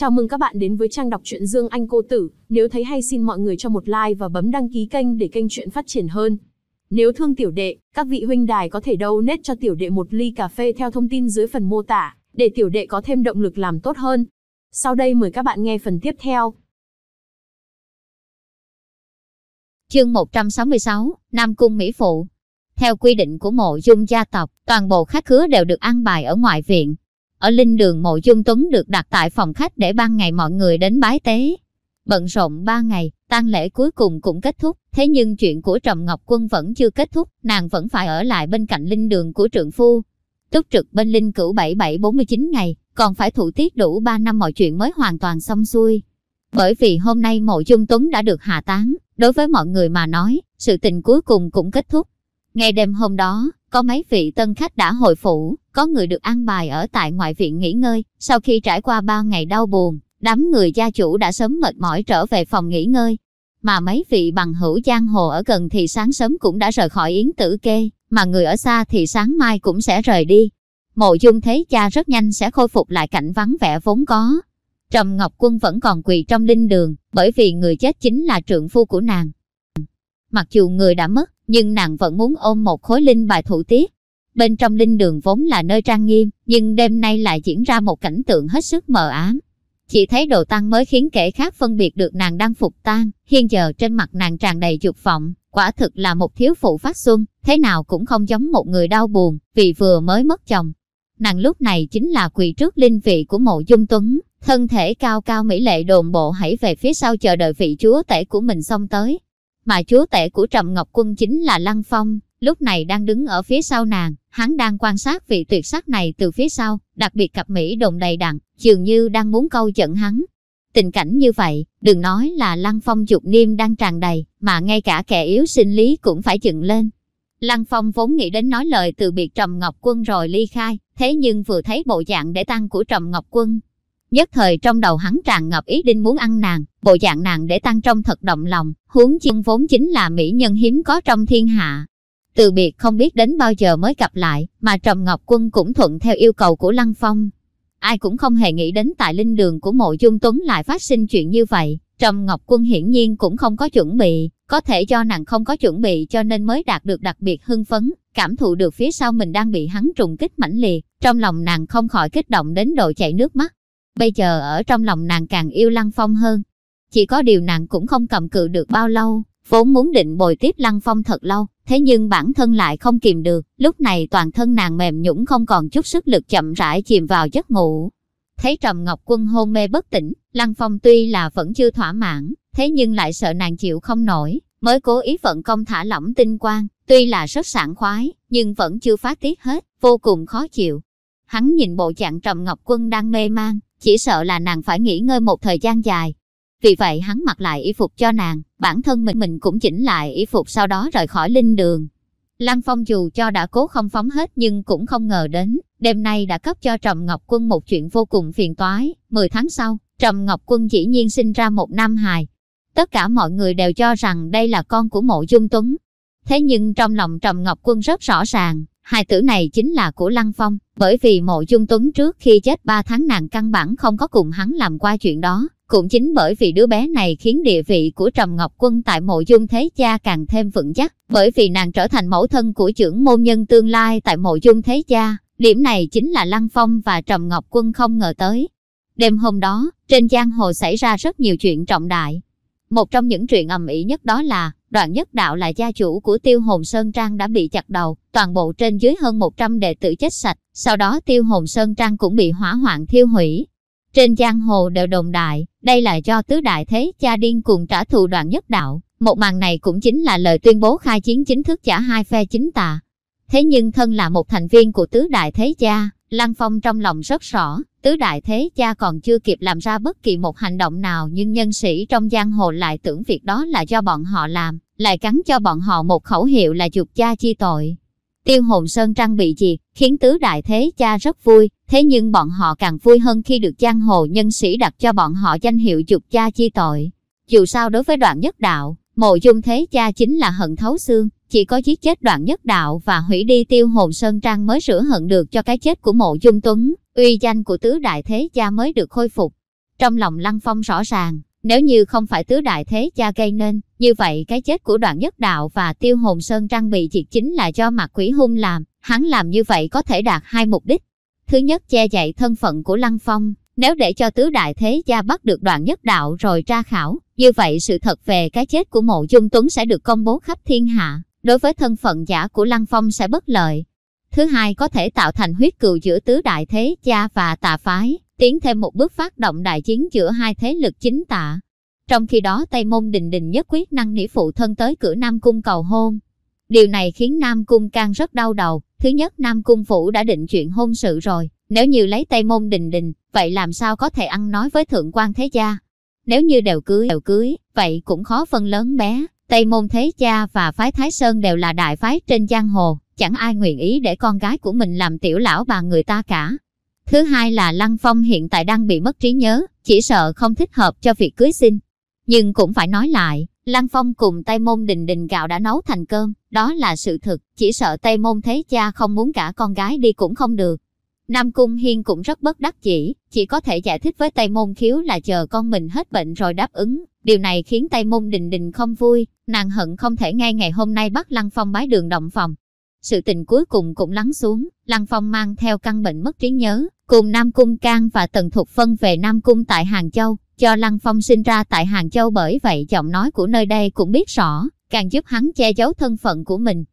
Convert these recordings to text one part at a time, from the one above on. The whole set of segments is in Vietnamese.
Chào mừng các bạn đến với trang đọc truyện Dương Anh Cô Tử. Nếu thấy hay xin mọi người cho một like và bấm đăng ký kênh để kênh truyện phát triển hơn. Nếu thương tiểu đệ, các vị huynh đài có thể donate cho tiểu đệ một ly cà phê theo thông tin dưới phần mô tả, để tiểu đệ có thêm động lực làm tốt hơn. Sau đây mời các bạn nghe phần tiếp theo. Chương 166, Nam Cung Mỹ Phụ Theo quy định của mộ dung gia tộc, toàn bộ khách khứa đều được ăn bài ở ngoại viện, ở linh đường mộ dung tuấn được đặt tại phòng khách để ban ngày mọi người đến bái tế. Bận rộn ba ngày, tang lễ cuối cùng cũng kết thúc, thế nhưng chuyện của Trầm Ngọc Quân vẫn chưa kết thúc, nàng vẫn phải ở lại bên cạnh linh đường của trượng phu. Túc trực bên linh cửu 7749 ngày, còn phải thủ tiết đủ 3 năm mọi chuyện mới hoàn toàn xong xuôi. Bởi vì hôm nay mộ dung tuấn đã được hạ táng, đối với mọi người mà nói, sự tình cuối cùng cũng kết thúc. ngay đêm hôm đó, có mấy vị tân khách đã hồi phủ, có người được an bài ở tại ngoại viện nghỉ ngơi, sau khi trải qua ba ngày đau buồn, đám người gia chủ đã sớm mệt mỏi trở về phòng nghỉ ngơi. Mà mấy vị bằng hữu giang hồ ở gần thì sáng sớm cũng đã rời khỏi yến tử kê, mà người ở xa thì sáng mai cũng sẽ rời đi. Mộ dung thấy cha rất nhanh sẽ khôi phục lại cảnh vắng vẻ vốn có. Trầm Ngọc Quân vẫn còn quỳ trong linh đường, bởi vì người chết chính là trượng phu của nàng. Mặc dù người đã mất, nhưng nàng vẫn muốn ôm một khối linh bài thủ tiết. Bên trong linh đường vốn là nơi trang nghiêm, nhưng đêm nay lại diễn ra một cảnh tượng hết sức mờ ám. Chỉ thấy đồ tăng mới khiến kẻ khác phân biệt được nàng đang phục tang, hiện giờ trên mặt nàng tràn đầy dục vọng, quả thực là một thiếu phụ phát xuân, thế nào cũng không giống một người đau buồn, vì vừa mới mất chồng. Nàng lúc này chính là quỳ trước linh vị của mộ dung tuấn, thân thể cao cao mỹ lệ đồn bộ hãy về phía sau chờ đợi vị chúa tể của mình xong tới mà chúa tể của Trầm Ngọc Quân chính là Lăng Phong, lúc này đang đứng ở phía sau nàng, hắn đang quan sát vị tuyệt sắc này từ phía sau, đặc biệt cặp Mỹ đồng đầy đặn, dường như đang muốn câu dẫn hắn. Tình cảnh như vậy, đừng nói là Lăng Phong dục niêm đang tràn đầy, mà ngay cả kẻ yếu sinh lý cũng phải dựng lên. Lăng Phong vốn nghĩ đến nói lời từ biệt Trầm Ngọc Quân rồi ly khai, thế nhưng vừa thấy bộ dạng để tăng của Trầm Ngọc Quân, Nhất thời trong đầu hắn tràn ngập ý định muốn ăn nàng, bộ dạng nàng để tăng trong thật động lòng, huống chiên vốn chính là mỹ nhân hiếm có trong thiên hạ. Từ biệt không biết đến bao giờ mới gặp lại, mà Trầm Ngọc Quân cũng thuận theo yêu cầu của Lăng Phong. Ai cũng không hề nghĩ đến tại linh đường của mộ dung tuấn lại phát sinh chuyện như vậy. Trầm Ngọc Quân hiển nhiên cũng không có chuẩn bị, có thể do nàng không có chuẩn bị cho nên mới đạt được đặc biệt hưng phấn, cảm thụ được phía sau mình đang bị hắn trùng kích mãnh liệt, trong lòng nàng không khỏi kích động đến độ chảy nước mắt. Bây giờ ở trong lòng nàng càng yêu Lăng Phong hơn. Chỉ có điều nàng cũng không cầm cự được bao lâu, vốn muốn định bồi tiếp Lăng Phong thật lâu, thế nhưng bản thân lại không kìm được, lúc này toàn thân nàng mềm nhũng không còn chút sức lực chậm rãi chìm vào giấc ngủ. Thấy Trầm Ngọc Quân hôn mê bất tỉnh, Lăng Phong tuy là vẫn chưa thỏa mãn, thế nhưng lại sợ nàng chịu không nổi, mới cố ý vận công thả lỏng tinh quang, tuy là rất sảng khoái, nhưng vẫn chưa phát tiết hết, vô cùng khó chịu. Hắn nhìn bộ dạng Trầm Ngọc Quân đang mê man, chỉ sợ là nàng phải nghỉ ngơi một thời gian dài. Vì vậy hắn mặc lại y phục cho nàng, bản thân mình mình cũng chỉnh lại y phục sau đó rời khỏi linh đường. Lăng Phong dù cho đã cố không phóng hết nhưng cũng không ngờ đến, đêm nay đã cấp cho Trầm Ngọc Quân một chuyện vô cùng phiền toái. Mười tháng sau, Trầm Ngọc Quân dĩ nhiên sinh ra một nam hài. Tất cả mọi người đều cho rằng đây là con của mộ dung tuấn. Thế nhưng trong lòng Trầm Ngọc Quân rất rõ ràng, Hai tử này chính là của Lăng Phong, bởi vì mộ dung tuấn trước khi chết 3 tháng nàng căn bản không có cùng hắn làm qua chuyện đó. Cũng chính bởi vì đứa bé này khiến địa vị của Trầm Ngọc Quân tại mộ dung thế cha càng thêm vững chắc, bởi vì nàng trở thành mẫu thân của trưởng môn nhân tương lai tại mộ dung thế cha. Điểm này chính là Lăng Phong và Trầm Ngọc Quân không ngờ tới. Đêm hôm đó, trên giang hồ xảy ra rất nhiều chuyện trọng đại. Một trong những chuyện ầm ĩ nhất đó là, đoạn nhất đạo là gia chủ của tiêu hồn Sơn Trang đã bị chặt đầu, toàn bộ trên dưới hơn 100 đệ tử chết sạch, sau đó tiêu hồn Sơn Trang cũng bị hỏa hoạn thiêu hủy. Trên giang hồ đều đồng đại, đây là do tứ đại thế cha điên cuồng trả thù đoạn nhất đạo. Một màn này cũng chính là lời tuyên bố khai chiến chính thức trả hai phe chính tà. Thế nhưng thân là một thành viên của tứ đại thế cha, Lăng Phong trong lòng rất rõ, tứ đại thế cha còn chưa kịp làm ra bất kỳ một hành động nào nhưng nhân sĩ trong giang hồ lại tưởng việc đó là do bọn họ làm, lại cắn cho bọn họ một khẩu hiệu là dục cha chi tội. Tiêu hồn Sơn Trăng bị diệt, khiến tứ đại thế cha rất vui, thế nhưng bọn họ càng vui hơn khi được giang hồ nhân sĩ đặt cho bọn họ danh hiệu dục cha chi tội. Dù sao đối với đoạn nhất đạo, mộ dung thế cha chính là hận thấu xương, chỉ có giết chết đoạn nhất đạo và hủy đi tiêu hồn Sơn Trang mới rửa hận được cho cái chết của mộ dung tuấn, uy danh của tứ đại thế cha mới được khôi phục. Trong lòng Lăng Phong rõ ràng, nếu như không phải tứ đại thế cha gây nên, như vậy cái chết của đoạn nhất đạo và tiêu hồn sơn trang bị diệt chính là do mặt quỷ hung làm, hắn làm như vậy có thể đạt hai mục đích. Thứ nhất che dạy thân phận của Lăng Phong, nếu để cho tứ đại thế gia bắt được đoạn nhất đạo rồi tra khảo, như vậy sự thật về cái chết của mộ dung tuấn sẽ được công bố khắp thiên hạ, đối với thân phận giả của Lăng Phong sẽ bất lợi. Thứ hai có thể tạo thành huyết cừu giữa tứ đại thế gia và tà phái, tiến thêm một bước phát động đại chiến giữa hai thế lực chính tạ. Trong khi đó Tây Môn Đình Đình nhất quyết năng nỉ phụ thân tới cửa Nam Cung cầu hôn. Điều này khiến Nam Cung càng rất đau đầu. Thứ nhất Nam Cung Phủ đã định chuyện hôn sự rồi. Nếu như lấy Tây Môn Đình Đình, vậy làm sao có thể ăn nói với Thượng quan Thế Gia? Nếu như đều cưới, đều cưới, vậy cũng khó phân lớn bé. Tây Môn Thế Gia và phái Thái Sơn đều là đại phái trên giang hồ, chẳng ai nguyện ý để con gái của mình làm tiểu lão bà người ta cả. Thứ hai là Lăng Phong hiện tại đang bị mất trí nhớ, chỉ sợ không thích hợp cho việc cưới xin. Nhưng cũng phải nói lại, Lăng Phong cùng Tây Môn Đình Đình gạo đã nấu thành cơm, đó là sự thực, chỉ sợ Tây Môn Thế Cha không muốn cả con gái đi cũng không được. Nam Cung Hiên cũng rất bất đắc chỉ, chỉ có thể giải thích với Tây Môn Khiếu là chờ con mình hết bệnh rồi đáp ứng. Điều này khiến Tây Môn Đình Đình không vui, nàng hận không thể ngay ngày hôm nay bắt Lăng Phong bái đường động phòng. Sự tình cuối cùng cũng lắng xuống, Lăng Phong mang theo căn bệnh mất trí nhớ, cùng Nam Cung Cang và Tần Thục Phân về Nam Cung tại Hàng Châu, cho Lăng Phong sinh ra tại Hàng Châu bởi vậy giọng nói của nơi đây cũng biết rõ, càng giúp hắn che giấu thân phận của mình.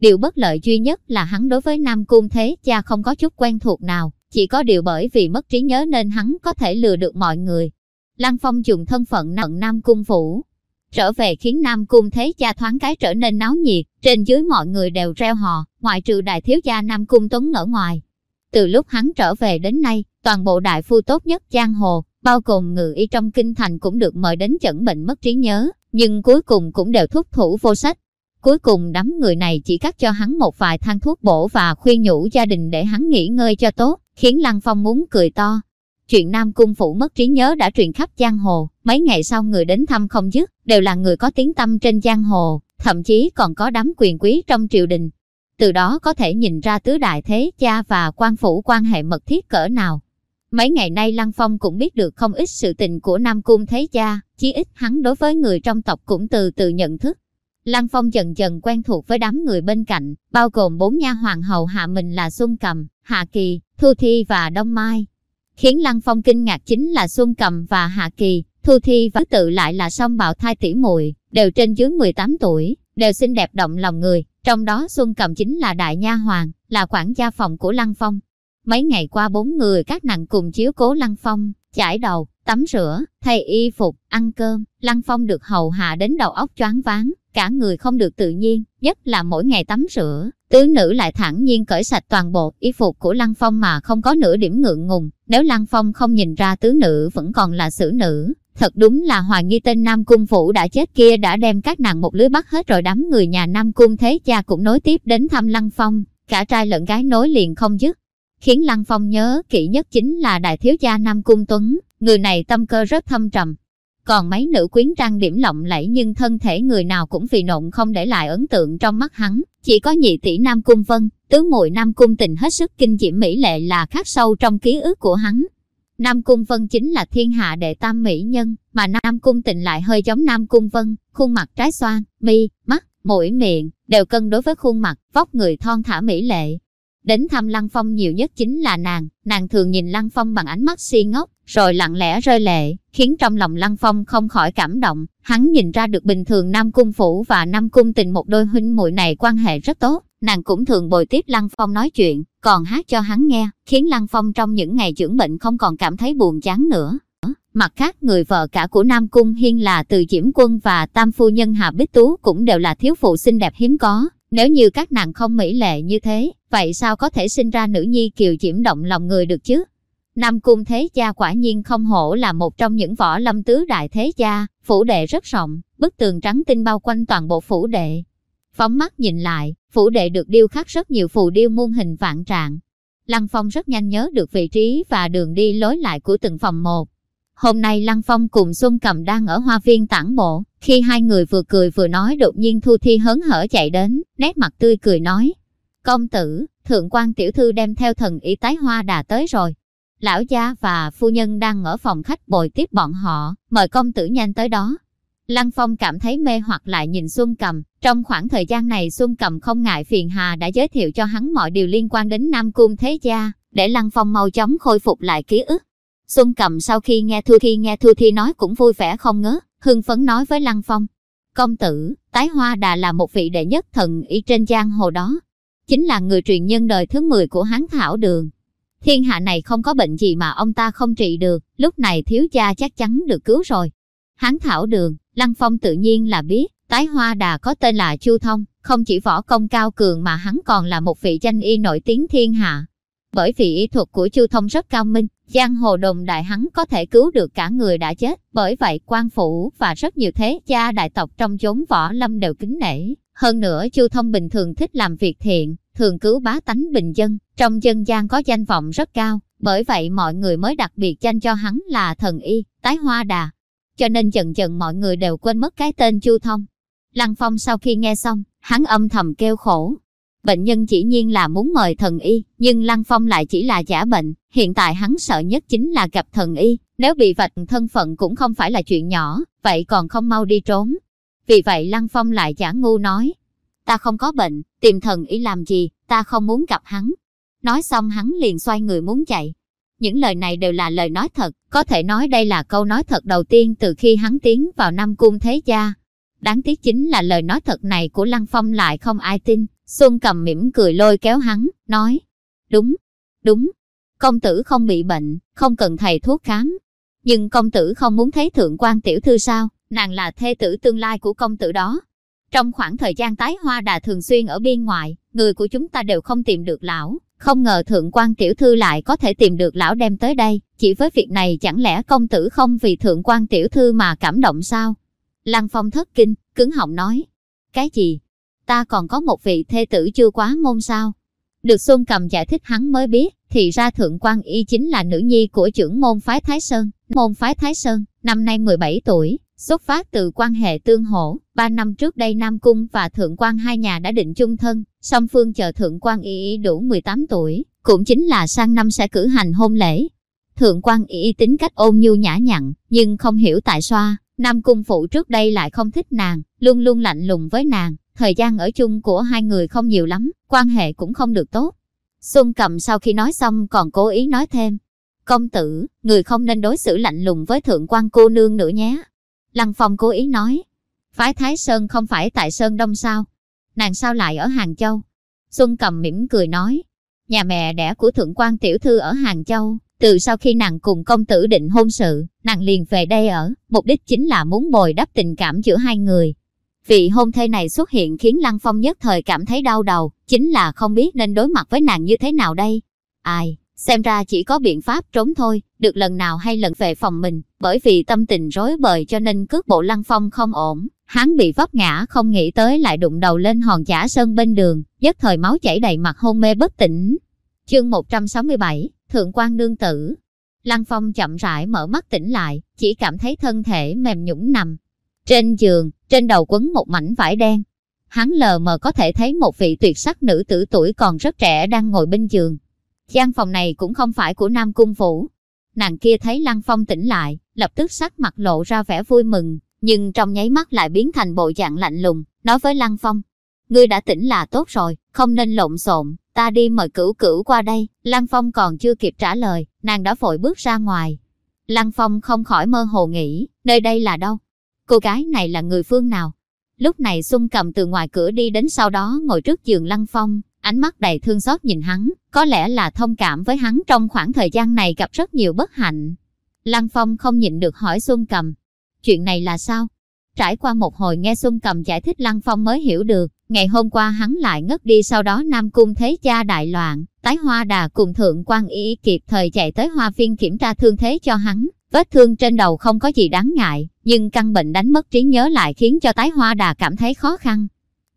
Điều bất lợi duy nhất là hắn đối với Nam Cung Thế Cha không có chút quen thuộc nào, chỉ có điều bởi vì mất trí nhớ nên hắn có thể lừa được mọi người. Lăng Phong dùng thân phận nặng Nam Cung Phủ. Trở về khiến Nam Cung Thế Cha thoáng cái trở nên náo nhiệt, trên dưới mọi người đều reo hò, ngoại trừ đại thiếu gia Nam Cung Tuấn ở ngoài. Từ lúc hắn trở về đến nay, toàn bộ đại phu tốt nhất giang hồ, bao gồm ngự y trong kinh thành cũng được mời đến chẩn bệnh mất trí nhớ, nhưng cuối cùng cũng đều thúc thủ vô sách. Cuối cùng đám người này chỉ cắt cho hắn một vài thang thuốc bổ và khuyên nhủ gia đình để hắn nghỉ ngơi cho tốt, khiến Lăng Phong muốn cười to. Chuyện Nam Cung Phủ mất trí nhớ đã truyền khắp giang hồ, mấy ngày sau người đến thăm không dứt, đều là người có tiếng tâm trên giang hồ, thậm chí còn có đám quyền quý trong triều đình. Từ đó có thể nhìn ra tứ đại thế cha và quan phủ quan hệ mật thiết cỡ nào. Mấy ngày nay Lăng Phong cũng biết được không ít sự tình của Nam Cung Thế Cha, chí ít hắn đối với người trong tộc cũng từ từ nhận thức. Lăng Phong dần dần quen thuộc với đám người bên cạnh, bao gồm bốn nha hoàng hậu hạ mình là Xuân Cầm, Hạ Kỳ, Thu Thi và Đông Mai. Khiến Lăng Phong kinh ngạc chính là Xuân Cầm và Hạ Kỳ, Thu Thi và tự lại là song bạo thai tỷ muội, đều trên dưới 18 tuổi, đều xinh đẹp động lòng người, trong đó Xuân Cầm chính là đại nha hoàng, là quản gia phòng của Lăng Phong. Mấy ngày qua bốn người các nàng cùng chiếu cố Lăng Phong, chải đầu, tắm rửa, thay y phục, ăn cơm, Lăng Phong được hầu hạ đến đầu óc choáng váng, cả người không được tự nhiên, nhất là mỗi ngày tắm rửa, tứ nữ lại thẳng nhiên cởi sạch toàn bộ y phục của Lăng Phong mà không có nửa điểm ngượng ngùng, nếu Lăng Phong không nhìn ra tứ nữ vẫn còn là xử nữ, thật đúng là hoài nghi tên Nam Cung Phủ đã chết kia đã đem các nàng một lưới bắt hết rồi đám người nhà Nam Cung Thế Cha cũng nối tiếp đến thăm Lăng Phong, cả trai lẫn gái nối liền không dứt. Khiến Lăng Phong nhớ kỹ nhất chính là đại thiếu gia Nam Cung Tuấn, người này tâm cơ rất thâm trầm. Còn mấy nữ quyến trang điểm lộng lẫy nhưng thân thể người nào cũng vì nộn không để lại ấn tượng trong mắt hắn, chỉ có nhị tỷ Nam Cung Vân, tứ muội Nam Cung tình hết sức kinh diễm mỹ lệ là khắc sâu trong ký ức của hắn. Nam Cung Vân chính là thiên hạ đệ tam mỹ nhân, mà Nam Cung tình lại hơi giống Nam Cung Vân, khuôn mặt trái xoan, mi, mắt, mũi miệng, đều cân đối với khuôn mặt, vóc người thon thả mỹ lệ, Đến thăm Lăng Phong nhiều nhất chính là nàng, nàng thường nhìn Lăng Phong bằng ánh mắt si ngốc, rồi lặng lẽ rơi lệ, khiến trong lòng Lăng Phong không khỏi cảm động. Hắn nhìn ra được bình thường Nam Cung Phủ và Nam Cung Tình một đôi huynh muội này quan hệ rất tốt, nàng cũng thường bồi tiếp Lăng Phong nói chuyện, còn hát cho hắn nghe, khiến Lăng Phong trong những ngày dưỡng bệnh không còn cảm thấy buồn chán nữa. Mặt khác người vợ cả của Nam Cung Hiên là Từ Diễm Quân và Tam Phu Nhân Hà Bích Tú cũng đều là thiếu phụ xinh đẹp hiếm có, nếu như các nàng không mỹ lệ như thế, vậy sao có thể sinh ra nữ nhi kiều diễm động lòng người được chứ? Nam Cung Thế Gia quả nhiên không hổ là một trong những võ lâm tứ đại thế gia, phủ đệ rất rộng, bức tường trắng tinh bao quanh toàn bộ phủ đệ. Phóng mắt nhìn lại, phủ đệ được điêu khắc rất nhiều phù điêu muôn hình vạn trạng. Lăng Phong rất nhanh nhớ được vị trí và đường đi lối lại của từng phòng một. Hôm nay Lăng Phong cùng Xuân Cầm đang ở hoa viên tản bộ, khi hai người vừa cười vừa nói đột nhiên Thu Thi hớn hở chạy đến, nét mặt tươi cười nói. Công tử, thượng quan tiểu thư đem theo thần y tái hoa đà tới rồi lão gia và phu nhân đang ở phòng khách bồi tiếp bọn họ, mời công tử nhanh tới đó. Lăng Phong cảm thấy mê hoặc lại nhìn Xuân Cầm. Trong khoảng thời gian này Xuân Cầm không ngại phiền hà đã giới thiệu cho hắn mọi điều liên quan đến Nam Cung Thế Gia, để Lăng Phong mau chóng khôi phục lại ký ức. Xuân Cầm sau khi nghe Thu Thi nghe Thu Thi nói cũng vui vẻ không ngớ, hưng phấn nói với Lăng Phong. Công tử, Tái Hoa Đà là một vị đệ nhất thần y trên giang hồ đó. Chính là người truyền nhân đời thứ 10 của hắn Thảo Đường. Thiên hạ này không có bệnh gì mà ông ta không trị được, lúc này thiếu gia chắc chắn được cứu rồi. Hắn Thảo Đường, Lăng Phong tự nhiên là biết, tái hoa đà có tên là Chu Thông, không chỉ võ công cao cường mà hắn còn là một vị danh y nổi tiếng thiên hạ. Bởi vì y thuật của Chu Thông rất cao minh, giang hồ đồng đại hắn có thể cứu được cả người đã chết, bởi vậy quan phủ và rất nhiều thế gia đại tộc trong chốn võ lâm đều kính nể. Hơn nữa Chu Thông bình thường thích làm việc thiện, thường cứu bá tánh bình dân, trong dân gian có danh vọng rất cao, bởi vậy mọi người mới đặc biệt danh cho hắn là thần y, tái hoa đà. Cho nên dần dần mọi người đều quên mất cái tên Chu Thông. Lăng Phong sau khi nghe xong, hắn âm thầm kêu khổ. Bệnh nhân chỉ nhiên là muốn mời thần y, nhưng Lăng Phong lại chỉ là giả bệnh. Hiện tại hắn sợ nhất chính là gặp thần y, nếu bị vạch thân phận cũng không phải là chuyện nhỏ, vậy còn không mau đi trốn. Vì vậy Lăng Phong lại giả ngu nói, ta không có bệnh, tìm thần ý làm gì, ta không muốn gặp hắn. Nói xong hắn liền xoay người muốn chạy. Những lời này đều là lời nói thật, có thể nói đây là câu nói thật đầu tiên từ khi hắn tiến vào năm cung thế gia. Đáng tiếc chính là lời nói thật này của Lăng Phong lại không ai tin. Xuân cầm mỉm cười lôi kéo hắn, nói, đúng, đúng, công tử không bị bệnh, không cần thầy thuốc khám. Nhưng công tử không muốn thấy thượng quan tiểu thư sao, nàng là thê tử tương lai của công tử đó, trong khoảng thời gian tái hoa đà thường xuyên ở biên ngoại, người của chúng ta đều không tìm được lão. Không ngờ thượng quan tiểu thư lại có thể tìm được lão đem tới đây. Chỉ với việc này chẳng lẽ công tử không vì thượng quan tiểu thư mà cảm động sao? Lăng phong thất kinh, cứng họng nói. Cái gì? Ta còn có một vị thê tử chưa quá môn sao? Được Xuân Cầm giải thích hắn mới biết, thì ra Thượng quan Y chính là nữ nhi của trưởng môn phái Thái Sơn. Môn phái Thái Sơn, năm nay 17 tuổi, Xuất phát từ quan hệ tương hỗ, ba năm trước đây Nam Cung và Thượng quan hai nhà đã định chung thân, song phương chờ Thượng quan y y đủ 18 tuổi, cũng chính là sang năm sẽ cử hành hôn lễ. Thượng quan y y tính cách ôn nhu nhã nhặn, nhưng không hiểu tại sao, Nam Cung phụ trước đây lại không thích nàng, luôn luôn lạnh lùng với nàng, thời gian ở chung của hai người không nhiều lắm, quan hệ cũng không được tốt. Xuân cầm sau khi nói xong còn cố ý nói thêm, công tử, người không nên đối xử lạnh lùng với thượng quan cô nương nữa nhé. Lăng Phong cố ý nói, phái Thái Sơn không phải tại Sơn Đông sao? Nàng sao lại ở Hàng Châu? Xuân cầm mỉm cười nói, nhà mẹ đẻ của Thượng quan Tiểu Thư ở Hàng Châu, từ sau khi nàng cùng công tử định hôn sự, nàng liền về đây ở, mục đích chính là muốn bồi đắp tình cảm giữa hai người. Vị hôn thê này xuất hiện khiến Lăng Phong nhất thời cảm thấy đau đầu, chính là không biết nên đối mặt với nàng như thế nào đây. Ai, Xem ra chỉ có biện pháp trốn thôi, được lần nào hay lần về phòng mình, bởi vì tâm tình rối bời cho nên cước bộ lăng phong không ổn. Hắn bị vấp ngã không nghĩ tới lại đụng đầu lên hòn giả sơn bên đường, nhất thời máu chảy đầy mặt hôn mê bất tỉnh. Chương 167, Thượng quan Nương Tử Lăng Phong chậm rãi mở mắt tỉnh lại, chỉ cảm thấy thân thể mềm nhũng nằm. Trên giường, trên đầu quấn một mảnh vải đen. Hắn lờ mờ có thể thấy một vị tuyệt sắc nữ tử tuổi còn rất trẻ đang ngồi bên giường, gian phòng này cũng không phải của Nam Cung Phủ. Nàng kia thấy Lăng Phong tỉnh lại, lập tức sắc mặt lộ ra vẻ vui mừng, nhưng trong nháy mắt lại biến thành bộ dạng lạnh lùng, nói với Lăng Phong. Ngươi đã tỉnh là tốt rồi, không nên lộn xộn, ta đi mời cửu cửu qua đây. Lăng Phong còn chưa kịp trả lời, nàng đã vội bước ra ngoài. Lăng Phong không khỏi mơ hồ nghĩ, nơi đây là đâu? Cô gái này là người phương nào? Lúc này Xuân cầm từ ngoài cửa đi đến sau đó ngồi trước giường Lăng Phong, ánh mắt đầy thương xót nhìn hắn, có lẽ là thông cảm với hắn trong khoảng thời gian này gặp rất nhiều bất hạnh. Lăng Phong không nhịn được hỏi Xuân Cầm, chuyện này là sao? Trải qua một hồi nghe Xuân Cầm giải thích Lăng Phong mới hiểu được, ngày hôm qua hắn lại ngất đi sau đó Nam Cung Thế Cha đại loạn, tái hoa đà cùng Thượng quan Y kịp thời chạy tới hoa phiên kiểm tra thương thế cho hắn, vết thương trên đầu không có gì đáng ngại, nhưng căn bệnh đánh mất trí nhớ lại khiến cho tái hoa đà cảm thấy khó khăn.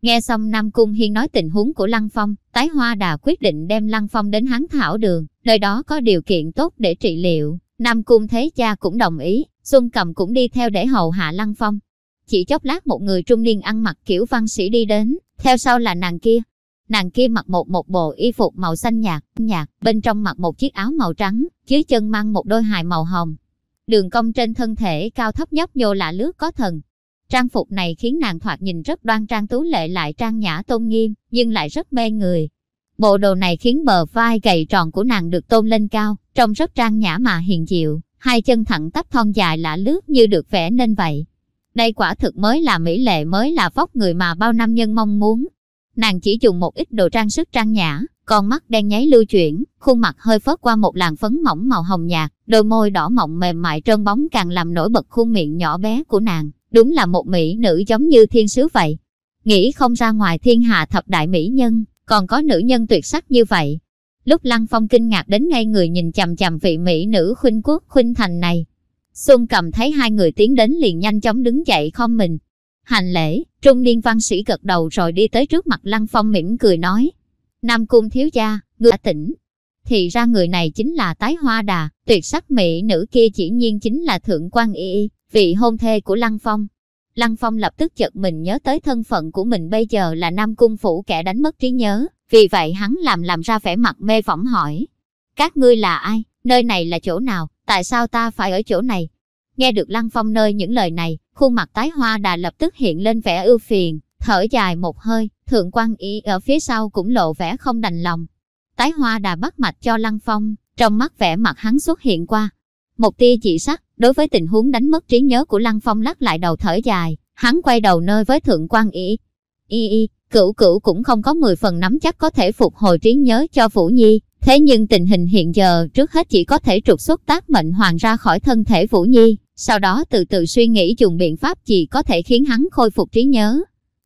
Nghe xong Nam Cung Hiên nói tình huống của Lăng Phong, tái hoa đà quyết định đem Lăng Phong đến hắn thảo đường, nơi đó có điều kiện tốt để trị liệu. Nam Cung Thế Cha cũng đồng ý, Xuân Cầm cũng đi theo để hầu hạ Lăng Phong. Chỉ chốc lát một người trung niên ăn mặc kiểu văn sĩ đi đến, theo sau là nàng kia. Nàng kia mặc một một bộ y phục màu xanh nhạt, nhạt, bên trong mặc một chiếc áo màu trắng, dưới chân mang một đôi hài màu hồng. Đường cong trên thân thể cao thấp nhấp nhô lạ lướt có thần. Trang phục này khiến nàng thoạt nhìn rất đoan trang tú lệ lại trang nhã tôn nghiêm, nhưng lại rất mê người. Bộ đồ này khiến bờ vai gầy tròn của nàng được tôn lên cao, trông rất trang nhã mà hiền diệu, hai chân thẳng tắp thon dài lạ lướt như được vẽ nên vậy. Đây quả thực mới là mỹ lệ mới là vóc người mà bao nam nhân mong muốn. Nàng chỉ dùng một ít đồ trang sức trang nhã, con mắt đen nháy lưu chuyển, khuôn mặt hơi phớt qua một làn phấn mỏng màu hồng nhạt, đôi môi đỏ mọng mềm mại trơn bóng càng làm nổi bật khuôn miệng nhỏ bé của nàng, đúng là một mỹ nữ giống như thiên sứ vậy. Nghĩ không ra ngoài thiên hạ thập đại mỹ nhân, còn có nữ nhân tuyệt sắc như vậy. Lúc Lăng Phong kinh ngạc đến ngay người nhìn chằm chằm vị mỹ nữ khuynh quốc khuynh thành này. Xuân cầm thấy hai người tiến đến liền nhanh chóng đứng dậy không mình. Hành lễ, trung niên văn sĩ gật đầu rồi đi tới trước mặt Lăng Phong mỉm cười nói. Nam cung thiếu gia, người đã tỉnh. Thì ra người này chính là tái hoa đà, tuyệt sắc mỹ nữ kia chỉ nhiên chính là thượng quan y, vị hôn thê của Lăng Phong. Lăng Phong lập tức chợt mình nhớ tới thân phận của mình bây giờ là Nam Cung Phủ kẻ đánh mất trí nhớ, vì vậy hắn làm làm ra vẻ mặt mê phỏng hỏi. Các ngươi là ai? Nơi này là chỗ nào? Tại sao ta phải ở chỗ này? Nghe được Lăng Phong nơi những lời này, khuôn mặt tái hoa đà lập tức hiện lên vẻ ưu phiền, thở dài một hơi, thượng quan y ở phía sau cũng lộ vẻ không đành lòng. Tái hoa đà bắt mạch cho Lăng Phong, trong mắt vẻ mặt hắn xuất hiện qua. Một tia chỉ sắc, đối với tình huống đánh mất trí nhớ của Lăng Phong lắc lại đầu thở dài, hắn quay đầu nơi với thượng quan y. Y y, cửu cửu cũng không có 10 phần nắm chắc có thể phục hồi trí nhớ cho Vũ Nhi, thế nhưng tình hình hiện giờ trước hết chỉ có thể trục xuất tác mệnh hoàng ra khỏi thân thể Vũ Nhi, sau đó từ từ suy nghĩ dùng biện pháp gì có thể khiến hắn khôi phục trí nhớ.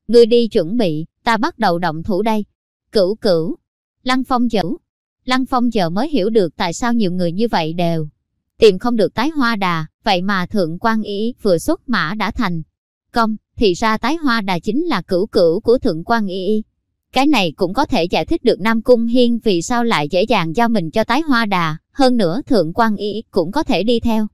Ngươi đi chuẩn bị, ta bắt đầu động thủ đây. Cửu cửu. Lăng Phong chữ. Lăng Phong giờ mới hiểu được tại sao nhiều người như vậy đều tìm không được tái hoa đà, vậy mà thượng quan ý vừa xuất mã đã thành. Công, thì ra tái hoa đà chính là cửu cửu của thượng quan y Cái này cũng có thể giải thích được Nam Cung Hiên vì sao lại dễ dàng giao mình cho tái hoa đà, hơn nữa thượng quan y cũng có thể đi theo.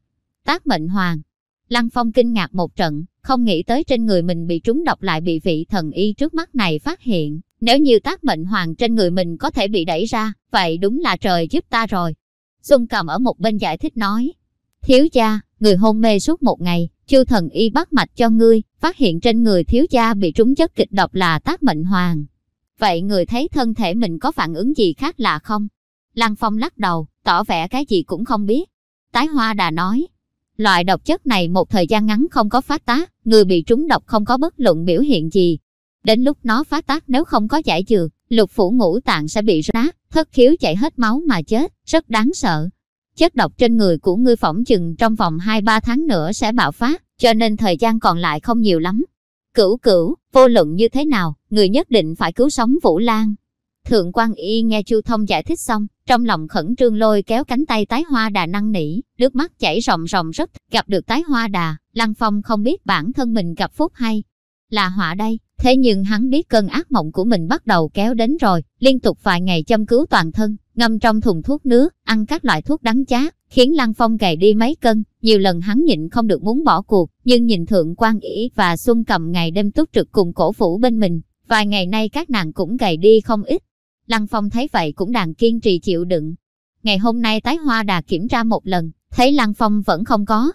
Tác mệnh hoàng. Lăng Phong kinh ngạc một trận, không nghĩ tới trên người mình bị trúng độc lại bị vị thần y trước mắt này phát hiện. Nếu như tác mệnh hoàng trên người mình có thể bị đẩy ra, vậy đúng là trời giúp ta rồi. Xuân cầm ở một bên giải thích nói. Thiếu gia, người hôn mê suốt một ngày, chư thần y bắt mạch cho ngươi, phát hiện trên người thiếu gia bị trúng chất kịch độc là tác mệnh hoàng. Vậy người thấy thân thể mình có phản ứng gì khác lạ không? Lăng Phong lắc đầu, tỏ vẻ cái gì cũng không biết. Tái Hoa Đà nói, loại độc chất này một thời gian ngắn không có phát tác, người bị trúng độc không có bất luận biểu hiện gì. Đến lúc nó phát tác nếu không có giải dược, lục phủ ngũ tạng sẽ bị rát, thất khiếu chảy hết máu mà chết, rất đáng sợ. Chất độc trên người của ngươi phỏng chừng trong vòng 2-3 tháng nữa sẽ bạo phát, cho nên thời gian còn lại không nhiều lắm. Cửu cửu, vô luận như thế nào, người nhất định phải cứu sống Vũ Lan. Thượng quan y nghe Chu Thông giải thích xong, trong lòng khẩn trương lôi kéo cánh tay tái hoa đà năng nỉ, nước mắt chảy ròng ròng rất, gặp được tái hoa đà, Lăng Phong không biết bản thân mình gặp phúc hay là họa đây. Thế nhưng hắn biết cơn ác mộng của mình bắt đầu kéo đến rồi, liên tục vài ngày châm cứu toàn thân, ngâm trong thùng thuốc nước, ăn các loại thuốc đắng chát, khiến Lăng Phong gầy đi mấy cân. Nhiều lần hắn nhịn không được muốn bỏ cuộc, nhưng nhìn Thượng quan ỷ và Xuân cầm ngày đêm túc trực cùng cổ phủ bên mình. Vài ngày nay các nàng cũng gầy đi không ít. Lăng Phong thấy vậy cũng đàn kiên trì chịu đựng. Ngày hôm nay tái hoa đà kiểm tra một lần, thấy Lăng Phong vẫn không có.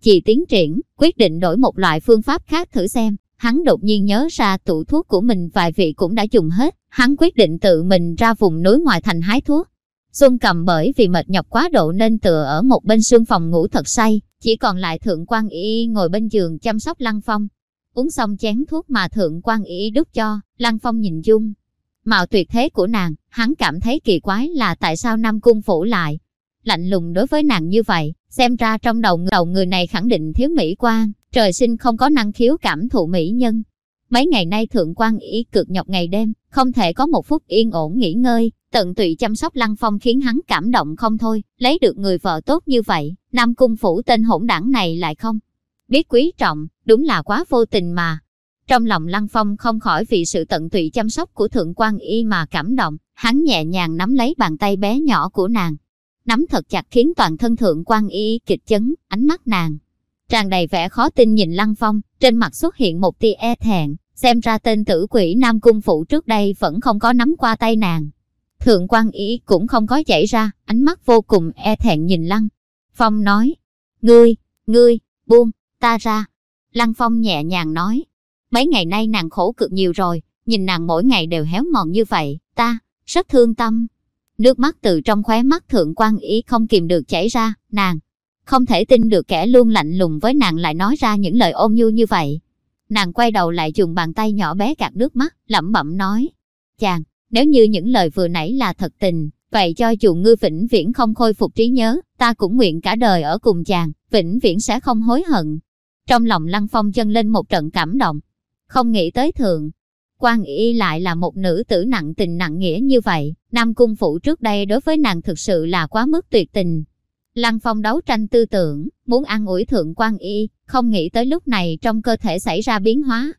chị tiến triển, quyết định đổi một loại phương pháp khác thử xem. Hắn đột nhiên nhớ ra tủ thuốc của mình vài vị cũng đã dùng hết, hắn quyết định tự mình ra vùng núi ngoài thành hái thuốc. Xuân cầm bởi vì mệt nhọc quá độ nên tựa ở một bên sương phòng ngủ thật say, chỉ còn lại thượng quan y ngồi bên giường chăm sóc Lăng Phong. Uống xong chén thuốc mà thượng quan y đút cho, Lăng Phong nhìn dung. Mạo tuyệt thế của nàng, hắn cảm thấy kỳ quái là tại sao Nam Cung phủ lại. Lạnh lùng đối với nàng như vậy, xem ra trong đầu, đầu người này khẳng định thiếu mỹ quan, trời sinh không có năng khiếu cảm thụ mỹ nhân. Mấy ngày nay thượng quan ý cực nhọc ngày đêm, không thể có một phút yên ổn nghỉ ngơi, tận tụy chăm sóc lăng phong khiến hắn cảm động không thôi, lấy được người vợ tốt như vậy, nam cung phủ tên hỗn đảng này lại không. Biết quý trọng, đúng là quá vô tình mà. Trong lòng lăng phong không khỏi vì sự tận tụy chăm sóc của thượng quan y mà cảm động, hắn nhẹ nhàng nắm lấy bàn tay bé nhỏ của nàng. Nắm thật chặt khiến toàn thân thượng quan y kịch chấn, ánh mắt nàng tràn đầy vẻ khó tin nhìn Lăng Phong, trên mặt xuất hiện một tia e thẹn, xem ra tên tử quỷ Nam Cung Phụ trước đây vẫn không có nắm qua tay nàng. Thượng quan y cũng không có chảy ra, ánh mắt vô cùng e thẹn nhìn Lăng. Phong nói, ngươi, ngươi, buông, ta ra. Lăng Phong nhẹ nhàng nói, mấy ngày nay nàng khổ cực nhiều rồi, nhìn nàng mỗi ngày đều héo mòn như vậy, ta, rất thương tâm. Nước mắt từ trong khóe mắt thượng quan ý không kìm được chảy ra, nàng. Không thể tin được kẻ luôn lạnh lùng với nàng lại nói ra những lời ôn nhu như vậy. Nàng quay đầu lại dùng bàn tay nhỏ bé gạt nước mắt, lẩm bẩm nói. Chàng, nếu như những lời vừa nãy là thật tình, vậy cho dù ngư vĩnh viễn không khôi phục trí nhớ, ta cũng nguyện cả đời ở cùng chàng, vĩnh viễn sẽ không hối hận. Trong lòng Lăng Phong chân lên một trận cảm động. Không nghĩ tới thượng, quan y lại là một nữ tử nặng tình nặng nghĩa như vậy, Nam Cung Phụ trước đây đối với nàng thực sự là quá mức tuyệt tình. Lăng Phong đấu tranh tư tưởng, muốn ăn ủi thượng quan y, không nghĩ tới lúc này trong cơ thể xảy ra biến hóa.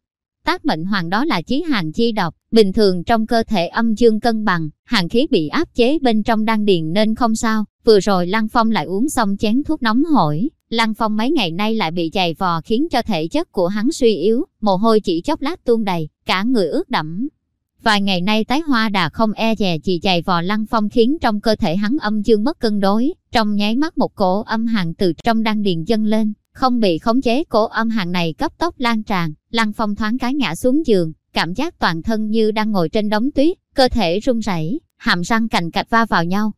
Tác mệnh hoàng đó là chí hàng chi độc, bình thường trong cơ thể âm dương cân bằng, hàng khí bị áp chế bên trong đan điền nên không sao. Vừa rồi Lăng Phong lại uống xong chén thuốc nóng hổi, Lăng Phong mấy ngày nay lại bị dày vò khiến cho thể chất của hắn suy yếu, mồ hôi chỉ chốc lát tuôn đầy, cả người ướt đẫm. Vài ngày nay tái hoa đà không e dè chỉ dày vò Lăng Phong khiến trong cơ thể hắn âm dương mất cân đối, trong nháy mắt một cổ âm hàn từ trong đan điền dâng lên, không bị khống chế cổ âm hàn này cấp tốc lan tràn, Lăng Phong thoáng cái ngã xuống giường, cảm giác toàn thân như đang ngồi trên đống tuyết, cơ thể run rẩy, hàm răng cành cạch va vào nhau.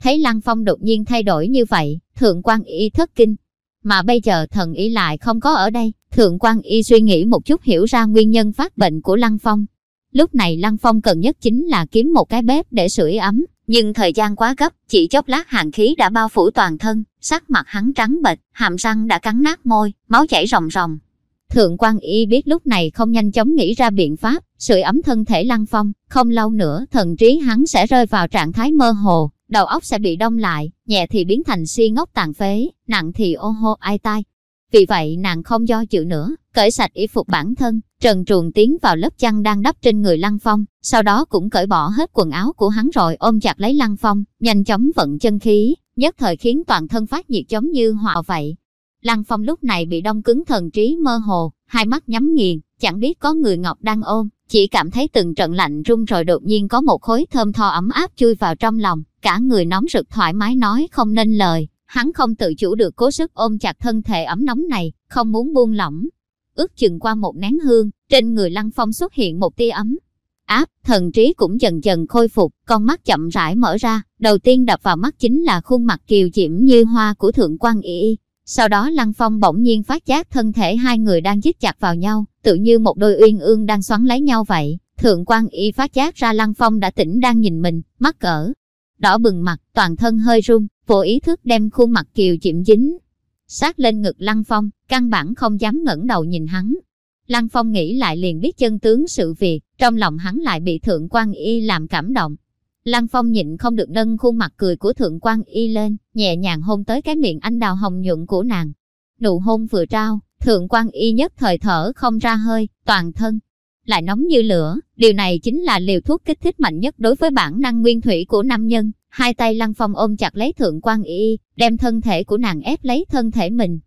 Thấy Lăng Phong đột nhiên thay đổi như vậy, Thượng quan y thất kinh, mà bây giờ thần y lại không có ở đây. Thượng quan y suy nghĩ một chút hiểu ra nguyên nhân phát bệnh của Lăng Phong. Lúc này Lăng Phong cần nhất chính là kiếm một cái bếp để sưởi ấm, nhưng thời gian quá gấp, chỉ chốc lát hàng khí đã bao phủ toàn thân, sắc mặt hắn trắng bệch, hàm răng đã cắn nát môi, máu chảy ròng ròng. Thượng quan y biết lúc này không nhanh chóng nghĩ ra biện pháp, sưởi ấm thân thể Lăng Phong, không lâu nữa thần trí hắn sẽ rơi vào trạng thái mơ hồ, đầu óc sẽ bị đông lại, nhẹ thì biến thành si ngốc tàn phế, nặng thì ô hô ai tai. Vì vậy nàng không do dự nữa, cởi sạch y phục bản thân, trần truồng tiến vào lớp chăn đang đắp trên người Lăng Phong, sau đó cũng cởi bỏ hết quần áo của hắn rồi ôm chặt lấy Lăng Phong, nhanh chóng vận chân khí, nhất thời khiến toàn thân phát nhiệt giống như hỏa vậy. Lăng Phong lúc này bị đông cứng thần trí mơ hồ, hai mắt nhắm nghiền, chẳng biết có người Ngọc đang ôm, chỉ cảm thấy từng trận lạnh run rồi đột nhiên có một khối thơm tho ấm áp chui vào trong lòng, cả người nóng rực thoải mái nói không nên lời, hắn không tự chủ được cố sức ôm chặt thân thể ấm nóng này, không muốn buông lỏng. Ước chừng qua một nén hương, trên người Lăng Phong xuất hiện một tia ấm. Áp, thần trí cũng dần dần khôi phục, con mắt chậm rãi mở ra, đầu tiên đập vào mắt chính là khuôn mặt kiều diễm như hoa của Thượng quan Y. Sau đó Lăng Phong bỗng nhiên phát giác thân thể hai người đang dít chặt vào nhau, tự như một đôi uyên ương đang xoắn lấy nhau vậy. Thượng quan y phát giác ra Lăng Phong đã tỉnh đang nhìn mình, mắt cỡ. Đỏ bừng mặt, toàn thân hơi run, vô ý thức đem khuôn mặt kiều chịm dính. Sát lên ngực Lăng Phong, căn bản không dám ngẩng đầu nhìn hắn. Lăng Phong nghĩ lại liền biết chân tướng sự việc, trong lòng hắn lại bị Thượng quan y làm cảm động. Lăng Phong nhịn không được nâng khuôn mặt cười của Thượng quan y lên, nhẹ nhàng hôn tới cái miệng anh đào hồng nhuận của nàng. Nụ hôn vừa trao, Thượng quan y nhất thời thở không ra hơi, toàn thân lại nóng như lửa. Điều này chính là liều thuốc kích thích mạnh nhất đối với bản năng nguyên thủy của nam nhân. Hai tay Lăng Phong ôm chặt lấy Thượng quan y, đem thân thể của nàng ép lấy thân thể mình.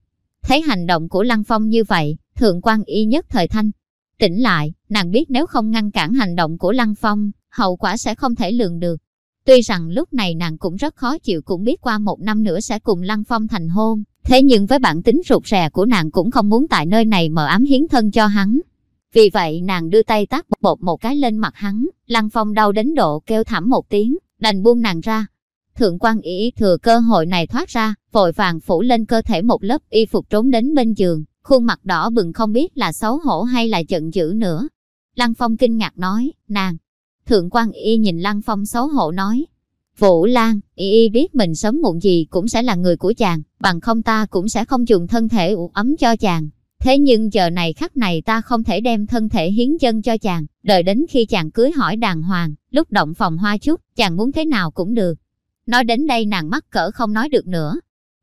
Thấy hành động của Lăng Phong như vậy, Thượng quan y nhất thời thanh. Tỉnh lại, nàng biết nếu không ngăn cản hành động của Lăng Phong, hậu quả sẽ không thể lường được. Tuy rằng lúc này nàng cũng rất khó chịu cũng biết qua một năm nữa sẽ cùng Lăng Phong thành hôn, thế nhưng với bản tính rụt rè của nàng cũng không muốn tại nơi này mở ám hiến thân cho hắn. Vì vậy nàng đưa tay tác bột một cái lên mặt hắn, Lăng Phong đau đến độ kêu thảm một tiếng, đành buông nàng ra. Thượng quan ý thừa cơ hội này thoát ra, vội vàng phủ lên cơ thể một lớp y phục trốn đến bên giường, khuôn mặt đỏ bừng không biết là xấu hổ hay là giận dữ nữa. Lăng Phong kinh ngạc nói, nàng, Thượng quan y nhìn Lăng Phong xấu hổ nói. Vũ Lan, y y biết mình sớm muộn gì cũng sẽ là người của chàng, bằng không ta cũng sẽ không dùng thân thể ủ ấm cho chàng. Thế nhưng giờ này khắc này ta không thể đem thân thể hiến dân cho chàng, đợi đến khi chàng cưới hỏi đàng hoàng, lúc động phòng hoa chút, chàng muốn thế nào cũng được. Nói đến đây nàng mắc cỡ không nói được nữa.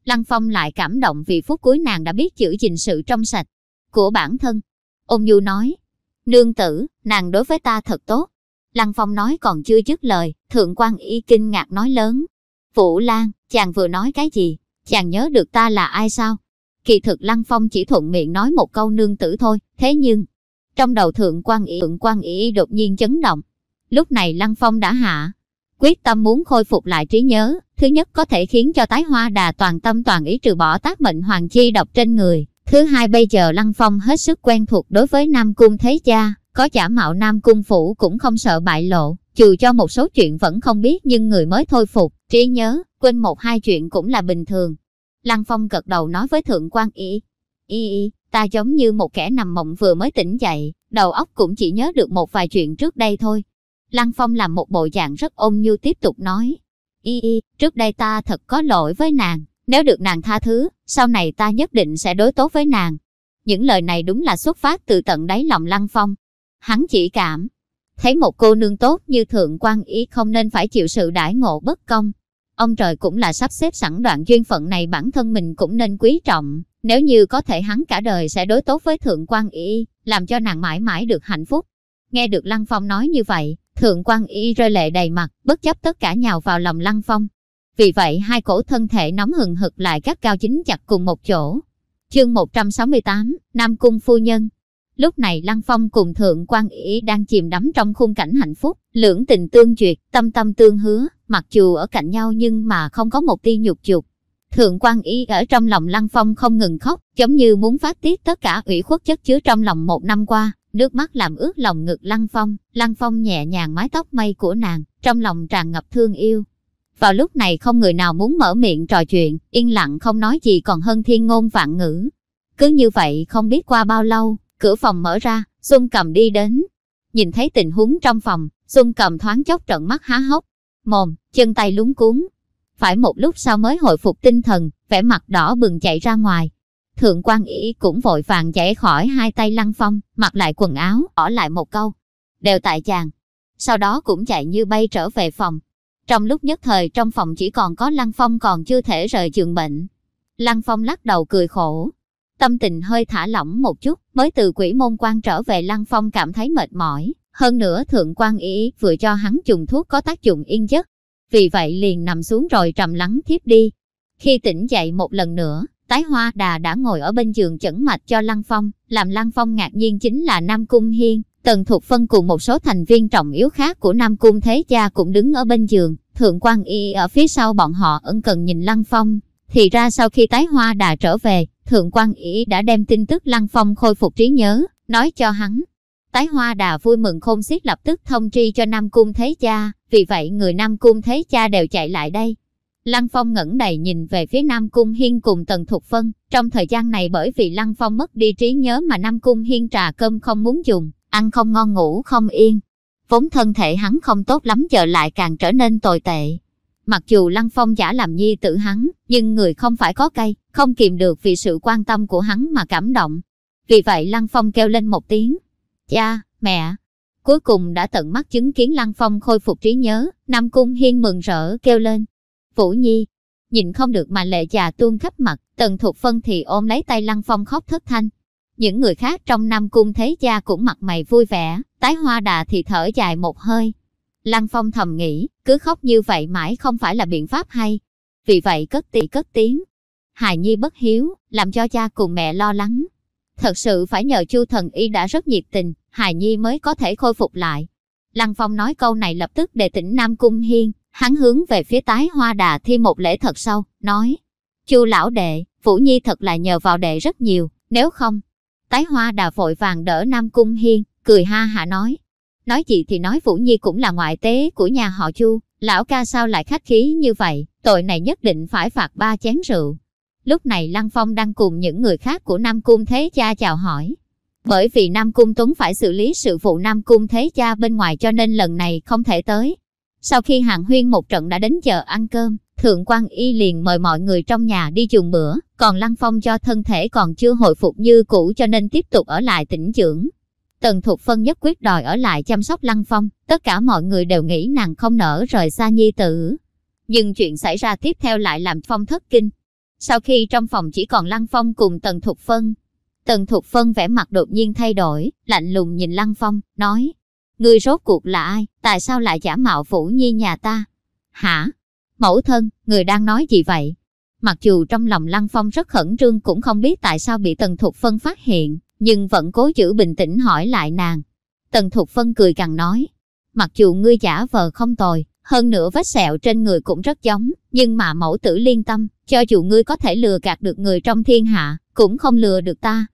Lăng Phong lại cảm động vì phút cuối nàng đã biết giữ gìn sự trong sạch của bản thân. Ôn du nói, nương tử, nàng đối với ta thật tốt, Lăng Phong nói còn chưa dứt lời, Thượng quan y kinh ngạc nói lớn. Vũ Lan, chàng vừa nói cái gì? Chàng nhớ được ta là ai sao? Kỳ thực Lăng Phong chỉ thuận miệng nói một câu nương tử thôi, thế nhưng... Trong đầu thượng quan y thượng quan y đột nhiên chấn động. Lúc này Lăng Phong đã hạ, quyết tâm muốn khôi phục lại trí nhớ, thứ nhất có thể khiến cho tái hoa đà toàn tâm toàn ý trừ bỏ tác mệnh hoàng chi độc trên người. Thứ hai bây giờ Lăng Phong hết sức quen thuộc đối với Nam Cung Thế Cha, có giả mạo Nam Cung Phủ cũng không sợ bại lộ, trừ cho một số chuyện vẫn không biết nhưng người mới thôi phục, trí nhớ, quên một hai chuyện cũng là bình thường. Lăng Phong gật đầu nói với Thượng quan Y, Y Y, ta giống như một kẻ nằm mộng vừa mới tỉnh dậy, đầu óc cũng chỉ nhớ được một vài chuyện trước đây thôi. Lăng Phong làm một bộ dạng rất ôn như tiếp tục nói, Y Y, trước đây ta thật có lỗi với nàng, nếu được nàng tha thứ, sau này ta nhất định sẽ đối tốt với nàng. Những lời này đúng là xuất phát từ tận đáy lòng Lăng Phong. Hắn chỉ cảm, thấy một cô nương tốt như thượng quan ý không nên phải chịu sự đãi ngộ bất công. Ông trời cũng là sắp xếp sẵn đoạn duyên phận này bản thân mình cũng nên quý trọng, nếu như có thể hắn cả đời sẽ đối tốt với thượng quan ý, làm cho nàng mãi mãi được hạnh phúc. Nghe được Lăng Phong nói như vậy, thượng quan ý rơi lệ đầy mặt, bất chấp tất cả nhào vào lòng Lăng Phong. Vì vậy hai cổ thân thể nóng hừng hực lại các cao chính chặt cùng một chỗ. Chương 168, Nam Cung Phu Nhân Lúc này Lăng Phong cùng Thượng quan Ý đang chìm đắm trong khung cảnh hạnh phúc, lưỡng tình tương duyệt, tâm tâm tương hứa, mặc dù ở cạnh nhau nhưng mà không có một tia nhục chuột. Thượng quan Ý ở trong lòng Lăng Phong không ngừng khóc, giống như muốn phát tiết tất cả ủy khuất chất chứa trong lòng một năm qua, nước mắt làm ướt lòng ngực Lăng Phong, Lăng Phong nhẹ nhàng mái tóc mây của nàng, trong lòng tràn ngập thương yêu. Vào lúc này không người nào muốn mở miệng trò chuyện, yên lặng không nói gì còn hơn thiên ngôn vạn ngữ. Cứ như vậy không biết qua bao lâu, cửa phòng mở ra, Xuân Cầm đi đến. Nhìn thấy tình huống trong phòng, Xuân Cầm thoáng chốc trận mắt há hốc, mồm, chân tay lúng cuốn. Phải một lúc sau mới hồi phục tinh thần, vẻ mặt đỏ bừng chạy ra ngoài. Thượng quan ý cũng vội vàng chạy khỏi hai tay lăng phong, mặc lại quần áo, ở lại một câu. Đều tại chàng. Sau đó cũng chạy như bay trở về phòng. Trong lúc nhất thời trong phòng chỉ còn có lăng phong còn chưa thể rời giường bệnh. Lăng phong lắc đầu cười khổ, Tâm tình hơi thả lỏng một chút, mới từ quỷ môn quan trở về Lăng Phong cảm thấy mệt mỏi. Hơn nữa thượng quan ý vừa cho hắn dùng thuốc có tác dụng yên giấc. Vì vậy liền nằm xuống rồi trầm lắng thiếp đi. Khi tỉnh dậy một lần nữa, tái hoa đà đã ngồi ở bên giường chẩn mạch cho Lăng Phong. Làm Lăng Phong ngạc nhiên chính là Nam Cung Hiên. Tần Thục Phân cùng một số thành viên trọng yếu khác của Nam Cung Thế gia cũng đứng ở bên giường. Thượng quan y ở phía sau bọn họ ân cần nhìn Lăng Phong. Thì ra sau khi tái hoa đà trở về, Thượng quan ý đã đem tin tức Lăng Phong khôi phục trí nhớ, nói cho hắn. Tái hoa đà vui mừng khôn xiết lập tức thông tri cho Nam Cung Thế Cha, vì vậy người Nam Cung Thế Cha đều chạy lại đây. Lăng Phong ngẩng đầy nhìn về phía Nam Cung Hiên cùng Tần Thục Phân, trong thời gian này bởi vì Lăng Phong mất đi trí nhớ mà Nam Cung Hiên trà cơm không muốn dùng, ăn không ngon ngủ không yên. Vốn thân thể hắn không tốt lắm giờ lại càng trở nên tồi tệ. Mặc dù Lăng Phong giả làm nhi tử hắn, nhưng người không phải có cây, không kìm được vì sự quan tâm của hắn mà cảm động. Vì vậy Lăng Phong kêu lên một tiếng. Cha, mẹ. Cuối cùng đã tận mắt chứng kiến Lăng Phong khôi phục trí nhớ, Nam Cung Hiên mừng rỡ kêu lên. Vũ Nhi, nhìn không được mà lệ già tuôn khắp mặt, tần thuộc phân thì ôm lấy tay Lăng Phong khóc thất thanh. Những người khác trong Nam Cung thấy cha cũng mặt mày vui vẻ, tái hoa đà thì thở dài một hơi, Lăng Phong thầm nghĩ, cứ khóc như vậy mãi không phải là biện pháp hay. Vì vậy cất tị cất tiếng. Hài Nhi bất hiếu, làm cho cha cùng mẹ lo lắng. Thật sự phải nhờ Chu thần y đã rất nhiệt tình, Hài Nhi mới có thể khôi phục lại. Lăng Phong nói câu này lập tức đề tỉnh Nam Cung Hiên, hắn hướng về phía tái hoa đà thi một lễ thật sâu, nói. Chu lão đệ, Vũ Nhi thật là nhờ vào đệ rất nhiều, nếu không. Tái hoa đà vội vàng đỡ Nam Cung Hiên, cười ha hả nói. Nói gì thì nói Vũ Nhi cũng là ngoại tế của nhà họ Chu, lão ca sao lại khách khí như vậy, tội này nhất định phải phạt ba chén rượu. Lúc này Lăng Phong đang cùng những người khác của Nam Cung Thế Cha chào hỏi. Bởi vì Nam Cung Tuấn phải xử lý sự vụ Nam Cung Thế Cha bên ngoài cho nên lần này không thể tới. Sau khi hàng huyên một trận đã đến giờ ăn cơm, Thượng quan Y liền mời mọi người trong nhà đi dùng bữa, còn Lăng Phong cho thân thể còn chưa hồi phục như cũ cho nên tiếp tục ở lại tỉnh dưỡng. Tần Thục Phân nhất quyết đòi ở lại chăm sóc Lăng Phong, tất cả mọi người đều nghĩ nàng không nỡ rời xa nhi tử. Nhưng chuyện xảy ra tiếp theo lại làm Phong thất kinh. Sau khi trong phòng chỉ còn Lăng Phong cùng Tần Thục Phân, Tần Thục Phân vẻ mặt đột nhiên thay đổi, lạnh lùng nhìn Lăng Phong, nói, Ngươi rốt cuộc là ai, tại sao lại giả mạo Phủ Nhi nhà ta? Hả? Mẫu thân, người đang nói gì vậy? Mặc dù trong lòng Lăng Phong rất khẩn trương cũng không biết tại sao bị Tần Thục Phân phát hiện, nhưng vẫn cố giữ bình tĩnh hỏi lại nàng. Tần Thục Phân cười càng nói, mặc dù ngươi giả vờ không tồi, hơn nữa vết sẹo trên người cũng rất giống, nhưng mà mẫu tử liên tâm, cho dù ngươi có thể lừa gạt được người trong thiên hạ, cũng không lừa được ta.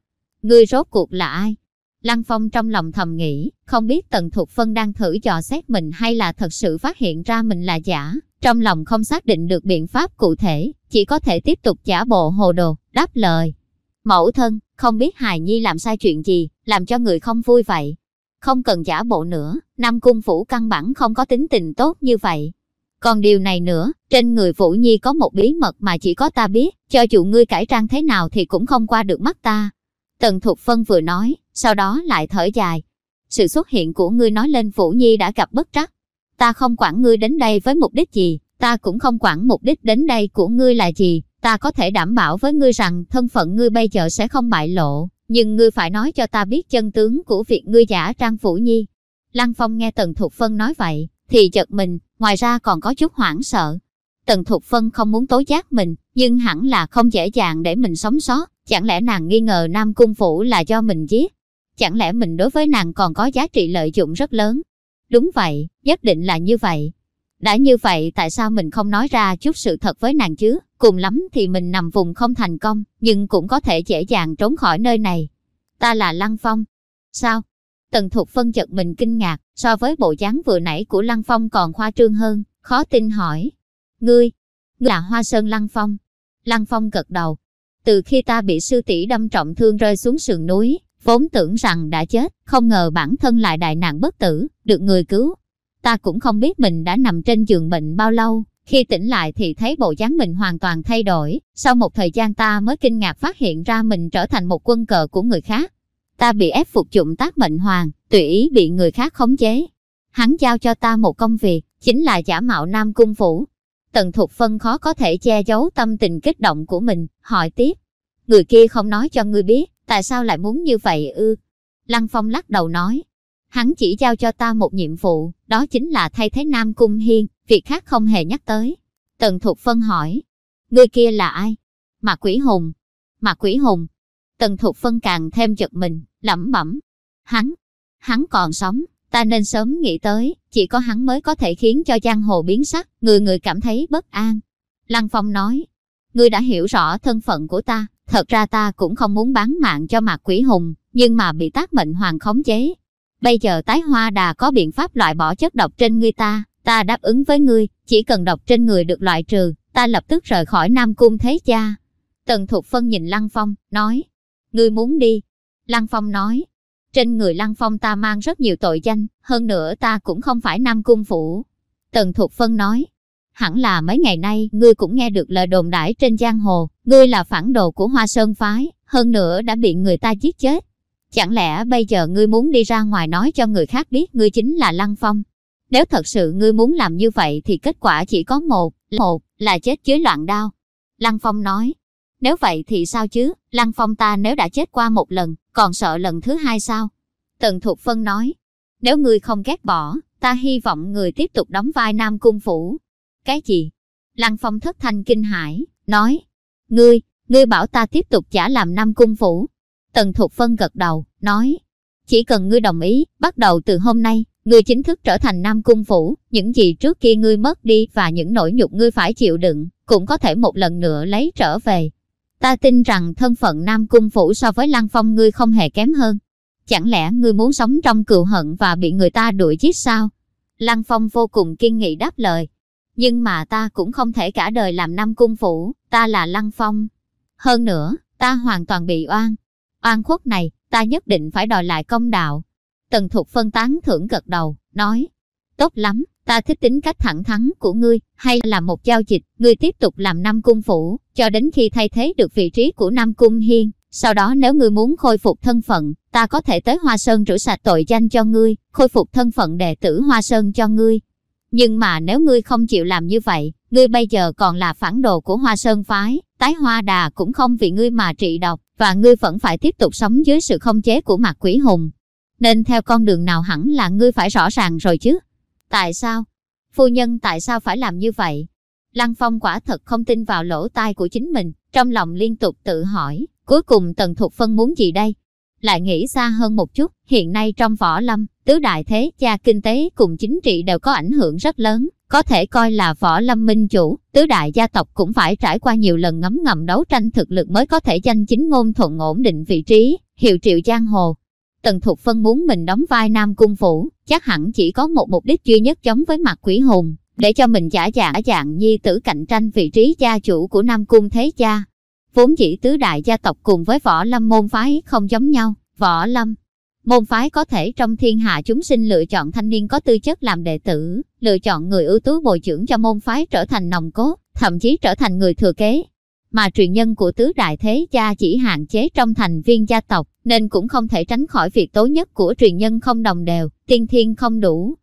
Ngươi rốt cuộc là ai? Lăng Phong trong lòng thầm nghĩ, không biết Tần Thục Phân đang thử dò xét mình hay là thật sự phát hiện ra mình là giả. Trong lòng không xác định được biện pháp cụ thể, chỉ có thể tiếp tục giả bộ hồ đồ, đáp lời. Mẫu thân, không biết Hài Nhi làm sai chuyện gì, làm cho người không vui vậy. Không cần giả bộ nữa, Nam Cung Phủ căn bản không có tính tình tốt như vậy. Còn điều này nữa, trên người Vũ Nhi có một bí mật mà chỉ có ta biết, cho dù ngươi cải trang thế nào thì cũng không qua được mắt ta. Tần Thục Phân vừa nói, sau đó lại thở dài. Sự xuất hiện của ngươi nói lên Vũ Nhi đã gặp bất trắc. Ta không quản ngươi đến đây với mục đích gì, ta cũng không quản mục đích đến đây của ngươi là gì, ta có thể đảm bảo với ngươi rằng thân phận ngươi bây giờ sẽ không bại lộ, nhưng ngươi phải nói cho ta biết chân tướng của việc ngươi giả trang Vũ Nhi. Lăng Phong nghe Tần Thục Phân nói vậy, thì chợt mình, ngoài ra còn có chút hoảng sợ. Tần Thục Phân không muốn tố giác mình, nhưng hẳn là không dễ dàng để mình sống sót. Chẳng lẽ nàng nghi ngờ Nam Cung Phủ là do mình giết? Chẳng lẽ mình đối với nàng còn có giá trị lợi dụng rất lớn? Đúng vậy, nhất định là như vậy. Đã như vậy tại sao mình không nói ra chút sự thật với nàng chứ? Cùng lắm thì mình nằm vùng không thành công, nhưng cũng có thể dễ dàng trốn khỏi nơi này. Ta là Lăng Phong. Sao? Tần Thục Phân chật mình kinh ngạc, so với bộ dáng vừa nãy của Lăng Phong còn khoa trương hơn, khó tin hỏi. Ngươi, ngươi là Hoa Sơn Lăng Phong. Lăng Phong gật đầu. Từ khi ta bị sư tỷ đâm trọng thương rơi xuống sườn núi, vốn tưởng rằng đã chết, không ngờ bản thân lại đại nạn bất tử, được người cứu. Ta cũng không biết mình đã nằm trên giường bệnh bao lâu, khi tỉnh lại thì thấy bộ dáng mình hoàn toàn thay đổi, sau một thời gian ta mới kinh ngạc phát hiện ra mình trở thành một quân cờ của người khác. Ta bị ép phục dụng tác mệnh hoàng, tùy ý bị người khác khống chế. Hắn giao cho ta một công việc, chính là giả mạo Nam Cung Phủ. Tần Thục Phân khó có thể che giấu tâm tình kích động của mình, hỏi tiếp. Người kia không nói cho ngươi biết, tại sao lại muốn như vậy ư? Lăng Phong lắc đầu nói. Hắn chỉ giao cho ta một nhiệm vụ, đó chính là thay thế Nam Cung Hiên, việc khác không hề nhắc tới. Tần Thục Phân hỏi. Người kia là ai? Mạc Quỷ Hùng. Mạc Quỷ Hùng. Tần Thục Phân càng thêm chật mình, lẩm bẩm. Hắn, hắn còn sống, ta nên sớm nghĩ tới, chỉ có hắn mới có thể khiến cho giang hồ biến sắc, người người cảm thấy bất an. Lăng Phong nói, ngươi đã hiểu rõ thân phận của ta, thật ra ta cũng không muốn bán mạng cho Mạc Quỷ Hùng, nhưng mà bị tác mệnh hoàng khống chế. Bây giờ tái hoa đà có biện pháp loại bỏ chất độc trên ngươi ta, ta đáp ứng với ngươi, chỉ cần độc trên người được loại trừ, ta lập tức rời khỏi Nam Cung Thế Cha. Tần Thục Phân nhìn Lăng Phong, nói, ngươi muốn đi. Lăng Phong nói, trên người Lăng Phong ta mang rất nhiều tội danh, hơn nữa ta cũng không phải Nam Cung Phủ. Tần Thục Phân nói, hẳn là mấy ngày nay ngươi cũng nghe được lời đồn đãi trên giang hồ, ngươi là phản đồ của Hoa Sơn Phái, hơn nữa đã bị người ta giết chết. Chẳng lẽ bây giờ ngươi muốn đi ra ngoài nói cho người khác biết ngươi chính là Lăng Phong? Nếu thật sự ngươi muốn làm như vậy thì kết quả chỉ có một, một là chết dưới loạn đao. Lăng Phong nói, nếu vậy thì sao chứ, Lăng Phong ta nếu đã chết qua một lần, còn sợ lần thứ hai sao? Tần Thục Phân nói, nếu ngươi không ghét bỏ, ta hy vọng người tiếp tục đóng vai Nam Cung Phủ. Cái gì? Lăng Phong thất thanh kinh hãi nói, ngươi, ngươi bảo ta tiếp tục giả làm Nam Cung Phủ. Tần Thục Phân gật đầu, nói, chỉ cần ngươi đồng ý, bắt đầu từ hôm nay, ngươi chính thức trở thành Nam Cung Phủ, những gì trước kia ngươi mất đi và những nỗi nhục ngươi phải chịu đựng, cũng có thể một lần nữa lấy trở về. Ta tin rằng thân phận Nam Cung Phủ so với Lăng Phong ngươi không hề kém hơn. Chẳng lẽ ngươi muốn sống trong cừu hận và bị người ta đuổi giết sao? Lăng Phong vô cùng kiên nghị đáp lời. Nhưng mà ta cũng không thể cả đời làm Nam Cung Phủ, ta là Lăng Phong. Hơn nữa, ta hoàn toàn bị oan. Oan khuất này, ta nhất định phải đòi lại công đạo. Tần Thục phân tán thưởng gật đầu, nói. Tốt lắm, ta thích tính cách thẳng thắn của ngươi, hay là một giao dịch, ngươi tiếp tục làm Nam Cung Phủ, cho đến khi thay thế được vị trí của Nam Cung Hiên. Sau đó nếu ngươi muốn khôi phục thân phận, ta có thể tới Hoa Sơn rửa sạch tội danh cho ngươi, khôi phục thân phận đệ tử Hoa Sơn cho ngươi. Nhưng mà nếu ngươi không chịu làm như vậy, ngươi bây giờ còn là phản đồ của Hoa Sơn Phái, tái hoa đà cũng không vì ngươi mà trị độc, và ngươi vẫn phải tiếp tục sống dưới sự không chế của mặt quỷ hùng. Nên theo con đường nào hẳn là ngươi phải rõ ràng rồi chứ. Tại sao? Phu nhân tại sao phải làm như vậy? Lăng Phong quả thật không tin vào lỗ tai của chính mình, trong lòng liên tục tự hỏi, cuối cùng Tần Thục Phân muốn gì đây? Lại nghĩ xa hơn một chút, hiện nay trong võ lâm, tứ đại thế gia kinh tế cùng chính trị đều có ảnh hưởng rất lớn, có thể coi là võ lâm minh chủ, tứ đại gia tộc cũng phải trải qua nhiều lần ngấm ngầm đấu tranh thực lực mới có thể danh chính ngôn thuận ổn định vị trí, hiệu triệu giang hồ. Tần Thục Phân muốn mình đóng vai Nam Cung Phủ, chắc hẳn chỉ có một mục đích duy nhất chống với mặt quỷ hùng, để cho mình giả giả dạng nhi tử cạnh tranh vị trí gia chủ của Nam Cung Thế Gia. Vốn chỉ tứ đại gia tộc cùng với võ lâm môn phái không giống nhau, võ lâm. Môn phái có thể trong thiên hạ chúng sinh lựa chọn thanh niên có tư chất làm đệ tử, lựa chọn người ưu tú bồi dưỡng cho môn phái trở thành nòng cốt, thậm chí trở thành người thừa kế. Mà truyền nhân của tứ đại thế gia chỉ hạn chế trong thành viên gia tộc, nên cũng không thể tránh khỏi việc tối nhất của truyền nhân không đồng đều, tiên thiên không đủ.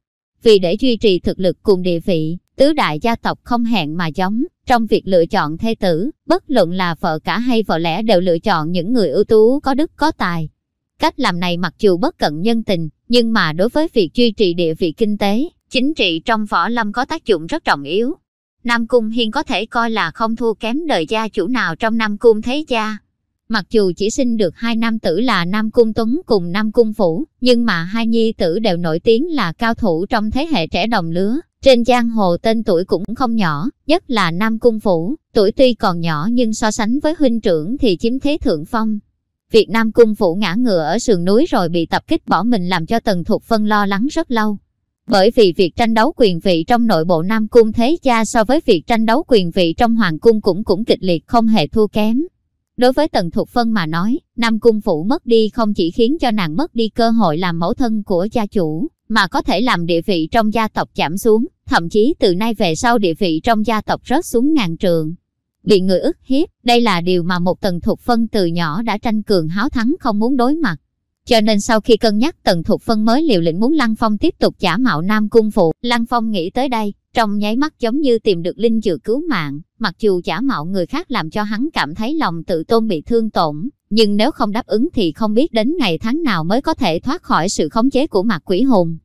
Vì để duy trì thực lực cùng địa vị, tứ đại gia tộc không hẹn mà giống, trong việc lựa chọn thê tử, bất luận là vợ cả hay vợ lẽ đều lựa chọn những người ưu tú có đức có tài. Cách làm này mặc dù bất cận nhân tình, nhưng mà đối với việc duy trì địa vị kinh tế, chính trị trong võ lâm có tác dụng rất trọng yếu. Nam Cung Hiên có thể coi là không thua kém đời gia chủ nào trong Nam Cung Thế Gia. Mặc dù chỉ sinh được hai nam tử là Nam Cung Tuấn cùng Nam Cung Phủ, nhưng mà hai nhi tử đều nổi tiếng là cao thủ trong thế hệ trẻ đồng lứa. Trên giang hồ tên tuổi cũng không nhỏ, nhất là Nam Cung Phủ, tuổi tuy còn nhỏ nhưng so sánh với huynh trưởng thì chiếm thế thượng phong. Việt Nam Cung Phủ ngã ngựa ở sườn núi rồi bị tập kích bỏ mình làm cho Tần Thục Phân lo lắng rất lâu. Bởi vì việc tranh đấu quyền vị trong nội bộ Nam Cung Thế Gia so với việc tranh đấu quyền vị trong Hoàng Cung cũng cũng kịch liệt không hề thua kém. Đối với Tần Thục Phân mà nói, Nam Cung Phủ mất đi không chỉ khiến cho nàng mất đi cơ hội làm mẫu thân của gia chủ, mà có thể làm địa vị trong gia tộc giảm xuống, thậm chí từ nay về sau địa vị trong gia tộc rớt xuống ngàn trường. Bị người ức hiếp, đây là điều mà một Tần thuộc Phân từ nhỏ đã tranh cường háo thắng không muốn đối mặt. Cho nên sau khi cân nhắc Tần thuộc Phân mới liều lĩnh muốn Lăng Phong tiếp tục giả mạo Nam Cung Phụ, Lăng Phong nghĩ tới đây, trong nháy mắt giống như tìm được linh dược cứu mạng, mặc dù giả mạo người khác làm cho hắn cảm thấy lòng tự tôn bị thương tổn, nhưng nếu không đáp ứng thì không biết đến ngày tháng nào mới có thể thoát khỏi sự khống chế của mặt quỷ hồn.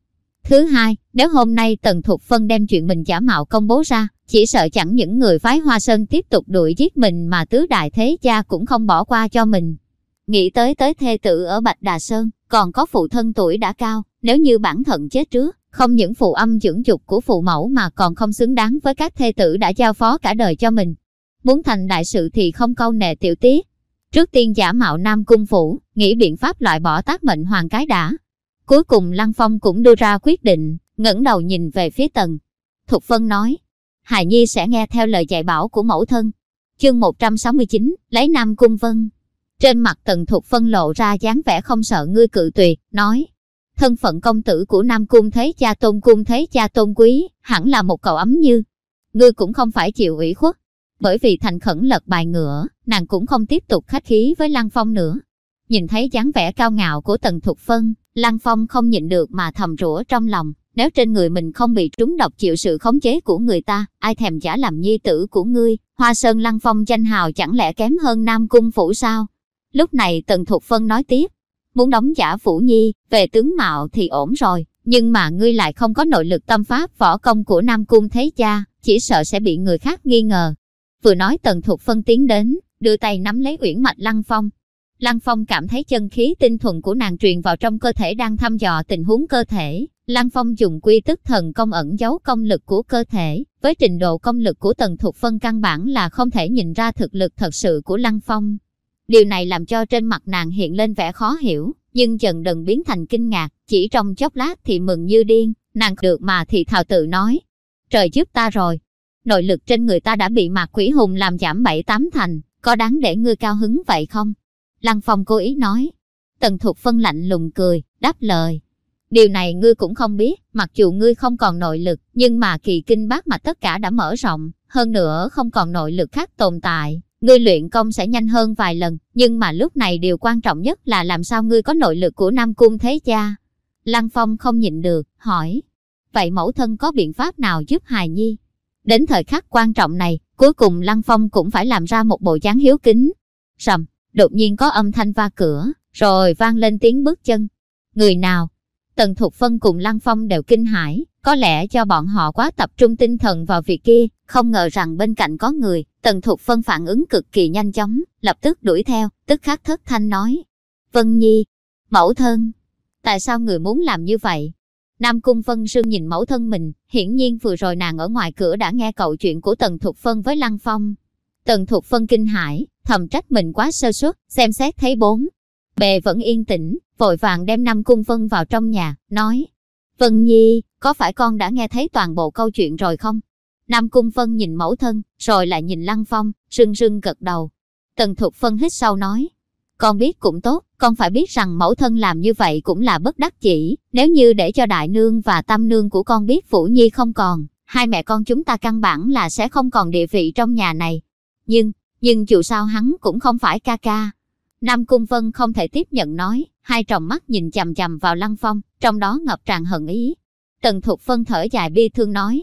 Thứ hai, nếu hôm nay Tần Thục Phân đem chuyện mình giả mạo công bố ra, chỉ sợ chẳng những người phái Hoa Sơn tiếp tục đuổi giết mình mà tứ đại thế gia cũng không bỏ qua cho mình. Nghĩ tới tới thê tử ở Bạch Đà Sơn, còn có phụ thân tuổi đã cao, nếu như bản thân chết trước, không những phụ âm dưỡng dục của phụ mẫu mà còn không xứng đáng với các thê tử đã giao phó cả đời cho mình. Muốn thành đại sự thì không câu nệ tiểu tiết. Trước tiên giả mạo Nam Cung Phủ, nghĩ biện pháp loại bỏ tác mệnh hoàng cái đã. Cuối cùng Lăng Phong cũng đưa ra quyết định, ngẩng đầu nhìn về phía tầng. Thục Vân nói, Hài Nhi sẽ nghe theo lời dạy bảo của mẫu thân. Chương 169, lấy Nam Cung Vân. Trên mặt tần thục phân lộ ra dáng vẻ không sợ ngươi cự tuyệt, nói. Thân phận công tử của Nam Cung Thế Cha Tôn Cung Thế Cha Tôn Quý, hẳn là một cậu ấm như. Ngươi cũng không phải chịu ủy khuất. Bởi vì thành khẩn lật bài ngựa, nàng cũng không tiếp tục khách khí với Lăng Phong nữa. Nhìn thấy dáng vẻ cao ngạo của tần thục phân, Lăng Phong không nhịn được mà thầm rủa trong lòng. Nếu trên người mình không bị trúng độc chịu sự khống chế của người ta, ai thèm giả làm nhi tử của ngươi, Hoa Sơn Lăng Phong danh hào chẳng lẽ kém hơn Nam Cung Phủ sao? Lúc này Tần Thục Phân nói tiếp, muốn đóng giả Phủ Nhi, về tướng mạo thì ổn rồi, nhưng mà ngươi lại không có nội lực tâm pháp võ công của Nam Cung Thế Cha, chỉ sợ sẽ bị người khác nghi ngờ. Vừa nói Tần Thục Phân tiến đến, đưa tay nắm lấy uyển mạch Lăng Phong. Lăng Phong cảm thấy chân khí tinh thuần của nàng truyền vào trong cơ thể đang thăm dò tình huống cơ thể. Lăng Phong dùng quy tức thần công ẩn giấu công lực của cơ thể. Với trình độ công lực của Tần Thục Phân căn bản là không thể nhìn ra thực lực thật sự của Lăng Phong. Điều này làm cho trên mặt nàng hiện lên vẻ khó hiểu, nhưng dần dần biến thành kinh ngạc, chỉ trong chốc lát thì mừng như điên, nàng được mà thì thào tự nói. Trời giúp ta rồi, nội lực trên người ta đã bị mạc quỷ hùng làm giảm bảy tám thành, có đáng để ngươi cao hứng vậy không? Lăng Phong cố ý nói. Tần Thục Phân lạnh lùng cười, đáp lời. Điều này ngươi cũng không biết, mặc dù ngươi không còn nội lực, nhưng mà kỳ kinh bát mạch tất cả đã mở rộng, hơn nữa không còn nội lực khác tồn tại, Ngươi luyện công sẽ nhanh hơn vài lần, nhưng mà lúc này điều quan trọng nhất là làm sao ngươi có nội lực của Nam Cung Thế Cha. Lăng Phong không nhịn được, hỏi. Vậy mẫu thân có biện pháp nào giúp hài nhi? Đến thời khắc quan trọng này, cuối cùng Lăng Phong cũng phải làm ra một bộ dáng hiếu kính. Rầm, đột nhiên có âm thanh va cửa, rồi vang lên tiếng bước chân. Người nào? Tần Thục Phân cùng Lăng Phong đều kinh hãi, có lẽ cho bọn họ quá tập trung tinh thần vào việc kia, không ngờ rằng bên cạnh có người, Tần Thục Phân phản ứng cực kỳ nhanh chóng, lập tức đuổi theo, tức khắc thất thanh nói. Vân Nhi, Mẫu thân, tại sao người muốn làm như vậy? Nam Cung Vân Sương nhìn mẫu thân mình, hiển nhiên vừa rồi nàng ở ngoài cửa đã nghe cậu chuyện của Tần Thục Phân với Lăng Phong. Tần Thục Phân kinh hãi, thầm trách mình quá sơ suất, xem xét thấy bốn. Bề vẫn yên tĩnh, vội vàng đem Nam Cung Vân vào trong nhà, nói. Vân Nhi, có phải con đã nghe thấy toàn bộ câu chuyện rồi không? Nam Cung Vân nhìn mẫu thân, rồi lại nhìn Lăng Phong, rưng rưng gật đầu. Tần Thục Phân hít sâu nói. Con biết cũng tốt, con phải biết rằng mẫu thân làm như vậy cũng là bất đắc chỉ. Nếu như để cho đại nương và tam nương của con biết Vũ Nhi không còn, hai mẹ con chúng ta căn bản là sẽ không còn địa vị trong nhà này. Nhưng, nhưng dù sao hắn cũng không phải ca ca. Nam Cung Vân không thể tiếp nhận nói, hai tròng mắt nhìn chằm chằm vào Lăng Phong, trong đó ngập tràn hận ý. Tần Thục Phân thở dài bi thương nói,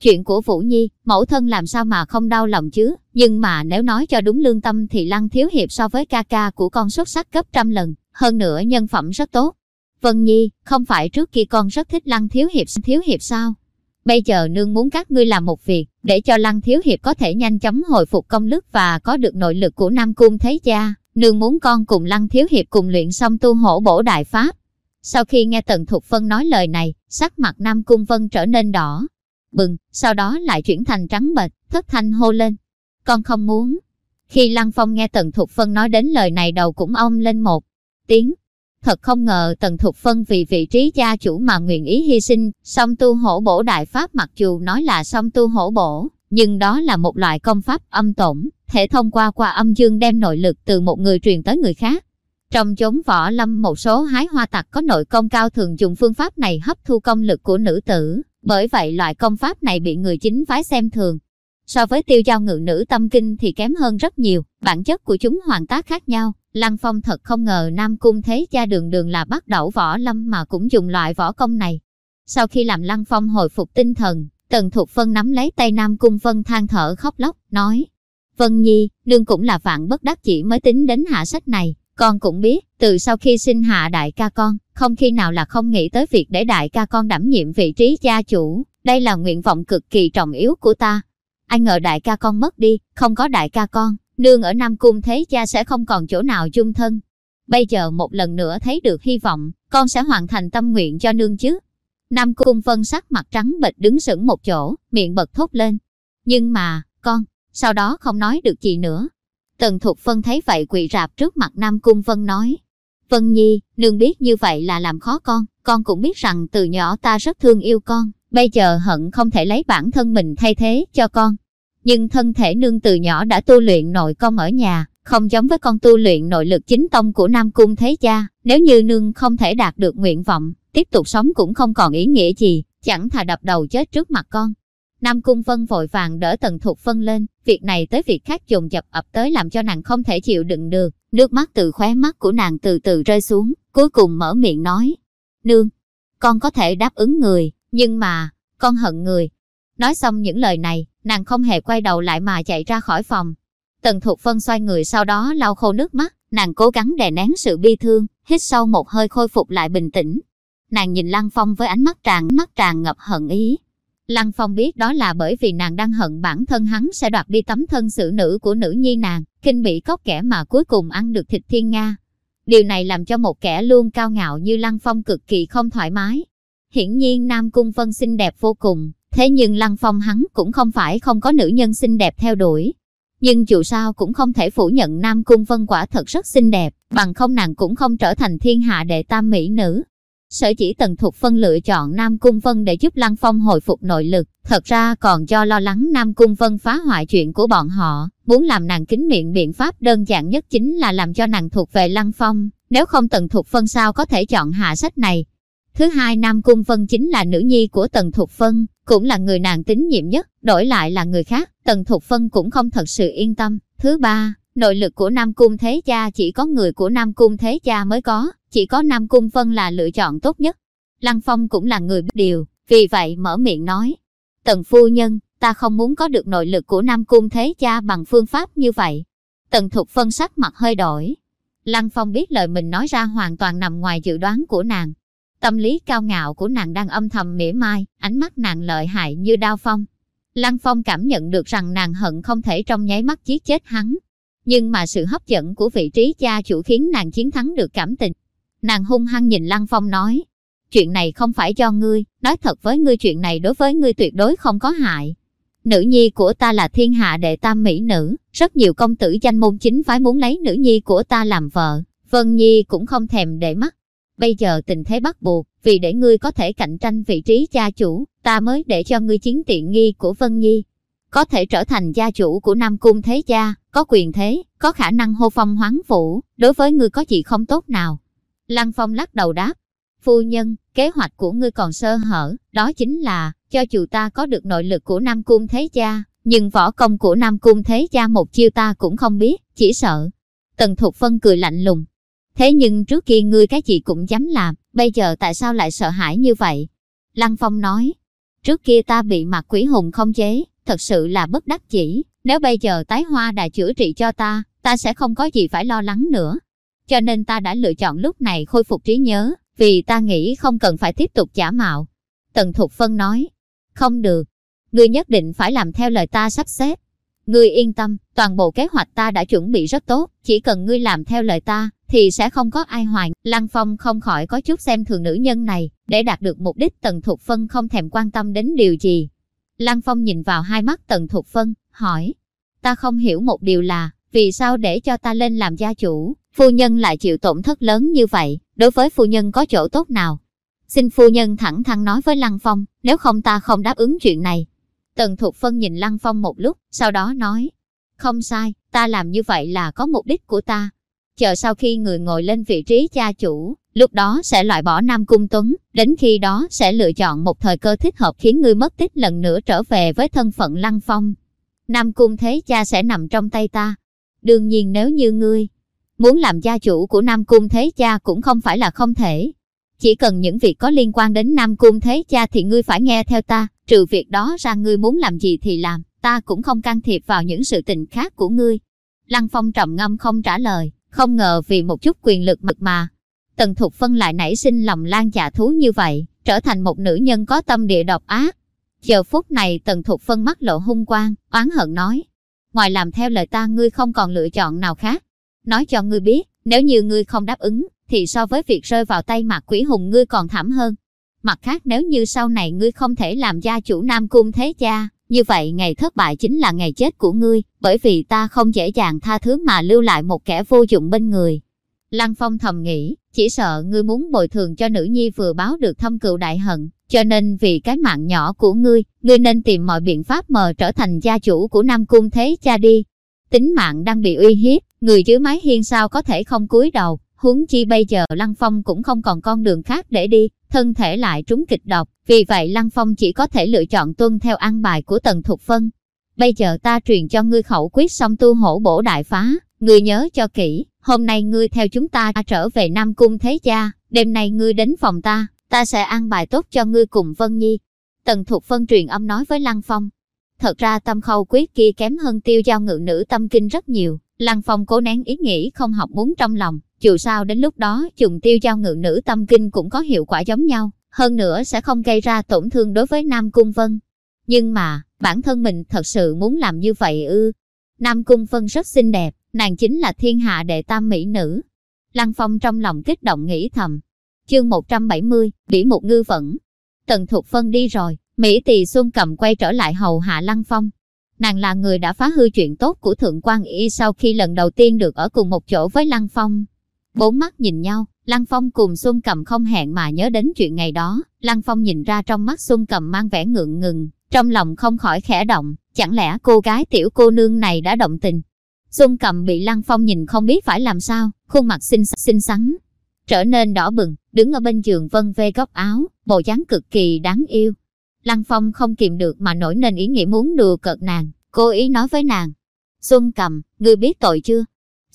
chuyện của Vũ Nhi, mẫu thân làm sao mà không đau lòng chứ, nhưng mà nếu nói cho đúng lương tâm thì Lăng Thiếu Hiệp so với ca ca của con xuất sắc gấp trăm lần, hơn nữa nhân phẩm rất tốt. Vân Nhi, không phải trước kia con rất thích Lăng Thiếu Hiệp Thiếu Hiệp sao? Bây giờ nương muốn các ngươi làm một việc, để cho Lăng Thiếu Hiệp có thể nhanh chóng hồi phục công lực và có được nội lực của Nam Cung Thế Gia. Nương muốn con cùng Lăng Thiếu Hiệp cùng luyện xong tu hổ bổ đại pháp. Sau khi nghe Tần Thục Phân nói lời này, sắc mặt Nam Cung Vân trở nên đỏ, bừng, sau đó lại chuyển thành trắng bệch, thất thanh hô lên. Con không muốn. Khi Lăng Phong nghe Tần Thục Phân nói đến lời này đầu cũng ong lên một tiếng. Thật không ngờ Tần Thục Phân vì vị trí gia chủ mà nguyện ý hy sinh, song tu hổ bổ đại pháp mặc dù nói là song tu hổ bổ, nhưng đó là một loại công pháp âm tổn, thể thông qua qua âm dương đem nội lực từ một người truyền tới người khác. Trong chốn võ lâm một số hái hoa tặc có nội công cao thường dùng phương pháp này hấp thu công lực của nữ tử, bởi vậy loại công pháp này bị người chính phái xem thường. So với tiêu giao ngự nữ tâm kinh thì kém hơn rất nhiều, bản chất của chúng hoàn tác khác nhau. Lăng Phong thật không ngờ Nam Cung Thế Cha đường đường là bắt đầu võ lâm mà cũng dùng loại võ công này. Sau khi làm Lăng Phong hồi phục tinh thần, Tần Thục Phân nắm lấy tay Nam Cung Vân than thở khóc lóc, nói Vân Nhi, nương cũng là vạn bất đắc chỉ mới tính đến hạ sách này, con cũng biết, từ sau khi sinh hạ đại ca con, không khi nào là không nghĩ tới việc để đại ca con đảm nhiệm vị trí gia chủ. Đây là nguyện vọng cực kỳ trọng yếu của ta. Ai ngờ đại ca con mất đi, không có đại ca con, nương ở Nam Cung thế cha sẽ không còn chỗ nào chung thân. Bây giờ một lần nữa thấy được hy vọng, con sẽ hoàn thành tâm nguyện cho nương chứ. Nam Cung Vân sắc mặt trắng bệch đứng sững một chỗ, miệng bật thốt lên. Nhưng mà, con, sau đó không nói được gì nữa, Tần Thục Vân thấy vậy quỳ rạp trước mặt Nam Cung Vân nói. Vân Nhi, nương biết như vậy là làm khó con, con cũng biết rằng từ nhỏ ta rất thương yêu con, bây giờ hận không thể lấy bản thân mình thay thế cho con. Nhưng thân thể nương từ nhỏ đã tu luyện nội công ở nhà, không giống với con tu luyện nội lực chính tông của Nam Cung Thế Cha. Nếu như nương không thể đạt được nguyện vọng, tiếp tục sống cũng không còn ý nghĩa gì, chẳng thà đập đầu chết trước mặt con. Nam Cung Vân vội vàng đỡ Tần Thục Phân lên, việc này tới việc khác dồn dập ập tới làm cho nàng không thể chịu đựng được, nước mắt từ khóe mắt của nàng từ từ rơi xuống, cuối cùng mở miệng nói, Nương, con có thể đáp ứng người, nhưng mà, con hận người. Nói xong những lời này, nàng không hề quay đầu lại mà chạy ra khỏi phòng. Tần Thục Phân xoay người sau đó lau khô nước mắt, nàng cố gắng đè nén sự bi thương, hít sâu một hơi khôi phục lại bình tĩnh. Nàng nhìn Lăng Phong với ánh mắt tràn mắt tràn ngập hận ý, Lăng Phong biết đó là bởi vì nàng đang hận bản thân hắn sẽ đoạt đi tấm thân xử nữ của nữ nhi nàng, kinh bị cóc kẻ mà cuối cùng ăn được thịt thiên Nga. Điều này làm cho một kẻ luôn cao ngạo như Lăng Phong cực kỳ không thoải mái. Hiển nhiên Nam Cung Vân xinh đẹp vô cùng, thế nhưng Lăng Phong hắn cũng không phải không có nữ nhân xinh đẹp theo đuổi. Nhưng dù sao cũng không thể phủ nhận Nam Cung Vân quả thật rất xinh đẹp, bằng không nàng cũng không trở thành thiên hạ đệ tam mỹ nữ. Sở chỉ Tần Thục Phân lựa chọn Nam Cung Vân để giúp Lăng Phong hồi phục nội lực, thật ra còn do lo lắng Nam Cung Vân phá hoại chuyện của bọn họ, muốn làm nàng kính miệng biện pháp đơn giản nhất chính là làm cho nàng thuộc về Lăng Phong, nếu không Tần Thục Phân sao có thể chọn hạ sách này. Thứ hai Nam Cung Vân chính là nữ nhi của Tần Thục Phân, cũng là người nàng tín nhiệm nhất, đổi lại là người khác, Tần Thục Phân cũng không thật sự yên tâm. Thứ ba, nội lực của Nam Cung Thế Cha chỉ có người của Nam Cung Thế Cha mới có, chỉ có Nam Cung Vân là lựa chọn tốt nhất. Lăng Phong cũng là người biết điều, vì vậy mở miệng nói. Tần phu nhân, ta không muốn có được nội lực của Nam Cung Thế Cha bằng phương pháp như vậy. Tần Thục Phân sắc mặt hơi đổi. Lăng Phong biết lời mình nói ra hoàn toàn nằm ngoài dự đoán của nàng. Tâm lý cao ngạo của nàng đang âm thầm mỉa mai, ánh mắt nàng lợi hại như đao phong. Lăng Phong cảm nhận được rằng nàng hận không thể trong nháy mắt giết chết hắn. Nhưng mà sự hấp dẫn của vị trí cha chủ khiến nàng chiến thắng được cảm tình. Nàng hung hăng nhìn Lăng Phong nói, chuyện này không phải cho ngươi, nói thật với ngươi chuyện này đối với ngươi tuyệt đối không có hại. Nữ nhi của ta là thiên hạ đệ tam mỹ nữ, rất nhiều công tử danh môn chính phái muốn lấy nữ nhi của ta làm vợ, Vân Nhi cũng không thèm để mắt. Bây giờ tình thế bắt buộc, vì để ngươi có thể cạnh tranh vị trí gia chủ, ta mới để cho ngươi chiến tiện nghi của Vân Nhi. Có thể trở thành gia chủ của Nam Cung Thế Gia, có quyền thế, có khả năng hô phong hoáng vũ, đối với ngươi có gì không tốt nào. Lăng Phong lắc đầu đáp, phu nhân, kế hoạch của ngươi còn sơ hở, đó chính là, cho dù ta có được nội lực của Nam Cung Thế Gia, nhưng võ công của Nam Cung Thế Gia một chiêu ta cũng không biết, chỉ sợ. Tần Thục Phân cười lạnh lùng. Thế nhưng trước kia ngươi cái gì cũng dám làm, bây giờ tại sao lại sợ hãi như vậy? Lăng Phong nói, trước kia ta bị mặt quỷ hùng không chế, thật sự là bất đắc chỉ. Nếu bây giờ tái hoa đã chữa trị cho ta, ta sẽ không có gì phải lo lắng nữa. Cho nên ta đã lựa chọn lúc này khôi phục trí nhớ, vì ta nghĩ không cần phải tiếp tục giả mạo. Tần Thục Phân nói, không được, ngươi nhất định phải làm theo lời ta sắp xếp. Ngươi yên tâm, toàn bộ kế hoạch ta đã chuẩn bị rất tốt, chỉ cần ngươi làm theo lời ta, thì sẽ không có ai hoài. Lăng Phong không khỏi có chút xem thường nữ nhân này, để đạt được mục đích Tần Thục Phân không thèm quan tâm đến điều gì. Lăng Phong nhìn vào hai mắt Tần Thục Phân, hỏi, ta không hiểu một điều là, vì sao để cho ta lên làm gia chủ, phu nhân lại chịu tổn thất lớn như vậy, đối với phu nhân có chỗ tốt nào? Xin phu nhân thẳng thắn nói với Lăng Phong, nếu không ta không đáp ứng chuyện này. Tần Thục Phân nhìn Lăng Phong một lúc, sau đó nói, không sai, ta làm như vậy là có mục đích của ta. Chờ sau khi người ngồi lên vị trí cha chủ, lúc đó sẽ loại bỏ Nam Cung Tuấn, đến khi đó sẽ lựa chọn một thời cơ thích hợp khiến ngươi mất tích lần nữa trở về với thân phận Lăng Phong. Nam Cung Thế Cha sẽ nằm trong tay ta. Đương nhiên nếu như ngươi muốn làm gia chủ của Nam Cung Thế Cha cũng không phải là không thể. Chỉ cần những việc có liên quan đến Nam Cung Thế Cha thì ngươi phải nghe theo ta, trừ việc đó ra ngươi muốn làm gì thì làm, ta cũng không can thiệp vào những sự tình khác của ngươi. Lăng Phong trầm ngâm không trả lời, không ngờ vì một chút quyền lực mực mà. Tần Thục Phân lại nảy sinh lòng lan dạ thú như vậy, trở thành một nữ nhân có tâm địa độc ác. Giờ phút này Tần Thục Phân mắt lộ hung quang, oán hận nói. Ngoài làm theo lời ta ngươi không còn lựa chọn nào khác. Nói cho ngươi biết, nếu như ngươi không đáp ứng, thì so với việc rơi vào tay mặt quỷ hùng ngươi còn thảm hơn. Mặt khác nếu như sau này ngươi không thể làm gia chủ Nam Cung Thế Cha, như vậy ngày thất bại chính là ngày chết của ngươi, bởi vì ta không dễ dàng tha thứ mà lưu lại một kẻ vô dụng bên người. Lăng Phong thầm nghĩ, chỉ sợ ngươi muốn bồi thường cho nữ nhi vừa báo được thâm cựu đại hận, cho nên vì cái mạng nhỏ của ngươi, ngươi nên tìm mọi biện pháp mờ trở thành gia chủ của Nam Cung Thế Cha đi. Tính mạng đang bị uy hiếp, người dưới mái hiên sao có thể không cúi đầu, huống chi bây giờ Lăng Phong cũng không còn con đường khác để đi, thân thể lại trúng kịch độc, vì vậy Lăng Phong chỉ có thể lựa chọn tuân theo ăn bài của Tần Thục Phân. Bây giờ ta truyền cho ngươi khẩu quyết xong tu hổ bổ đại phá, ngươi nhớ cho kỹ, hôm nay ngươi theo chúng ta trở về Nam Cung Thế Gia, đêm nay ngươi đến phòng ta, ta sẽ ăn bài tốt cho ngươi cùng Vân Nhi. Tần Thục Phân truyền âm nói với Lăng Phong. Thật ra tâm khâu quyết kia kém hơn tiêu giao ngự nữ tâm kinh rất nhiều, Lăng Phong cố nén ý nghĩ không học muốn trong lòng, dù sao đến lúc đó dùng tiêu giao ngự nữ tâm kinh cũng có hiệu quả giống nhau, hơn nữa sẽ không gây ra tổn thương đối với Nam Cung Vân. Nhưng mà, bản thân mình thật sự muốn làm như vậy ư. Nam Cung Vân rất xinh đẹp, nàng chính là thiên hạ đệ tam mỹ nữ. Lăng Phong trong lòng kích động nghĩ thầm. Chương 170, Bỉ một ngư vẫn. Tần Thục Phân đi rồi, Mỹ Tỳ Xuân cầm quay trở lại hầu hạ Lăng Phong. Nàng là người đã phá hư chuyện tốt của Thượng quan Y sau khi lần đầu tiên được ở cùng một chỗ với Lăng Phong. Bốn mắt nhìn nhau, Lăng Phong cùng Xuân Cầm không hẹn mà nhớ đến chuyện ngày đó. Lăng Phong nhìn ra trong mắt Xuân Cầm mang vẻ ngượng ngừng, trong lòng không khỏi khẽ động, chẳng lẽ cô gái tiểu cô nương này đã động tình. Xuân Cầm bị Lăng Phong nhìn không biết phải làm sao, khuôn mặt xinh xinh xắn, trở nên đỏ bừng, đứng ở bên giường vân vê góc áo, bộ dáng cực kỳ đáng yêu. Lăng Phong không kìm được mà nổi nên ý nghĩ muốn đùa cợt nàng, cố ý nói với nàng. Xuân Cầm, ngươi biết tội chưa?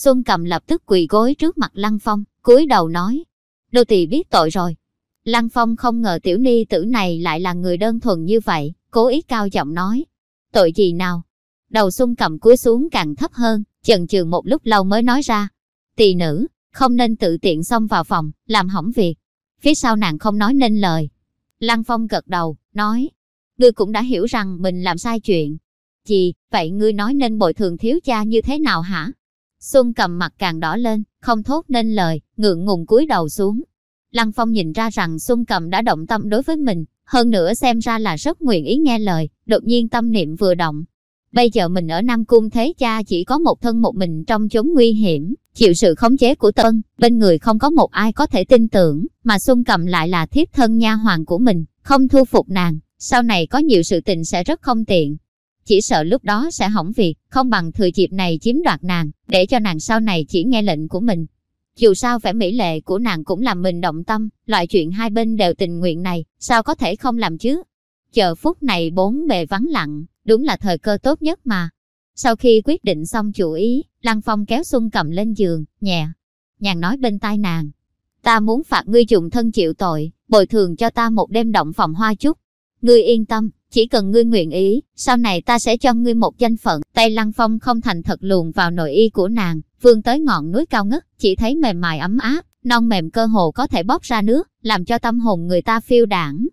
Xuân Cầm lập tức quỳ gối trước mặt Lăng Phong, cúi đầu nói. Đô tỳ biết tội rồi. Lăng Phong không ngờ tiểu ni tử này lại là người đơn thuần như vậy, cố ý cao giọng nói. Tội gì nào? Đầu Xuân Cầm cúi xuống càng thấp hơn, chần chừ một lúc lâu mới nói ra. Tỳ nữ, không nên tự tiện xông vào phòng, làm hỏng việc. Phía sau nàng không nói nên lời. Lăng Phong gật đầu, nói. Ngươi cũng đã hiểu rằng mình làm sai chuyện. Chị vậy ngươi nói nên bồi thường thiếu cha như thế nào hả? Xuân cầm mặt càng đỏ lên, không thốt nên lời, ngượng ngùng cúi đầu xuống. Lăng Phong nhìn ra rằng Xuân cầm đã động tâm đối với mình, hơn nữa xem ra là rất nguyện ý nghe lời, đột nhiên tâm niệm vừa động. Bây giờ mình ở Nam Cung thế cha chỉ có một thân một mình trong chốn nguy hiểm, chịu sự khống chế của Tân, bên người không có một ai có thể tin tưởng, mà Xuân cầm lại là thiếp thân nha hoàng của mình, không thu phục nàng, sau này có nhiều sự tình sẽ rất không tiện. Chỉ sợ lúc đó sẽ hỏng việc, không bằng thừa dịp này chiếm đoạt nàng, để cho nàng sau này chỉ nghe lệnh của mình. Dù sao vẻ mỹ lệ của nàng cũng làm mình động tâm, loại chuyện hai bên đều tình nguyện này, sao có thể không làm chứ? Chờ phút này bốn bề vắng lặng, đúng là thời cơ tốt nhất mà. Sau khi quyết định xong chủ ý, Lăng Phong kéo Xuân cầm lên giường, nhẹ. Nhàn nói bên tai nàng. Ta muốn phạt ngươi dùng thân chịu tội, bồi thường cho ta một đêm động phòng hoa chút. Ngươi yên tâm, chỉ cần ngươi nguyện ý, sau này ta sẽ cho ngươi một danh phận. Tay Lăng Phong không thành thật luồn vào nội y của nàng, vươn tới ngọn núi cao ngất, chỉ thấy mềm mại ấm áp, non mềm cơ hồ có thể bóp ra nước, làm cho tâm hồn người ta phiêu đảng.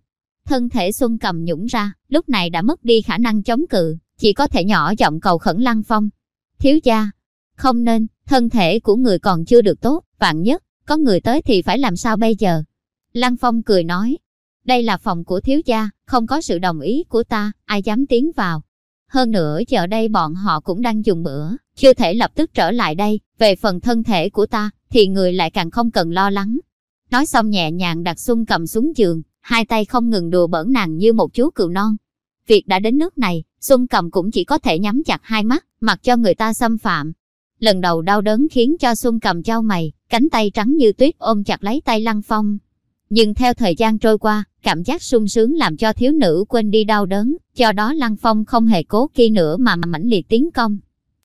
Thân thể Xuân cầm nhũng ra, lúc này đã mất đi khả năng chống cự, chỉ có thể nhỏ giọng cầu khẩn Lăng Phong. Thiếu gia, không nên, thân thể của người còn chưa được tốt, vạn nhất, có người tới thì phải làm sao bây giờ? Lăng Phong cười nói, đây là phòng của thiếu gia, không có sự đồng ý của ta, ai dám tiến vào. Hơn nữa giờ đây bọn họ cũng đang dùng bữa, chưa thể lập tức trở lại đây, về phần thân thể của ta, thì người lại càng không cần lo lắng. Nói xong nhẹ nhàng đặt Xuân cầm xuống giường, hai tay không ngừng đùa bỡn nàng như một chú cừu non. Việc đã đến nước này, Xuân cầm cũng chỉ có thể nhắm chặt hai mắt, mặc cho người ta xâm phạm. Lần đầu đau đớn khiến cho Xuân cầm trao mày, cánh tay trắng như tuyết ôm chặt lấy tay Lăng Phong. Nhưng theo thời gian trôi qua, cảm giác sung sướng làm cho thiếu nữ quên đi đau đớn, cho đó Lăng Phong không hề cố kỳ nữa mà mãnh liệt tiến công.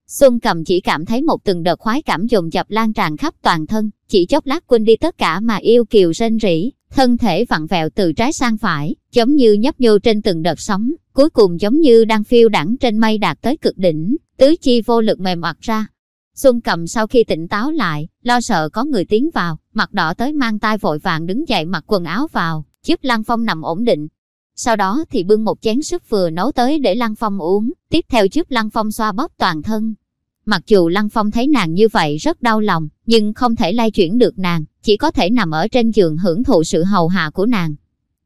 Xuân cầm chỉ cảm thấy một từng đợt khoái cảm dồn dập lan tràn khắp toàn thân, chỉ chốc lát quên đi tất cả mà yêu kiều rên rỉ, thân thể vặn vẹo từ trái sang phải, giống như nhấp nhô trên từng đợt sóng, cuối cùng giống như đang phiêu đẳng trên mây đạt tới cực đỉnh, tứ chi vô lực mềm mặt ra. Xuân cầm sau khi tỉnh táo lại, lo sợ có người tiến vào, mặt đỏ tới mang tay vội vàng đứng dậy mặc quần áo vào, giúp Lăng Phong nằm ổn định. Sau đó thì bưng một chén súp vừa nấu tới để Lăng Phong uống, tiếp theo giúp Lăng Phong xoa bóp toàn thân. Mặc dù Lăng Phong thấy nàng như vậy rất đau lòng, nhưng không thể lay chuyển được nàng, chỉ có thể nằm ở trên giường hưởng thụ sự hầu hạ của nàng.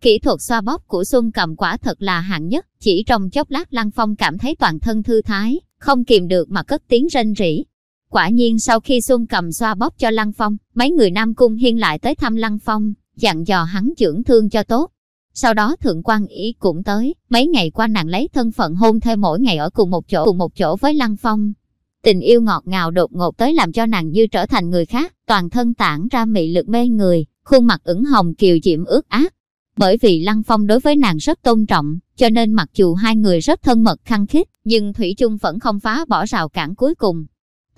Kỹ thuật xoa bóp của Xuân cầm quả thật là hạng nhất, chỉ trong chốc lát Lăng Phong cảm thấy toàn thân thư thái, không kìm được mà cất tiếng rên rỉ. Quả nhiên sau khi Xuân cầm xoa bóp cho Lăng Phong, mấy người Nam Cung hiên lại tới thăm Lăng Phong, dặn dò hắn dưỡng thương cho tốt. Sau đó Thượng quan Ý cũng tới, mấy ngày qua nàng lấy thân phận hôn thê mỗi ngày ở cùng một chỗ cùng một chỗ với Lăng Phong. Tình yêu ngọt ngào đột ngột tới làm cho nàng như trở thành người khác, toàn thân tản ra mị lực mê người, khuôn mặt ửng hồng kiều diễm ướt át. Bởi vì Lăng Phong đối với nàng rất tôn trọng, cho nên mặc dù hai người rất thân mật khăng khít, nhưng Thủy chung vẫn không phá bỏ rào cản cuối cùng.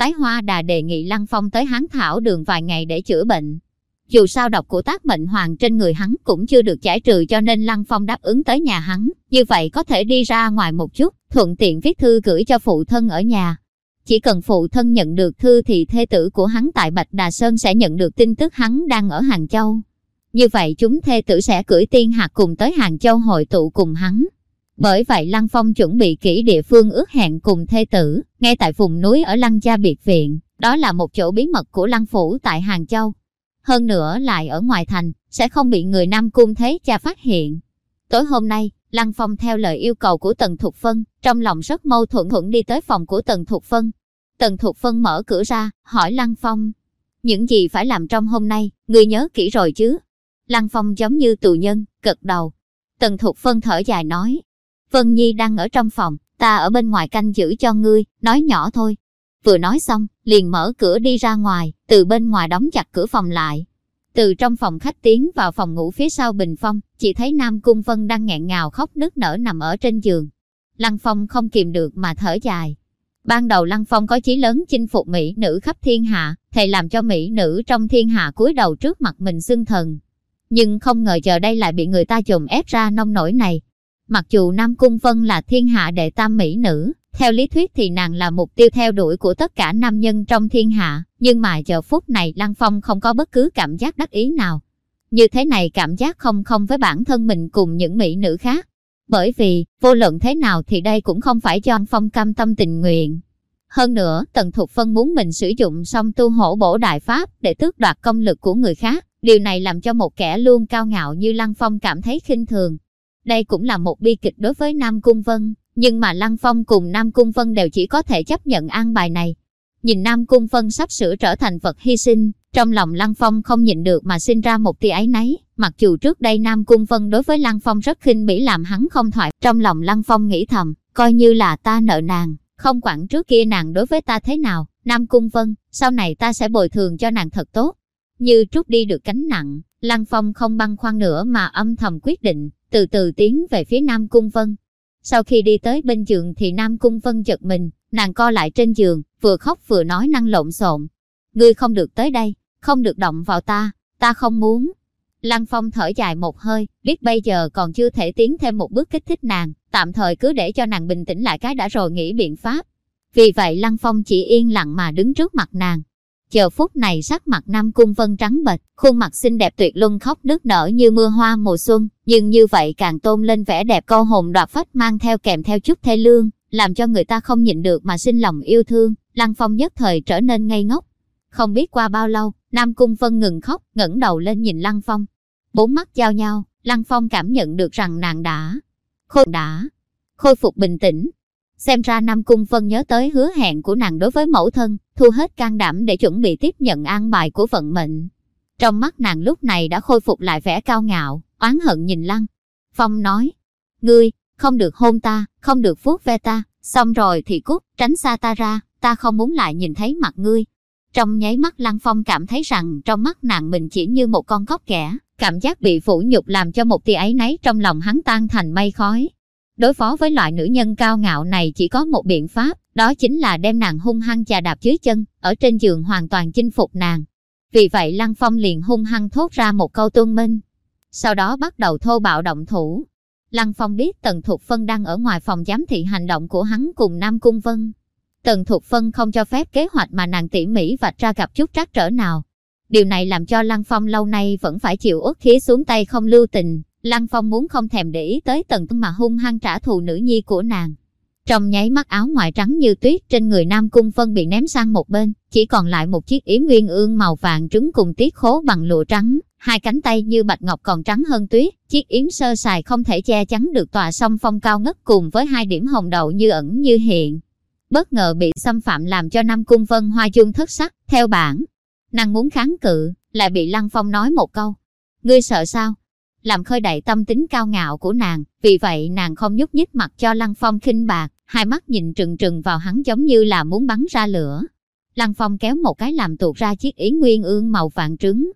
Tái Hoa Đà đề nghị Lăng Phong tới Hán Thảo đường vài ngày để chữa bệnh, dù sao độc của tác mệnh hoàng trên người hắn cũng chưa được giải trừ cho nên Lăng Phong đáp ứng tới nhà hắn, như vậy có thể đi ra ngoài một chút, thuận tiện viết thư gửi cho phụ thân ở nhà. Chỉ cần phụ thân nhận được thư thì thê tử của hắn tại Bạch Đà Sơn sẽ nhận được tin tức hắn đang ở Hàng Châu. Như vậy chúng thê tử sẽ cưỡi tiên hạt cùng tới Hàng Châu hội tụ cùng hắn. Bởi vậy Lăng Phong chuẩn bị kỹ địa phương ước hẹn cùng thê tử, ngay tại vùng núi ở Lăng Gia Biệt Viện. Đó là một chỗ bí mật của Lăng Phủ tại Hàng Châu hơn nữa lại ở ngoài thành, sẽ không bị người Nam Cung Thế Cha phát hiện. Tối hôm nay, Lăng Phong theo lời yêu cầu của Tần Thục Phân, trong lòng rất mâu thuẫn thuẫn đi tới phòng của Tần Thục Phân. Tần Thục Phân mở cửa ra, hỏi Lăng Phong, những gì phải làm trong hôm nay, người nhớ kỹ rồi chứ? Lăng Phong giống như tù nhân, gật đầu. Tần Thục Phân thở dài nói, Vân Nhi đang ở trong phòng, ta ở bên ngoài canh giữ cho ngươi, nói nhỏ thôi, Vừa nói xong, liền mở cửa đi ra ngoài, từ bên ngoài đóng chặt cửa phòng lại. Từ trong phòng khách tiến vào phòng ngủ phía sau bình phong, chỉ thấy Nam Cung Vân đang nghẹn ngào khóc nức nở nằm ở trên giường. Lăng Phong không kìm được mà thở dài. Ban đầu Lăng Phong có chí lớn chinh phục mỹ nữ khắp thiên hạ, thầy làm cho mỹ nữ trong thiên hạ cúi đầu trước mặt mình xưng thần. Nhưng không ngờ giờ đây lại bị người ta chồm ép ra nông nổi này. Mặc dù Nam Cung Vân là thiên hạ đệ tam mỹ nữ, theo lý thuyết thì nàng là mục tiêu theo đuổi của tất cả nam nhân trong thiên hạ, nhưng mà giờ phút này Lăng Phong không có bất cứ cảm giác đắc ý nào. Như thế này cảm giác không không với bản thân mình cùng những mỹ nữ khác. Bởi vì, vô luận thế nào thì đây cũng không phải cho Lăng Phong cam tâm tình nguyện. Hơn nữa, Tần Thục Phân muốn mình sử dụng xong tu hổ bổ đại pháp để tước đoạt công lực của người khác. Điều này làm cho một kẻ luôn cao ngạo như Lăng Phong cảm thấy khinh thường. Đây cũng là một bi kịch đối với Nam Cung Vân, nhưng mà Lăng Phong cùng Nam Cung Vân đều chỉ có thể chấp nhận an bài này. Nhìn Nam Cung Vân sắp sửa trở thành vật hy sinh, trong lòng Lăng Phong không nhịn được mà sinh ra một tia ấy nấy. Mặc dù trước đây Nam Cung Vân đối với Lăng Phong rất khinh bỉ làm hắn không thoải, trong lòng Lăng Phong nghĩ thầm, coi như là ta nợ nàng, không quản trước kia nàng đối với ta thế nào, Nam Cung Vân, sau này ta sẽ bồi thường cho nàng thật tốt. Như trút đi được cánh nặng, Lăng Phong không băn khoăn nữa mà âm thầm quyết định, từ từ tiến về phía Nam Cung Vân. Sau khi đi tới bên giường thì Nam Cung Vân giật mình, nàng co lại trên giường, vừa khóc vừa nói năng lộn xộn. Ngươi không được tới đây, không được động vào ta, ta không muốn. Lăng Phong thở dài một hơi, biết bây giờ còn chưa thể tiến thêm một bước kích thích nàng, tạm thời cứ để cho nàng bình tĩnh lại cái đã rồi nghĩ biện pháp. Vì vậy Lăng Phong chỉ yên lặng mà đứng trước mặt nàng. Chờ phút này sắc mặt Nam Cung Vân trắng bệch, khuôn mặt xinh đẹp tuyệt luân khóc nước nở như mưa hoa mùa xuân, nhưng như vậy càng tôn lên vẻ đẹp câu hồn đoạt phách mang theo kèm theo chút thê lương, làm cho người ta không nhịn được mà sinh lòng yêu thương, Lăng Phong nhất thời trở nên ngây ngốc. Không biết qua bao lâu, Nam Cung Vân ngừng khóc, ngẩng đầu lên nhìn Lăng Phong. Bốn mắt giao nhau, Lăng Phong cảm nhận được rằng nàng đã khôi đã khôi phục bình tĩnh. Xem ra Nam Cung Vân nhớ tới hứa hẹn của nàng đối với mẫu thân, thu hết can đảm để chuẩn bị tiếp nhận an bài của vận mệnh. Trong mắt nàng lúc này đã khôi phục lại vẻ cao ngạo, oán hận nhìn Lăng. Phong nói, ngươi, không được hôn ta, không được vuốt ve ta, xong rồi thì cút, tránh xa ta ra, ta không muốn lại nhìn thấy mặt ngươi. Trong nháy mắt Lăng Phong cảm thấy rằng trong mắt nàng mình chỉ như một con cóc kẻ, cảm giác bị phủ nhục làm cho một tia ấy nấy trong lòng hắn tan thành mây khói. Đối phó với loại nữ nhân cao ngạo này chỉ có một biện pháp, đó chính là đem nàng hung hăng chà đạp dưới chân, ở trên giường hoàn toàn chinh phục nàng. Vì vậy Lăng Phong liền hung hăng thốt ra một câu tuân minh. Sau đó bắt đầu thô bạo động thủ. Lăng Phong biết Tần Thục Phân đang ở ngoài phòng giám thị hành động của hắn cùng Nam Cung Vân. Tần Thục Phân không cho phép kế hoạch mà nàng tỉ mỉ vạch ra gặp chút trắc trở nào. Điều này làm cho Lăng Phong lâu nay vẫn phải chịu uất khí xuống tay không lưu tình. Lăng Phong muốn không thèm để ý tới Tần mà hung hăng trả thù nữ nhi của nàng. Trong nháy mắt áo ngoài trắng như tuyết trên người Nam Cung Phân bị ném sang một bên, chỉ còn lại một chiếc yếm nguyên ương màu vàng trứng cùng tiết khố bằng lụa trắng, hai cánh tay như bạch ngọc còn trắng hơn tuyết, chiếc yếm sơ sài không thể che chắn được tòa song phong cao ngất cùng với hai điểm hồng đậu như ẩn như hiện. Bất ngờ bị xâm phạm làm cho Nam Cung Vân hoa dung thất sắc, theo bản. Nàng muốn kháng cự, lại bị Lăng Phong nói một câu. Ngươi sợ sao? Làm khơi đậy tâm tính cao ngạo của nàng, vì vậy nàng không nhúc nhích mặt cho Lăng Phong khinh bạc, hai mắt nhìn trừng trừng vào hắn giống như là muốn bắn ra lửa. Lăng Phong kéo một cái làm tuột ra chiếc ý nguyên ương màu vàng trứng.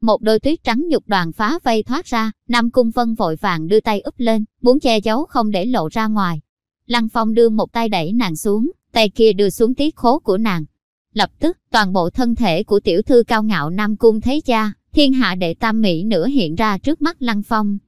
Một đôi tuyết trắng nhục đoàn phá vây thoát ra, Nam Cung Vân vội vàng đưa tay úp lên, muốn che giấu không để lộ ra ngoài. Lăng Phong đưa một tay đẩy nàng xuống, tay kia đưa xuống tiết khố của nàng. Lập tức, toàn bộ thân thể của tiểu thư cao ngạo Nam Cung thấy cha, thiên hạ đệ tam mỹ nữa hiện ra trước mắt Lăng Phong.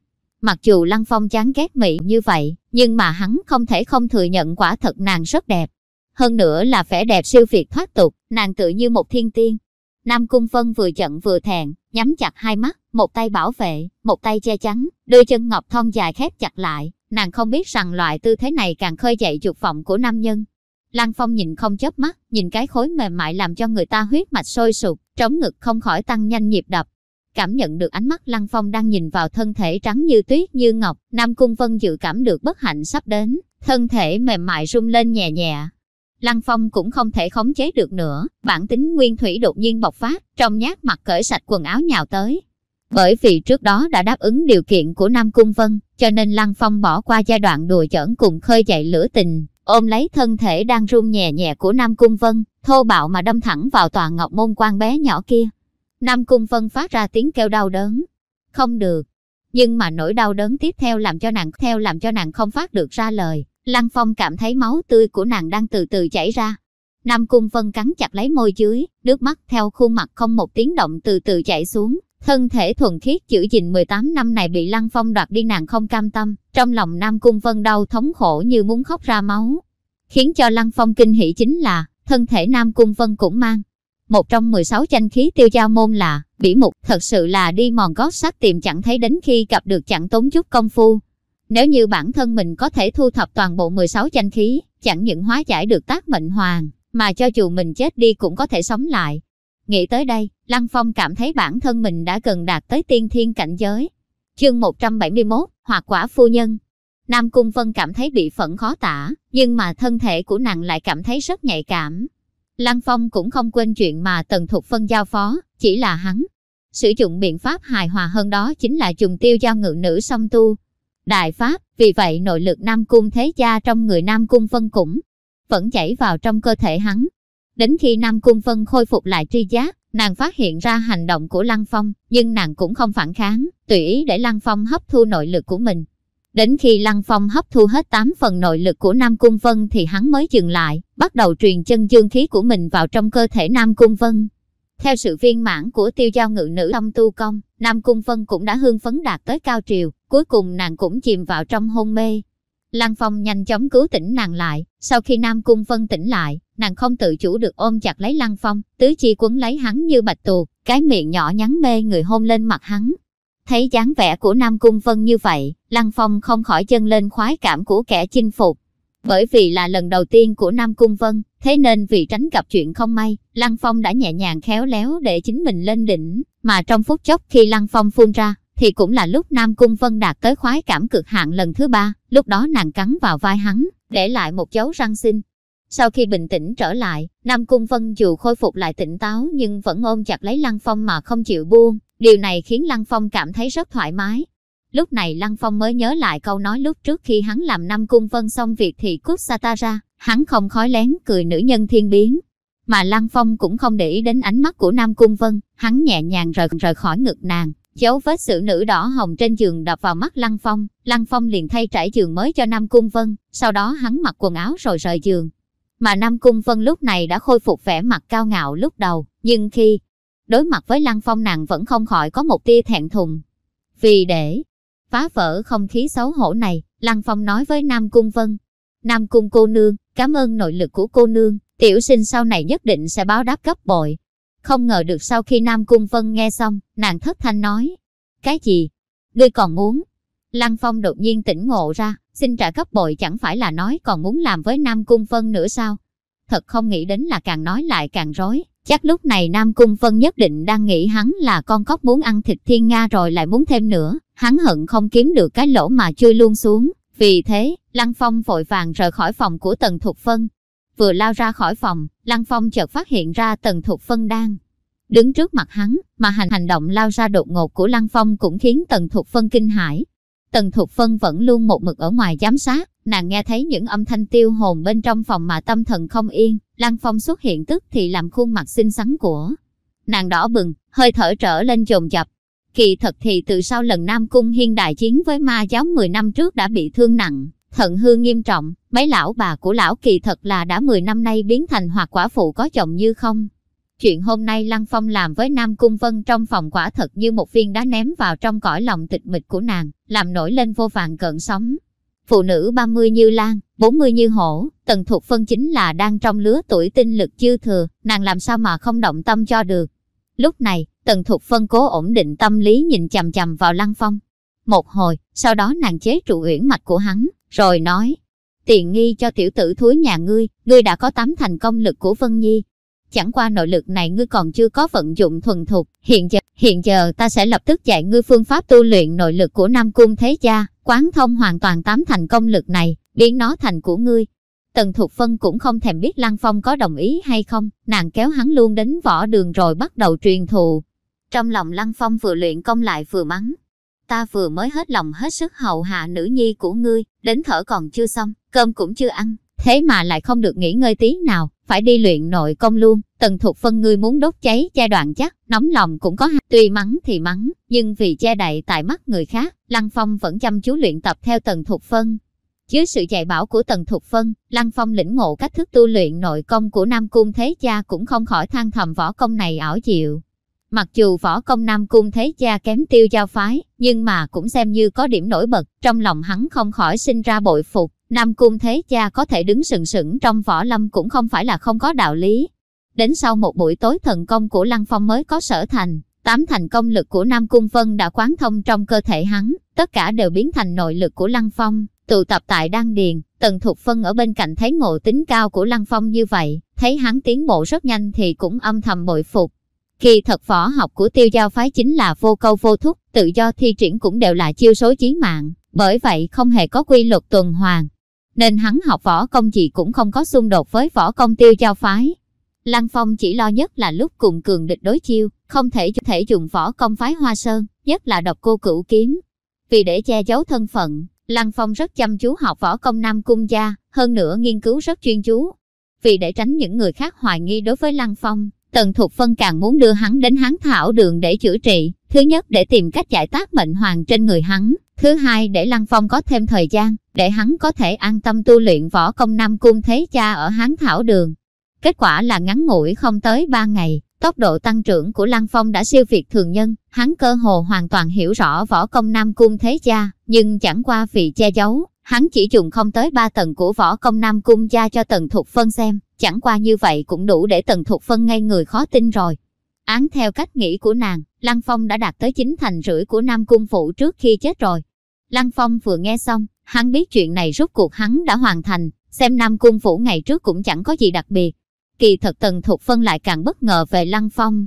Mặc dù Lăng Phong chán ghét mỹ như vậy, nhưng mà hắn không thể không thừa nhận quả thật nàng rất đẹp. Hơn nữa là vẻ đẹp siêu việt thoát tục, nàng tự như một thiên tiên. Nam Cung Vân vừa giận vừa thẹn, nhắm chặt hai mắt, một tay bảo vệ, một tay che chắn, đôi chân ngọc thon dài khép chặt lại. Nàng không biết rằng loại tư thế này càng khơi dậy dục vọng của nam nhân. Lăng Phong nhìn không chớp mắt, nhìn cái khối mềm mại làm cho người ta huyết mạch sôi sụp, trống ngực không khỏi tăng nhanh nhịp đập. Cảm nhận được ánh mắt Lăng Phong đang nhìn vào thân thể trắng như tuyết như ngọc, Nam Cung Vân dự cảm được bất hạnh sắp đến, thân thể mềm mại rung lên nhẹ nhẹ. Lăng Phong cũng không thể khống chế được nữa, bản tính nguyên thủy đột nhiên bộc phát, trong nhát mặt cởi sạch quần áo nhào tới. Bởi vì trước đó đã đáp ứng điều kiện của Nam Cung Vân, cho nên Lăng Phong bỏ qua giai đoạn đùa giỡn cùng khơi dậy lửa tình, ôm lấy thân thể đang run nhẹ nhẹ của Nam Cung Vân, thô bạo mà đâm thẳng vào tòa ngọc môn quan bé nhỏ kia. Nam Cung Vân phát ra tiếng kêu đau đớn. Không được. Nhưng mà nỗi đau đớn tiếp theo làm cho nàng theo làm cho nàng không phát được ra lời. Lăng Phong cảm thấy máu tươi của nàng đang từ từ chảy ra. Nam Cung Vân cắn chặt lấy môi dưới, nước mắt theo khuôn mặt không một tiếng động từ từ chảy xuống. Thân thể thuần khiết giữ gìn 18 năm này bị Lăng Phong đoạt đi nàng không cam tâm, trong lòng Nam Cung Vân đau thống khổ như muốn khóc ra máu. Khiến cho Lăng Phong kinh hỉ chính là, thân thể Nam Cung Vân cũng mang. Một trong 16 tranh khí tiêu giao môn là, bỉ mục, thật sự là đi mòn gót sắt tìm chẳng thấy đến khi gặp được chẳng tốn chút công phu. Nếu như bản thân mình có thể thu thập toàn bộ 16 tranh khí, chẳng những hóa giải được tác mệnh hoàng, mà cho dù mình chết đi cũng có thể sống lại. Nghĩ tới đây, Lăng Phong cảm thấy bản thân mình đã gần đạt tới tiên thiên cảnh giới. Chương 171, Hoạt quả phu nhân. Nam Cung Vân cảm thấy bị phẫn khó tả, nhưng mà thân thể của nàng lại cảm thấy rất nhạy cảm. Lăng Phong cũng không quên chuyện mà Tần Thục Phân giao phó, chỉ là hắn. Sử dụng biện pháp hài hòa hơn đó chính là dùng tiêu giao ngự nữ song tu. Đại Pháp, vì vậy nội lực Nam Cung Thế Gia trong người Nam Cung Vân cũng vẫn chảy vào trong cơ thể hắn. Đến khi Nam Cung Vân khôi phục lại tri giác, nàng phát hiện ra hành động của Lăng Phong, nhưng nàng cũng không phản kháng, tùy ý để Lăng Phong hấp thu nội lực của mình. Đến khi Lăng Phong hấp thu hết 8 phần nội lực của Nam Cung Vân thì hắn mới dừng lại, bắt đầu truyền chân dương khí của mình vào trong cơ thể Nam Cung Vân. Theo sự viên mãn của tiêu giao ngự nữ trong tu công, Nam Cung Vân cũng đã hương phấn đạt tới cao triều, cuối cùng nàng cũng chìm vào trong hôn mê. Lăng Phong nhanh chóng cứu tỉnh nàng lại, sau khi Nam Cung Vân tỉnh lại, nàng không tự chủ được ôm chặt lấy Lăng Phong, tứ chi quấn lấy hắn như bạch tuộc, cái miệng nhỏ nhắn mê người hôn lên mặt hắn. Thấy dáng vẻ của Nam Cung Vân như vậy, Lăng Phong không khỏi chân lên khoái cảm của kẻ chinh phục. Bởi vì là lần đầu tiên của Nam Cung Vân, thế nên vì tránh gặp chuyện không may, Lăng Phong đã nhẹ nhàng khéo léo để chính mình lên đỉnh, mà trong phút chốc khi Lăng Phong phun ra, thì cũng là lúc Nam Cung Vân đạt tới khoái cảm cực hạn lần thứ ba, lúc đó nàng cắn vào vai hắn, để lại một dấu răng xinh. Sau khi bình tĩnh trở lại, Nam Cung Vân dù khôi phục lại tỉnh táo nhưng vẫn ôm chặt lấy Lăng Phong mà không chịu buông, điều này khiến Lăng Phong cảm thấy rất thoải mái. Lúc này Lăng Phong mới nhớ lại câu nói lúc trước khi hắn làm Nam Cung Vân xong việc thì cút xa ta ra, hắn không khói lén cười nữ nhân thiên biến. Mà Lăng Phong cũng không để ý đến ánh mắt của Nam Cung Vân, hắn nhẹ nhàng rời rời khỏi ngực nàng, Dấu vết sự nữ đỏ hồng trên giường đập vào mắt Lăng Phong, Lăng Phong liền thay trải giường mới cho Nam Cung Vân, sau đó hắn mặc quần áo rồi rời giường. Mà Nam Cung Vân lúc này đã khôi phục vẻ mặt cao ngạo lúc đầu, nhưng khi đối mặt với Lăng Phong nàng vẫn không khỏi có một tia thẹn thùng. Vì để phá vỡ không khí xấu hổ này, Lăng Phong nói với Nam Cung Vân. Nam Cung cô nương, cảm ơn nội lực của cô nương, tiểu sinh sau này nhất định sẽ báo đáp gấp bội. Không ngờ được sau khi Nam Cung Vân nghe xong, nàng thất thanh nói. Cái gì? Ngươi còn muốn? Lăng Phong đột nhiên tỉnh ngộ ra, xin trả gấp bội chẳng phải là nói còn muốn làm với Nam Cung Vân nữa sao? Thật không nghĩ đến là càng nói lại càng rối. Chắc lúc này Nam Cung Vân nhất định đang nghĩ hắn là con cóc muốn ăn thịt thiên Nga rồi lại muốn thêm nữa. Hắn hận không kiếm được cái lỗ mà chui luôn xuống. Vì thế, Lăng Phong vội vàng rời khỏi phòng của Tần Thục Phân, Vừa lao ra khỏi phòng, Lăng Phong chợt phát hiện ra Tần Thục Phân đang đứng trước mặt hắn, mà hành hành động lao ra đột ngột của Lăng Phong cũng khiến Tần Thục Phân kinh hãi. Tần Thục Phân vẫn luôn một mực ở ngoài giám sát, nàng nghe thấy những âm thanh tiêu hồn bên trong phòng mà tâm thần không yên, Lăng Phong xuất hiện tức thì làm khuôn mặt xinh xắn của. Nàng đỏ bừng, hơi thở trở lên dồn dập. Kỳ thật thì từ sau lần Nam Cung Hiên đại chiến với ma giáo 10 năm trước đã bị thương nặng, thận hư nghiêm trọng, mấy lão bà của lão kỳ thật là đã 10 năm nay biến thành hoặc quả phụ có chồng như không. Chuyện hôm nay Lăng Phong làm với Nam Cung Vân trong phòng quả thật như một viên đá ném vào trong cõi lòng tịch mịch của nàng, làm nổi lên vô vàng cận sóng. Phụ nữ 30 như Lan, 40 như Hổ, Tần Thục Phân chính là đang trong lứa tuổi tinh lực chưa thừa, nàng làm sao mà không động tâm cho được. Lúc này, Tần Thục Phân cố ổn định tâm lý nhìn chằm chằm vào Lăng Phong. Một hồi, sau đó nàng chế trụ uyển mạch của hắn, rồi nói, tiện nghi cho tiểu tử thúi nhà ngươi, ngươi đã có tám thành công lực của Vân Nhi. Chẳng qua nội lực này ngươi còn chưa có vận dụng thuần thục, hiện giờ, hiện giờ ta sẽ lập tức dạy ngươi phương pháp tu luyện nội lực của Nam Cung Thế Gia, quán thông hoàn toàn tám thành công lực này, biến nó thành của ngươi. Tần Thục Phân cũng không thèm biết Lăng Phong có đồng ý hay không, nàng kéo hắn luôn đến võ đường rồi bắt đầu truyền thụ. Trong lòng Lăng Phong vừa luyện công lại vừa mắng, ta vừa mới hết lòng hết sức hầu hạ nữ nhi của ngươi, đến thở còn chưa xong, cơm cũng chưa ăn, thế mà lại không được nghỉ ngơi tí nào, phải đi luyện nội công luôn. Tần Thục Phân ngươi muốn đốt cháy giai đoạn chắc, nóng lòng cũng có tuy mắng thì mắng, nhưng vì che đậy tại mắt người khác, Lăng Phong vẫn chăm chú luyện tập theo Tần Thục Phân. Dưới sự dạy bảo của Tần Thục Phân, Lăng Phong lĩnh ngộ cách thức tu luyện nội công của Nam Cung Thế Cha cũng không khỏi than thầm võ công này ảo diệu. Mặc dù võ công Nam Cung Thế Cha kém tiêu giao phái, nhưng mà cũng xem như có điểm nổi bật, trong lòng hắn không khỏi sinh ra bội phục. Nam Cung Thế Cha có thể đứng sừng sững trong võ lâm cũng không phải là không có đạo lý. Đến sau một buổi tối thần công của Lăng Phong mới có sở thành, tám thành công lực của Nam Cung Vân đã quán thông trong cơ thể hắn, tất cả đều biến thành nội lực của Lăng Phong, tụ tập tại Đan Điền. Tần Thục Phân ở bên cạnh thấy ngộ tính cao của Lăng Phong như vậy, thấy hắn tiến bộ rất nhanh thì cũng âm thầm bội phục. Kỳ thật võ học của tiêu giao phái chính là vô câu vô thúc, tự do thi triển cũng đều là chiêu số chí mạng, bởi vậy không hề có quy luật tuần hoàn. Nên hắn học võ công gì cũng không có xung đột với võ công tiêu giao phái. Lăng Phong chỉ lo nhất là lúc cùng cường địch đối chiêu, không thể thể dùng võ công phái Hoa Sơn, nhất là độc cô cửu kiếm. Vì để che giấu thân phận, Lăng Phong rất chăm chú học võ công Nam Cung gia, hơn nữa nghiên cứu rất chuyên chú. Vì để tránh những người khác hoài nghi đối với Lăng Phong, Tần Thục Phân càng muốn đưa hắn đến hắn thảo đường để chữa trị. Thứ nhất để tìm cách giải tác mệnh hoàng trên người hắn. Thứ hai để Lăng Phong có thêm thời gian, để hắn có thể an tâm tu luyện võ công Nam Cung Thế Cha ở hắn thảo đường. Kết quả là ngắn ngủi không tới 3 ngày, tốc độ tăng trưởng của Lăng Phong đã siêu việt thường nhân, hắn cơ hồ hoàn toàn hiểu rõ võ công Nam Cung Thế Cha, nhưng chẳng qua vì che giấu, hắn chỉ dùng không tới 3 tầng của võ công Nam Cung Gia cho Tần Thục Phân xem, chẳng qua như vậy cũng đủ để Tần Thục Phân ngay người khó tin rồi. Án theo cách nghĩ của nàng, Lăng Phong đã đạt tới 9 thành rưỡi của Nam Cung Phụ trước khi chết rồi. Lăng Phong vừa nghe xong, hắn biết chuyện này rốt cuộc hắn đã hoàn thành, xem Nam Cung Phủ ngày trước cũng chẳng có gì đặc biệt, Kỳ thật Tần Thục Phân lại càng bất ngờ về Lăng Phong.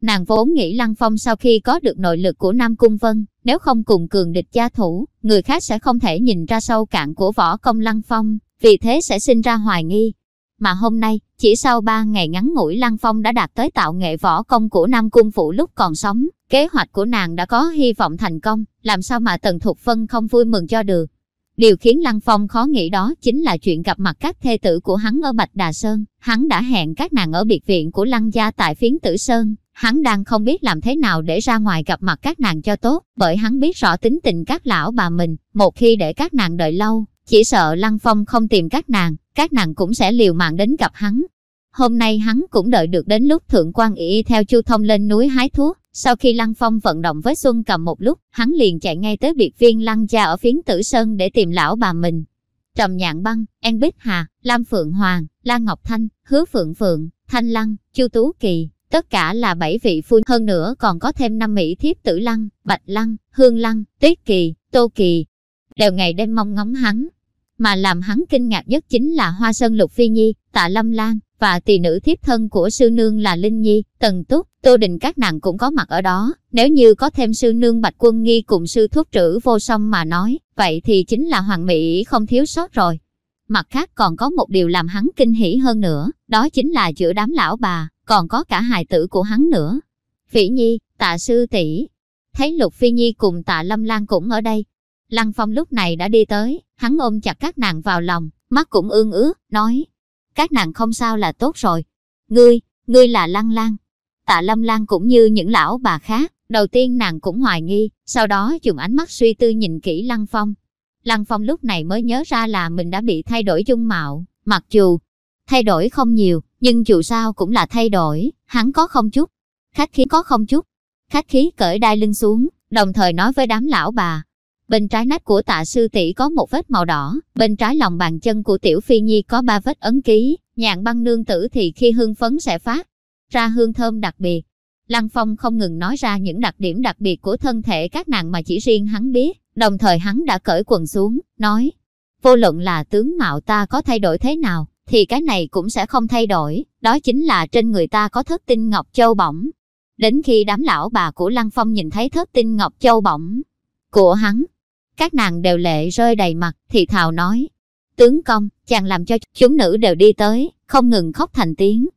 Nàng vốn nghĩ Lăng Phong sau khi có được nội lực của Nam Cung Vân, nếu không cùng cường địch gia thủ, người khác sẽ không thể nhìn ra sâu cạn của võ công Lăng Phong, vì thế sẽ sinh ra hoài nghi. Mà hôm nay, chỉ sau 3 ngày ngắn ngủi Lăng Phong đã đạt tới tạo nghệ võ công của Nam Cung Phụ lúc còn sống, kế hoạch của nàng đã có hy vọng thành công, làm sao mà Tần Thục Vân không vui mừng cho được. Điều khiến Lăng Phong khó nghĩ đó chính là chuyện gặp mặt các thê tử của hắn ở Bạch Đà Sơn. Hắn đã hẹn các nàng ở biệt viện của Lăng gia tại phiến tử Sơn. Hắn đang không biết làm thế nào để ra ngoài gặp mặt các nàng cho tốt, bởi hắn biết rõ tính tình các lão bà mình. Một khi để các nàng đợi lâu, chỉ sợ Lăng Phong không tìm các nàng, các nàng cũng sẽ liều mạng đến gặp hắn. Hôm nay hắn cũng đợi được đến lúc Thượng quan Y theo Chu Thông lên núi hái thuốc, sau khi Lăng Phong vận động với Xuân cầm một lúc, hắn liền chạy ngay tới biệt viên Lăng gia ở phiến Tử Sơn để tìm lão bà mình. Trầm Nhạn Băng, An Bích Hà, Lam Phượng Hoàng, Lan Ngọc Thanh, Hứa Phượng Phượng, Thanh Lăng, Chu Tú Kỳ, tất cả là bảy vị phu hơn nữa còn có thêm năm mỹ thiếp Tử Lăng, Bạch Lăng, Hương Lăng, Tuyết Kỳ, Tô Kỳ, đều ngày đêm mong ngóng hắn. Mà làm hắn kinh ngạc nhất chính là Hoa Sơn Lục Phi Nhi, Tạ Lâm Lan, và tỳ nữ thiếp thân của sư nương là Linh Nhi, Tần Túc, Tô Đình các nàng cũng có mặt ở đó. Nếu như có thêm sư nương Bạch Quân Nghi cùng sư thuốc trữ vô song mà nói, vậy thì chính là hoàng mỹ không thiếu sót rồi. Mặt khác còn có một điều làm hắn kinh hỉ hơn nữa, đó chính là giữa đám lão bà, còn có cả hài tử của hắn nữa. Phỉ Nhi, tạ sư tỷ thấy Lục Phi Nhi cùng tạ Lâm Lan cũng ở đây. Lăng Phong lúc này đã đi tới, hắn ôm chặt các nàng vào lòng, mắt cũng ương ướt, nói, các nàng không sao là tốt rồi. Ngươi, ngươi là Lăng Lan. Tạ Lâm Lan cũng như những lão bà khác, đầu tiên nàng cũng hoài nghi, sau đó dùng ánh mắt suy tư nhìn kỹ Lăng Phong. Lăng Phong lúc này mới nhớ ra là mình đã bị thay đổi dung mạo, mặc dù thay đổi không nhiều, nhưng dù sao cũng là thay đổi, hắn có không chút, khách khí có không chút. Khách khí cởi đai lưng xuống, đồng thời nói với đám lão bà, Bên trái nách của tạ sư tỷ có một vết màu đỏ, bên trái lòng bàn chân của tiểu phi nhi có ba vết ấn ký, nhạn băng nương tử thì khi hương phấn sẽ phát ra hương thơm đặc biệt. Lăng Phong không ngừng nói ra những đặc điểm đặc biệt của thân thể các nàng mà chỉ riêng hắn biết, đồng thời hắn đã cởi quần xuống, nói, vô luận là tướng mạo ta có thay đổi thế nào, thì cái này cũng sẽ không thay đổi, đó chính là trên người ta có thất tinh ngọc châu bổng. Đến khi đám lão bà của Lăng Phong nhìn thấy thất tinh ngọc châu bổng của hắn, các nàng đều lệ rơi đầy mặt, thì thào nói. Tướng công, chàng làm cho chúng nữ đều đi tới, không ngừng khóc thành tiếng.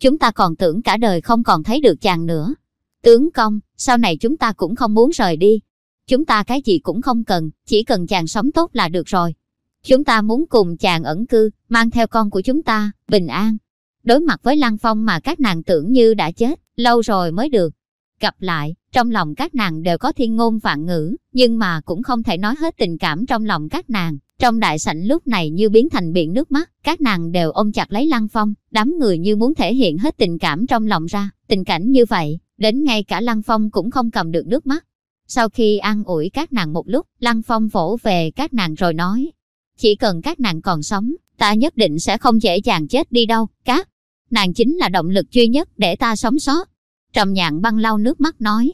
Chúng ta còn tưởng cả đời không còn thấy được chàng nữa. Tướng công, sau này chúng ta cũng không muốn rời đi. Chúng ta cái gì cũng không cần, chỉ cần chàng sống tốt là được rồi. Chúng ta muốn cùng chàng ẩn cư, mang theo con của chúng ta, bình an. Đối mặt với Lăng Phong mà các nàng tưởng như đã chết, lâu rồi mới được. Gặp lại, trong lòng các nàng đều có thiên ngôn vạn ngữ, nhưng mà cũng không thể nói hết tình cảm trong lòng các nàng. Trong đại sảnh lúc này như biến thành biển nước mắt, các nàng đều ôm chặt lấy Lăng Phong, đám người như muốn thể hiện hết tình cảm trong lòng ra. Tình cảnh như vậy, đến ngay cả Lăng Phong cũng không cầm được nước mắt. Sau khi an ủi các nàng một lúc, Lăng Phong vỗ về các nàng rồi nói, chỉ cần các nàng còn sống, ta nhất định sẽ không dễ dàng chết đi đâu, các. Nàng chính là động lực duy nhất để ta sống sót. Trầm nhạn băng lau nước mắt nói,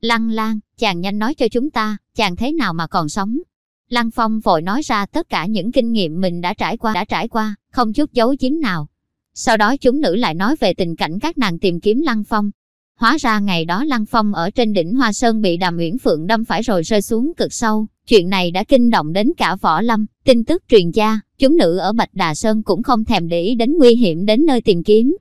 Lăng Lan, chàng nhanh nói cho chúng ta, chàng thế nào mà còn sống. Lăng Phong vội nói ra tất cả những kinh nghiệm mình đã trải qua đã trải qua, không chút giấu giếm nào. Sau đó chúng nữ lại nói về tình cảnh các nàng tìm kiếm Lăng Phong. Hóa ra ngày đó Lăng Phong ở trên đỉnh Hoa Sơn bị Đàm Uyển Phượng đâm phải rồi rơi xuống cực sâu. Chuyện này đã kinh động đến cả võ lâm, tin tức truyền gia, chúng nữ ở Bạch Đà Sơn cũng không thèm để ý đến nguy hiểm đến nơi tìm kiếm.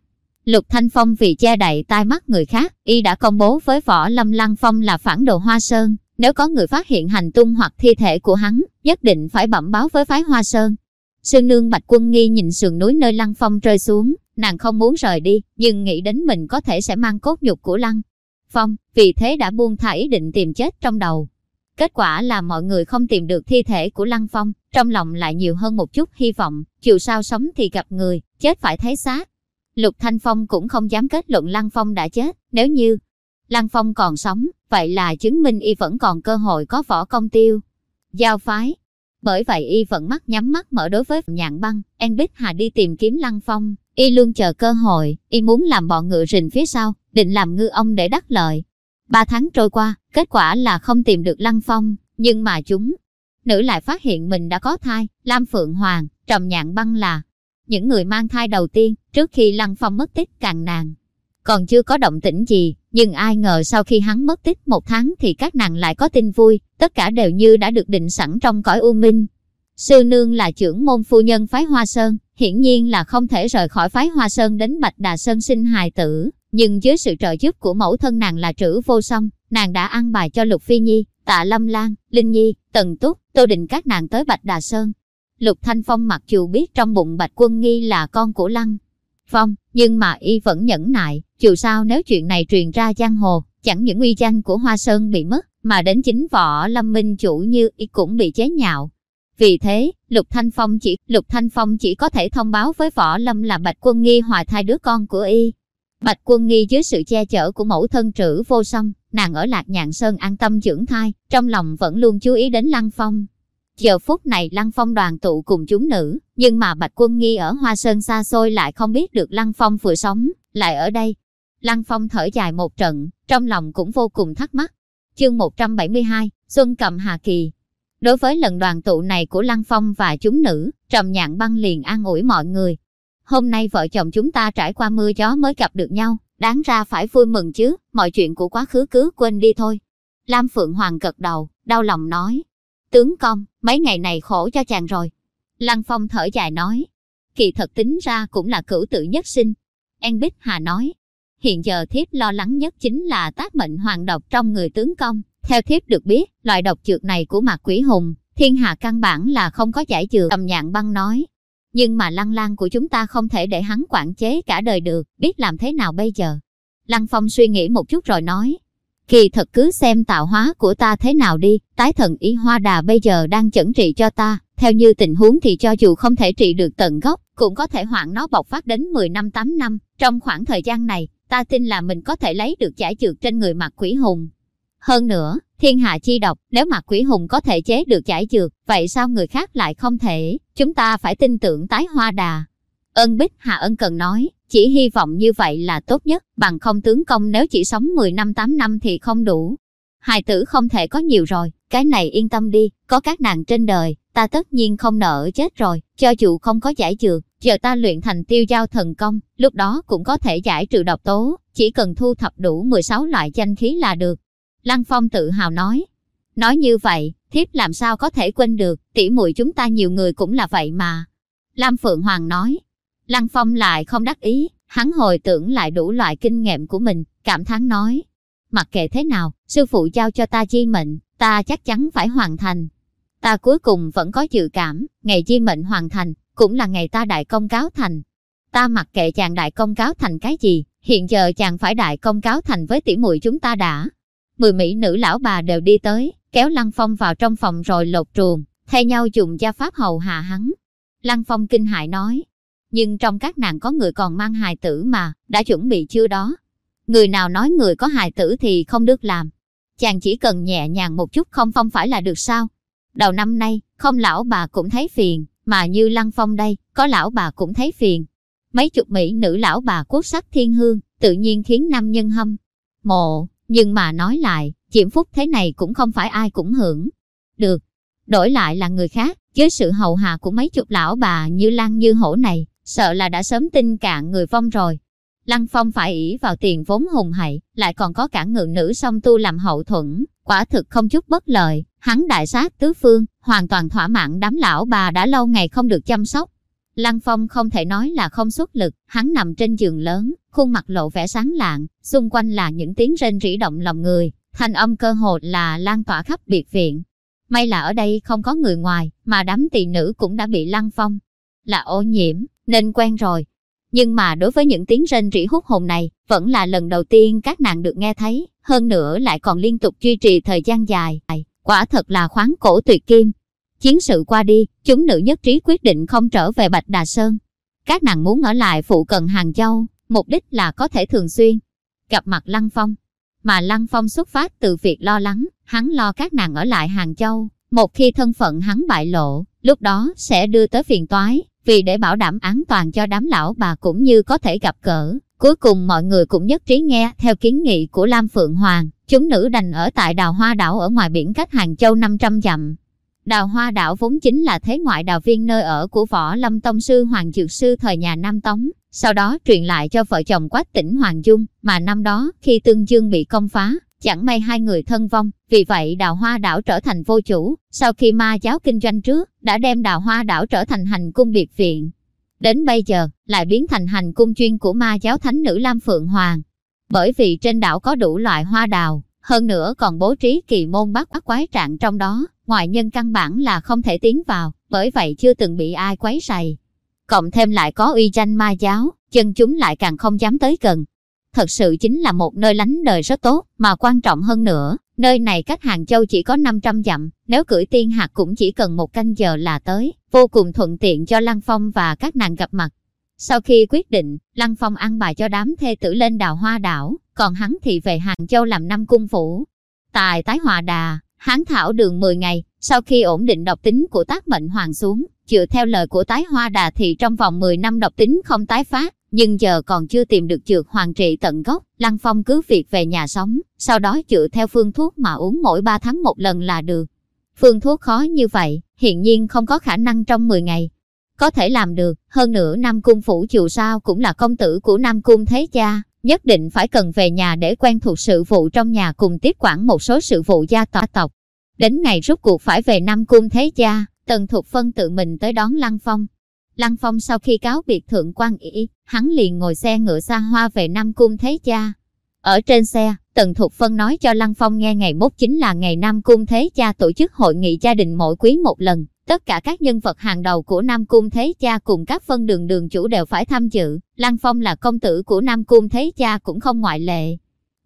Lục Thanh Phong vì che đậy tai mắt người khác, y đã công bố với võ lâm Lăng Phong là phản đồ Hoa Sơn. Nếu có người phát hiện hành tung hoặc thi thể của hắn, nhất định phải bẩm báo với phái Hoa Sơn. Sư nương Bạch Quân Nghi nhìn sườn núi nơi Lăng Phong rơi xuống, nàng không muốn rời đi, nhưng nghĩ đến mình có thể sẽ mang cốt nhục của Lăng Phong, vì thế đã buông thả ý định tìm chết trong đầu. Kết quả là mọi người không tìm được thi thể của Lăng Phong, trong lòng lại nhiều hơn một chút hy vọng, chiều sao sống thì gặp người, chết phải thấy xác. Lục Thanh Phong cũng không dám kết luận Lăng Phong đã chết, nếu như Lăng Phong còn sống, vậy là chứng minh y vẫn còn cơ hội có võ công tiêu. Giao phái. Bởi vậy y vẫn mắt nhắm mắt mở đối với nhạn băng, En Bích Hà đi tìm kiếm Lăng Phong, y luôn chờ cơ hội, y muốn làm bọn ngựa rình phía sau, định làm ngư ông để đắc lợi. Ba tháng trôi qua, kết quả là không tìm được Lăng Phong, nhưng mà chúng, nữ lại phát hiện mình đã có thai, Lam Phượng Hoàng, Trầm Nhạn Băng là những người mang thai đầu tiên, trước khi Lăng Phong mất tích càng nàng. Còn chưa có động tĩnh gì, nhưng ai ngờ sau khi hắn mất tích một tháng thì các nàng lại có tin vui, tất cả đều như đã được định sẵn trong cõi u minh. Sư nương là trưởng môn phu nhân phái Hoa Sơn, hiển nhiên là không thể rời khỏi phái Hoa Sơn đến Bạch Đà Sơn sinh hài tử, nhưng dưới sự trợ giúp của mẫu thân nàng là trữ vô song, nàng đã ăn bài cho Lục Phi Nhi, Tạ Lâm Lan, Linh Nhi, Tần Túc, Tô Định các nàng tới Bạch Đà Sơn. Lục Thanh Phong mặc dù biết trong bụng Bạch Quân Nghi là con của Lăng Phong, nhưng mà y vẫn nhẫn nại, dù sao nếu chuyện này truyền ra giang hồ, chẳng những uy danh của Hoa Sơn bị mất, mà đến chính võ lâm minh chủ như y cũng bị chế nhạo. Vì thế, Lục Thanh Phong chỉ Lục Thanh Phong chỉ có thể thông báo với võ lâm là Bạch Quân Nghi hoài thai đứa con của y. Bạch Quân Nghi dưới sự che chở của mẫu thân trữ vô song, nàng ở Lạc Nhạn Sơn an tâm dưỡng thai, trong lòng vẫn luôn chú ý đến Lăng Phong. Giờ phút này Lăng Phong đoàn tụ cùng chúng nữ, nhưng mà Bạch Quân Nghi ở Hoa Sơn xa xôi lại không biết được Lăng Phong vừa sống, lại ở đây. Lăng Phong thở dài một trận, trong lòng cũng vô cùng thắc mắc. Chương 172, Xuân Cầm Hà Kỳ Đối với lần đoàn tụ này của Lăng Phong và chúng nữ, Trầm Nhạn Băng liền an ủi mọi người. Hôm nay vợ chồng chúng ta trải qua mưa gió mới gặp được nhau, đáng ra phải vui mừng chứ, mọi chuyện của quá khứ cứ quên đi thôi. Lam Phượng Hoàng gật đầu, đau lòng nói. Tướng công, mấy ngày này khổ cho chàng rồi. Lăng Phong thở dài nói. Kỳ thật tính ra cũng là cửu tử nhất sinh. En Bích Hà nói. Hiện giờ thiếp lo lắng nhất chính là tác mệnh hoàng độc trong người tướng công. Theo thiếp được biết, loại độc trượt này của mạc quỷ hùng, thiên hạ căn bản là không có giải dược. Cầm nhạn băng nói. Nhưng mà lăng lan của chúng ta không thể để hắn quản chế cả đời được, biết làm thế nào bây giờ. Lăng Phong suy nghĩ một chút rồi nói, Kỳ thật cứ xem tạo hóa của ta thế nào đi, tái thần y hoa đà bây giờ đang chẩn trị cho ta, theo như tình huống thì cho dù không thể trị được tận gốc, cũng có thể hoãn nó bộc phát đến 10 năm 8 năm. Trong khoảng thời gian này, ta tin là mình có thể lấy được giải dược trên người mặt quỷ hùng. Hơn nữa, thiên hạ chi độc, nếu mặt quỷ hùng có thể chế được giải dược, vậy sao người khác lại không thể? Chúng ta phải tin tưởng tái hoa đà. Ân Bích Hạ Ân cần nói, chỉ hy vọng như vậy là tốt nhất, bằng không tướng công nếu chỉ sống 10 năm 8 năm thì không đủ. Hài tử không thể có nhiều rồi, cái này yên tâm đi, có các nàng trên đời, ta tất nhiên không nợ chết rồi, cho dù không có giải dược, giờ ta luyện thành tiêu giao thần công, lúc đó cũng có thể giải trừ độc tố, chỉ cần thu thập đủ 16 loại danh khí là được. Lăng Phong tự hào nói. Nói như vậy, thiếp làm sao có thể quên được, tỉ muội chúng ta nhiều người cũng là vậy mà. Lam Phượng Hoàng nói, Lăng Phong lại không đắc ý, hắn hồi tưởng lại đủ loại kinh nghiệm của mình, cảm thán nói. Mặc kệ thế nào, sư phụ giao cho ta chi mệnh, ta chắc chắn phải hoàn thành. Ta cuối cùng vẫn có dự cảm, ngày chi mệnh hoàn thành, cũng là ngày ta đại công cáo thành. Ta mặc kệ chàng đại công cáo thành cái gì, hiện giờ chàng phải đại công cáo thành với tỷ muội chúng ta đã. Mười mỹ nữ lão bà đều đi tới, kéo Lăng Phong vào trong phòng rồi lột truồng, thay nhau dùng gia pháp hầu hạ hắn. Lăng Phong kinh hại nói, nhưng trong các nàng có người còn mang hài tử mà, đã chuẩn bị chưa đó. Người nào nói người có hài tử thì không được làm. Chàng chỉ cần nhẹ nhàng một chút không phong phải là được sao. Đầu năm nay, không lão bà cũng thấy phiền, mà như Lăng Phong đây, có lão bà cũng thấy phiền. Mấy chục mỹ nữ lão bà cốt sắc thiên hương, tự nhiên khiến nam nhân hâm. Mộ, nhưng mà nói lại, chiếm phúc thế này cũng không phải ai cũng hưởng. Được, đổi lại là người khác, với sự hầu hạ của mấy chục lão bà như Lăng như hổ này, sợ là đã sớm tin cạn người vong rồi. Lăng Phong phải ỷ vào tiền vốn hùng hậy, lại còn có cả ngự nữ song tu làm hậu thuẫn, quả thực không chút bất lợi, hắn đại sát tứ phương, hoàn toàn thỏa mãn đám lão bà đã lâu ngày không được chăm sóc. Lăng Phong không thể nói là không xuất lực, hắn nằm trên giường lớn, khuôn mặt lộ vẻ sáng lạng, xung quanh là những tiếng rên rỉ động lòng người, thanh âm cơ hồ là lan tỏa khắp biệt viện. May là ở đây không có người ngoài, mà đám tỳ nữ cũng đã bị Lăng Phong là ô nhiễm, nên quen rồi. Nhưng mà đối với những tiếng rên rỉ hút hồn này, vẫn là lần đầu tiên các nàng được nghe thấy, hơn nữa lại còn liên tục duy trì thời gian dài. Quả thật là khoáng cổ tuyệt kim. Chiến sự qua đi, chúng nữ nhất trí quyết định không trở về Bạch Đà Sơn. Các nàng muốn ở lại phụ cận Hàng Châu, mục đích là có thể thường xuyên gặp mặt Lăng Phong. Mà Lăng Phong xuất phát từ việc lo lắng, hắn lo các nàng ở lại Hàng Châu. Một khi thân phận hắn bại lộ, lúc đó sẽ đưa tới phiền toái, vì để bảo đảm an toàn cho đám lão bà cũng như có thể gặp cỡ. Cuối cùng mọi người cũng nhất trí nghe theo kiến nghị của Lam Phượng Hoàng, chúng nữ đành ở tại đào hoa đảo ở ngoài biển cách Hàng Châu 500 dặm. Đào hoa đảo vốn chính là thế ngoại đào viên nơi ở của võ lâm tông sư Hoàng Dược Sư thời nhà Nam Tống, sau đó truyền lại cho vợ chồng quách tỉnh Hoàng Dung, mà năm đó khi Tương Dương bị công phá, chẳng may hai người thân vong, vì vậy đào hoa đảo trở thành vô chủ, sau khi ma giáo kinh doanh trước, đã đem đào hoa đảo trở thành hành cung biệt viện. Đến bây giờ, lại biến thành hành cung chuyên của ma giáo thánh nữ Lam Phượng Hoàng. Bởi vì trên đảo có đủ loại hoa đào, hơn nữa còn bố trí kỳ môn bắt bắt quái trạng trong đó, ngoại nhân căn bản là không thể tiến vào, bởi vậy chưa từng bị ai quấy rầy. Cộng thêm lại có uy danh ma giáo, chân chúng lại càng không dám tới gần, thật sự chính là một nơi lánh đời rất tốt, mà quan trọng hơn nữa, nơi này cách Hàng Châu chỉ có 500 dặm, nếu cưỡi tiên hạt cũng chỉ cần một canh giờ là tới, vô cùng thuận tiện cho Lăng Phong và các nàng gặp mặt. Sau khi quyết định, Lăng Phong ăn bài cho đám thê tử lên đào hoa đảo, còn hắn thì về Hàng Châu làm năm cung phủ. Tài tái hòa đà, hắn thảo đường 10 ngày, sau khi ổn định độc tính của tác mệnh hoàng xuống, dựa theo lời của tái hoa đà thì trong vòng 10 năm độc tính không tái phát, nhưng giờ còn chưa tìm được dược hoàn trị tận gốc, Lăng Phong cứ việc về nhà sống, sau đó chữa theo phương thuốc mà uống mỗi 3 tháng một lần là được. Phương thuốc khó như vậy, hiện nhiên không có khả năng trong 10 ngày. Có thể làm được, hơn nữa Nam Cung Phủ dù sao cũng là công tử của Nam Cung Thế Cha, nhất định phải cần về nhà để quen thuộc sự vụ trong nhà cùng tiếp quản một số sự vụ gia tộc. Đến ngày rút cuộc phải về Nam Cung Thế Cha, Tần Thục Phân tự mình tới đón Lăng Phong. Lăng Phong sau khi cáo biệt thượng quan ý, hắn liền ngồi xe ngựa xa hoa về Nam Cung Thế Cha. Ở trên xe, Tần Thục Phân nói cho Lăng Phong nghe ngày mốt chính là ngày Nam Cung Thế Cha tổ chức hội nghị gia đình mỗi quý một lần. Tất cả các nhân vật hàng đầu của Nam Cung Thế Cha cùng các phân đường đường chủ đều phải tham dự. Lăng Phong là công tử của Nam Cung Thế Cha cũng không ngoại lệ.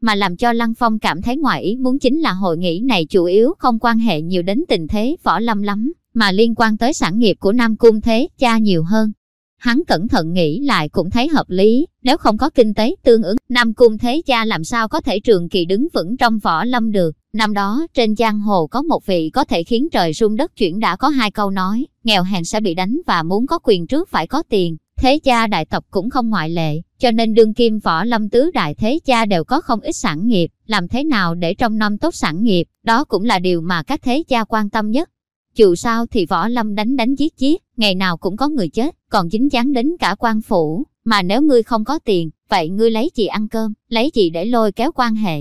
Mà làm cho Lăng Phong cảm thấy ngoại ý muốn chính là hội nghị này chủ yếu không quan hệ nhiều đến tình thế võ lâm lắm mà liên quan tới sản nghiệp của Nam Cung Thế cha nhiều hơn. Hắn cẩn thận nghĩ lại cũng thấy hợp lý, nếu không có kinh tế tương ứng, Nam Cung Thế cha làm sao có thể trường kỳ đứng vững trong võ lâm được. Năm đó, trên giang hồ có một vị có thể khiến trời rung đất chuyển đã có hai câu nói, nghèo hèn sẽ bị đánh và muốn có quyền trước phải có tiền. Thế cha đại tộc cũng không ngoại lệ, cho nên đương kim võ lâm tứ đại thế cha đều có không ít sản nghiệp, làm thế nào để trong năm tốt sản nghiệp, đó cũng là điều mà các thế cha quan tâm nhất. Dù sao thì võ lâm đánh đánh giết giết, ngày nào cũng có người chết, còn dính dáng đến cả quan phủ. Mà nếu ngươi không có tiền, vậy ngươi lấy gì ăn cơm, lấy gì để lôi kéo quan hệ.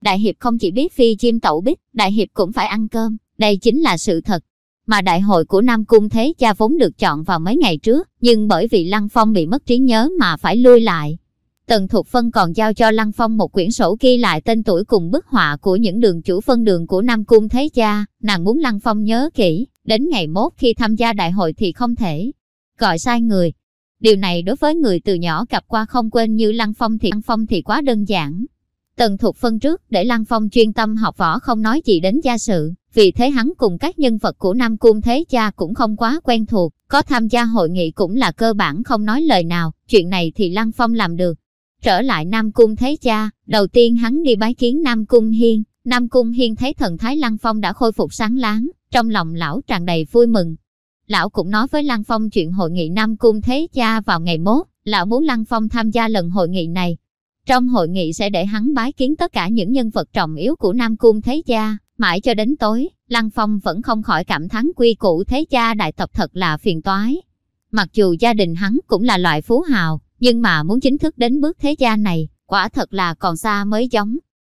Đại hiệp không chỉ biết phi chim tẩu bích, đại hiệp cũng phải ăn cơm, đây chính là sự thật. Mà đại hội của Nam Cung Thế Cha vốn được chọn vào mấy ngày trước, nhưng bởi vì Lăng Phong bị mất trí nhớ mà phải lui lại. Tần Thục Phân còn giao cho Lăng Phong một quyển sổ ghi lại tên tuổi cùng bức họa của những đường chủ phân đường của Nam Cung Thế Cha, nàng muốn Lăng Phong nhớ kỹ, đến ngày mốt khi tham gia đại hội thì không thể gọi sai người. Điều này đối với người từ nhỏ gặp qua không quên như Lăng Phong thì Lăng Phong thì quá đơn giản. Tần Thục Phân trước để Lăng Phong chuyên tâm học võ không nói gì đến gia sự, vì thế hắn cùng các nhân vật của Nam Cung Thế Cha cũng không quá quen thuộc, có tham gia hội nghị cũng là cơ bản không nói lời nào, chuyện này thì Lăng Phong làm được. Trở lại Nam Cung thấy cha, đầu tiên hắn đi bái kiến Nam Cung Hiên. Nam Cung Hiên thấy thần Thái Lăng Phong đã khôi phục sáng láng, trong lòng lão tràn đầy vui mừng. Lão cũng nói với Lăng Phong chuyện hội nghị Nam Cung Thế Cha vào ngày mốt, lão muốn Lăng Phong tham gia lần hội nghị này. Trong hội nghị sẽ để hắn bái kiến tất cả những nhân vật trọng yếu của Nam Cung Thế Cha, mãi cho đến tối, Lăng Phong vẫn không khỏi cảm thán quy củ Thế Cha đại tập thật là phiền toái. Mặc dù gia đình hắn cũng là loại phú hào, nhưng mà muốn chính thức đến bước thế gia này, quả thật là còn xa mới giống.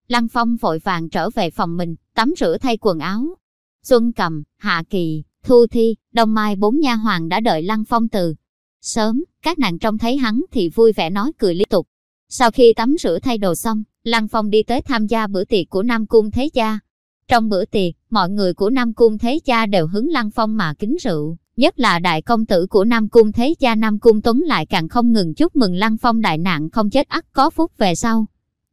Lăng Phong vội vàng trở về phòng mình, tắm rửa thay quần áo. Xuân Cầm, Hạ Kỳ, Thu Thi, Đông Mai bốn nha hoàng đã đợi Lăng Phong từ. Sớm, các nàng trông thấy hắn thì vui vẻ nói cười liên tục. Sau khi tắm rửa thay đồ xong, Lăng Phong đi tới tham gia bữa tiệc của Nam Cung Thế Gia. Trong bữa tiệc, mọi người của Nam Cung Thế Gia đều hứng Lăng Phong mà kính rượu, nhất là đại công tử của Nam Cung Thế Gia Nam Cung Tuấn lại càng không ngừng chúc mừng Lăng Phong đại nạn không chết ắt có phúc về sau.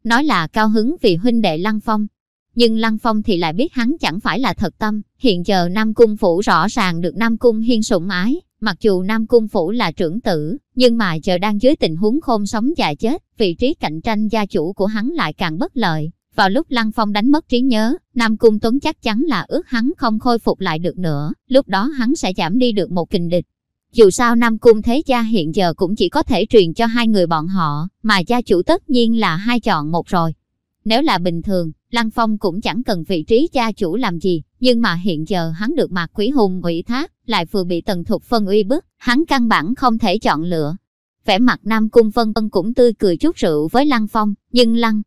Nói là cao hứng vì huynh đệ Lăng Phong. Nhưng Lăng Phong thì lại biết hắn chẳng phải là thật tâm, hiện giờ Nam Cung Phủ rõ ràng được Nam Cung Hiên sủng ái, Mặc dù Nam Cung Phủ là trưởng tử, nhưng mà giờ đang dưới tình huống khôn sống già chết, vị trí cạnh tranh gia chủ của hắn lại càng bất lợi. Vào lúc Lăng Phong đánh mất trí nhớ, Nam Cung Tuấn chắc chắn là ước hắn không khôi phục lại được nữa, lúc đó hắn sẽ giảm đi được một kình địch. Dù sao Nam Cung Thế Gia hiện giờ cũng chỉ có thể truyền cho hai người bọn họ, mà gia chủ tất nhiên là hai chọn một rồi. Nếu là bình thường, Lăng Phong cũng chẳng cần vị trí gia chủ làm gì, nhưng mà hiện giờ hắn được Mạc Quý Hùng ủy thác, lại vừa bị Tần Thục Phân uy bức, hắn căn bản không thể chọn lựa. Vẻ mặt Nam Cung Vân Vân cũng tươi cười chút rượu với Lăng Phong, nhưng Lăng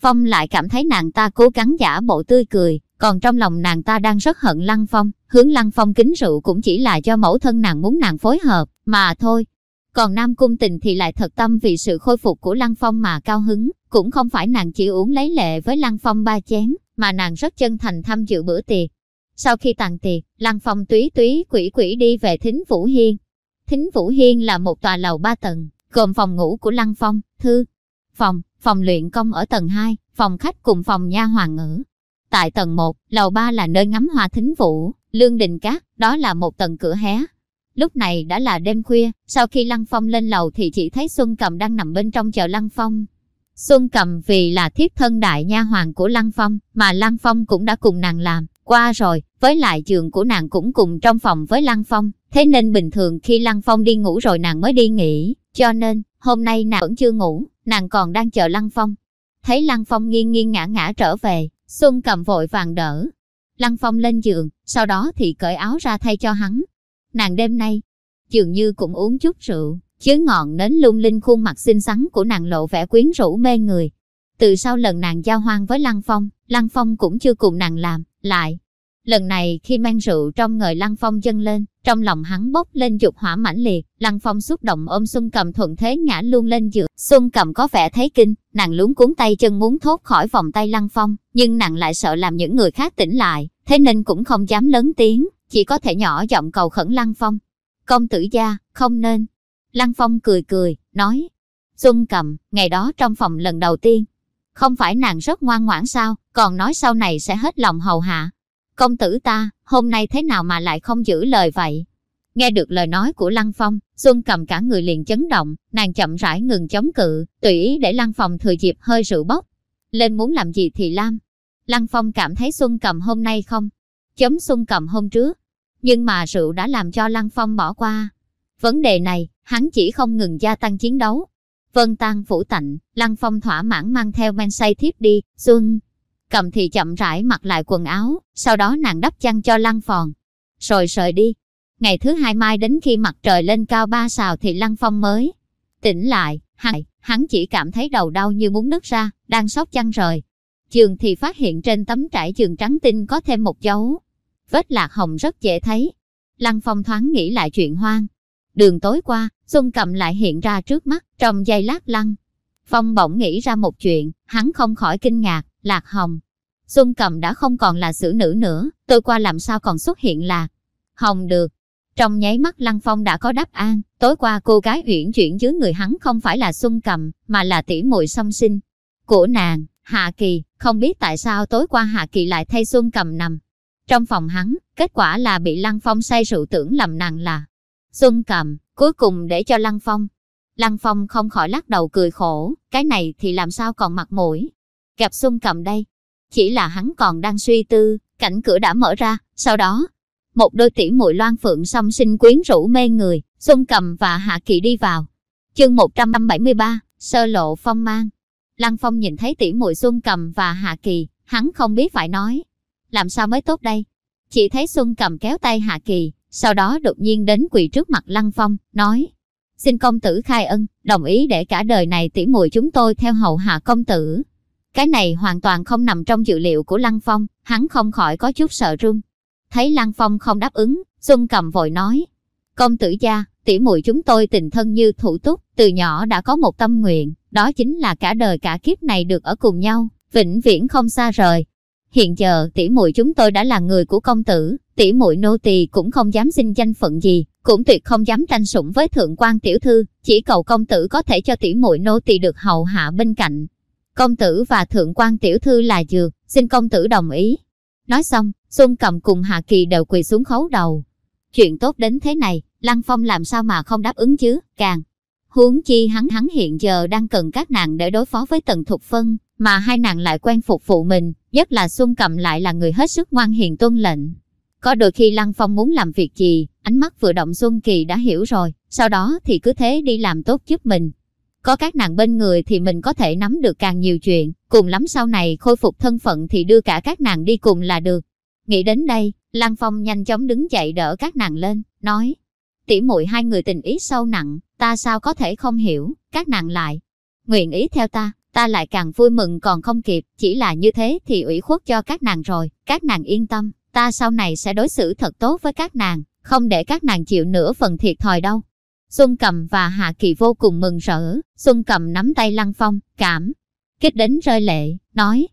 Phong lại cảm thấy nàng ta cố gắng giả bộ tươi cười, còn trong lòng nàng ta đang rất hận Lăng Phong, hướng Lăng Phong kính rượu cũng chỉ là do mẫu thân nàng muốn nàng phối hợp, mà thôi. Còn Nam Cung Tình thì lại thật tâm vì sự khôi phục của Lăng Phong mà cao hứng, cũng không phải nàng chỉ uống lấy lệ với Lăng Phong ba chén, mà nàng rất chân thành tham dự bữa tiệc. Sau khi tàn tiệc, Lăng Phong túy túy quỷ quỷ đi về Thính Vũ Hiên. Thính Vũ Hiên là một tòa lầu ba tầng, gồm phòng ngủ của Lăng Phong, thư, phòng, phòng luyện công ở tầng 2, phòng khách cùng phòng nha hoàng ngữ. Tại tầng 1, lầu 3 là nơi ngắm hoa thính vũ, lương đình cát, đó là một tầng cửa hé. Lúc này đã là đêm khuya, sau khi Lăng Phong lên lầu thì chỉ thấy Xuân Cầm đang nằm bên trong chờ Lăng Phong. Xuân Cầm vì là thiếp thân đại nha hoàng của Lăng Phong, mà Lăng Phong cũng đã cùng nàng làm, qua rồi, với lại giường của nàng cũng cùng trong phòng với Lăng Phong, thế nên bình thường khi Lăng Phong đi ngủ rồi nàng mới đi nghỉ, cho nên, hôm nay nàng vẫn chưa ngủ, nàng còn đang chờ Lăng Phong. Thấy Lăng Phong nghiêng nghiêng ngã ngã trở về, Xuân cầm vội vàng đỡ. Lăng Phong lên giường, sau đó thì cởi áo ra thay cho hắn. Nàng đêm nay, dường như cũng uống chút rượu, chứ ngọn nến lung linh khuôn mặt xinh xắn của nàng lộ vẻ quyến rũ mê người. Từ sau lần nàng giao hoang với Lăng Phong, Lăng Phong cũng chưa cùng nàng làm, lại. Lần này khi mang rượu trong người Lăng Phong dâng lên, trong lòng hắn bốc lên dục hỏa mãnh liệt, Lăng Phong xúc động ôm Xuân Cầm thuận thế ngã luôn lên giường. Xuân Cầm có vẻ thấy kinh, nàng luống cuốn tay chân muốn thốt khỏi vòng tay Lăng Phong, nhưng nàng lại sợ làm những người khác tỉnh lại, thế nên cũng không dám lớn tiếng, chỉ có thể nhỏ giọng cầu khẩn Lăng Phong. Công tử gia, không nên. Lăng Phong cười cười, nói. Xuân Cầm, ngày đó trong phòng lần đầu tiên, không phải nàng rất ngoan ngoãn sao, còn nói sau này sẽ hết lòng hầu hạ. Công tử ta, hôm nay thế nào mà lại không giữ lời vậy? Nghe được lời nói của Lăng Phong, Xuân cầm cả người liền chấn động, nàng chậm rãi ngừng chống cự, tùy ý để Lăng Phong thừa dịp hơi rượu bốc. Lên muốn làm gì thì làm. Lăng Phong cảm thấy Xuân cầm hôm nay không? Chấm Xuân cầm hôm trước. Nhưng mà rượu đã làm cho Lăng Phong bỏ qua. Vấn đề này, hắn chỉ không ngừng gia tăng chiến đấu. Vân tan phủ tạnh, Lăng Phong thỏa mãn mang theo men say thiếp đi, Xuân. Cầm thì chậm rãi mặc lại quần áo, sau đó nàng đắp chăn cho Lăng Phòn. Rồi rời đi. Ngày thứ hai mai đến khi mặt trời lên cao ba sào thì Lăng Phong mới tỉnh lại, hắn, hắn chỉ cảm thấy đầu đau như muốn nứt ra, đang sóc chăn rời. Giường thì phát hiện trên tấm trải giường trắng tinh có thêm một dấu. Vết lạc hồng rất dễ thấy. Lăng Phong thoáng nghĩ lại chuyện hoang. Đường tối qua, Xuân cầm lại hiện ra trước mắt, trong giây lát lăng. Phong bỗng nghĩ ra một chuyện, hắn không khỏi kinh ngạc, lạc hồng. Xuân cầm đã không còn là xử nữ nữa, tôi qua làm sao còn xuất hiện là Hồng được. Trong nháy mắt Lăng Phong đã có đáp án. tối qua cô gái uyển chuyển dưới người hắn không phải là Xuân cầm, mà là tỷ muội song sinh. Của nàng, Hạ Kỳ, không biết tại sao tối qua Hạ Kỳ lại thay Xuân cầm nằm. Trong phòng hắn, kết quả là bị Lăng Phong say rượu tưởng lầm nàng là Xuân cầm, cuối cùng để cho Lăng Phong. Lăng Phong không khỏi lắc đầu cười khổ, cái này thì làm sao còn mặt mũi. Gặp Xuân cầm đây, chỉ là hắn còn đang suy tư, cảnh cửa đã mở ra, sau đó, một đôi tỷ muội loan phượng song sinh quyến rũ mê người, Xuân cầm và Hạ Kỳ đi vào. Chương 173, sơ lộ phong mang. Lăng Phong nhìn thấy tỷ muội Xuân cầm và Hạ Kỳ, hắn không biết phải nói. Làm sao mới tốt đây? Chỉ thấy Xuân cầm kéo tay Hạ Kỳ, sau đó đột nhiên đến quỳ trước mặt Lăng Phong, nói, xin công tử khai ân, đồng ý để cả đời này tỉ mùi chúng tôi theo hầu hạ công tử. Cái này hoàn toàn không nằm trong dự liệu của Lăng Phong, hắn không khỏi có chút sợ run. Thấy Lăng Phong không đáp ứng, Xuân cầm vội nói, công tử gia, tỉ muội chúng tôi tình thân như thủ túc, từ nhỏ đã có một tâm nguyện, đó chính là cả đời cả kiếp này được ở cùng nhau, vĩnh viễn không xa rời. Hiện giờ tỷ muội chúng tôi đã là người của công tử, tỷ muội nô tỳ cũng không dám xin danh phận gì, cũng tuyệt không dám tranh sủng với thượng quan tiểu thư, chỉ cầu công tử có thể cho tỷ muội nô tỳ được hầu hạ bên cạnh. Công tử và thượng quan tiểu thư là dược, xin công tử đồng ý. Nói xong, Xuân cầm cùng Hạ Kỳ đều quỳ xuống khấu đầu. Chuyện tốt đến thế này, Lăng Phong làm sao mà không đáp ứng chứ, càng. Huống chi hắn hắn hiện giờ đang cần các nàng để đối phó với Tần Thục Phân, mà hai nàng lại quen phục vụ mình, nhất là Xuân Cầm lại là người hết sức ngoan hiền tuân lệnh. Có đôi khi Lăng Phong muốn làm việc gì, ánh mắt vừa động Xuân Kỳ đã hiểu rồi, sau đó thì cứ thế đi làm tốt giúp mình. Có các nàng bên người thì mình có thể nắm được càng nhiều chuyện, cùng lắm sau này khôi phục thân phận thì đưa cả các nàng đi cùng là được. Nghĩ đến đây, Lăng Phong nhanh chóng đứng dậy đỡ các nàng lên, nói, tỉ muội hai người tình ý sâu nặng, ta sao có thể không hiểu, các nàng lại. Nguyện ý theo ta, ta lại càng vui mừng còn không kịp, chỉ là như thế thì ủy khuất cho các nàng rồi, các nàng yên tâm, ta sau này sẽ đối xử thật tốt với các nàng, không để các nàng chịu nửa phần thiệt thòi đâu. Xuân Cầm và Hạ Kỳ vô cùng mừng rỡ, Xuân Cầm nắm tay Lăng Phong, cảm, kích đến rơi lệ, nói,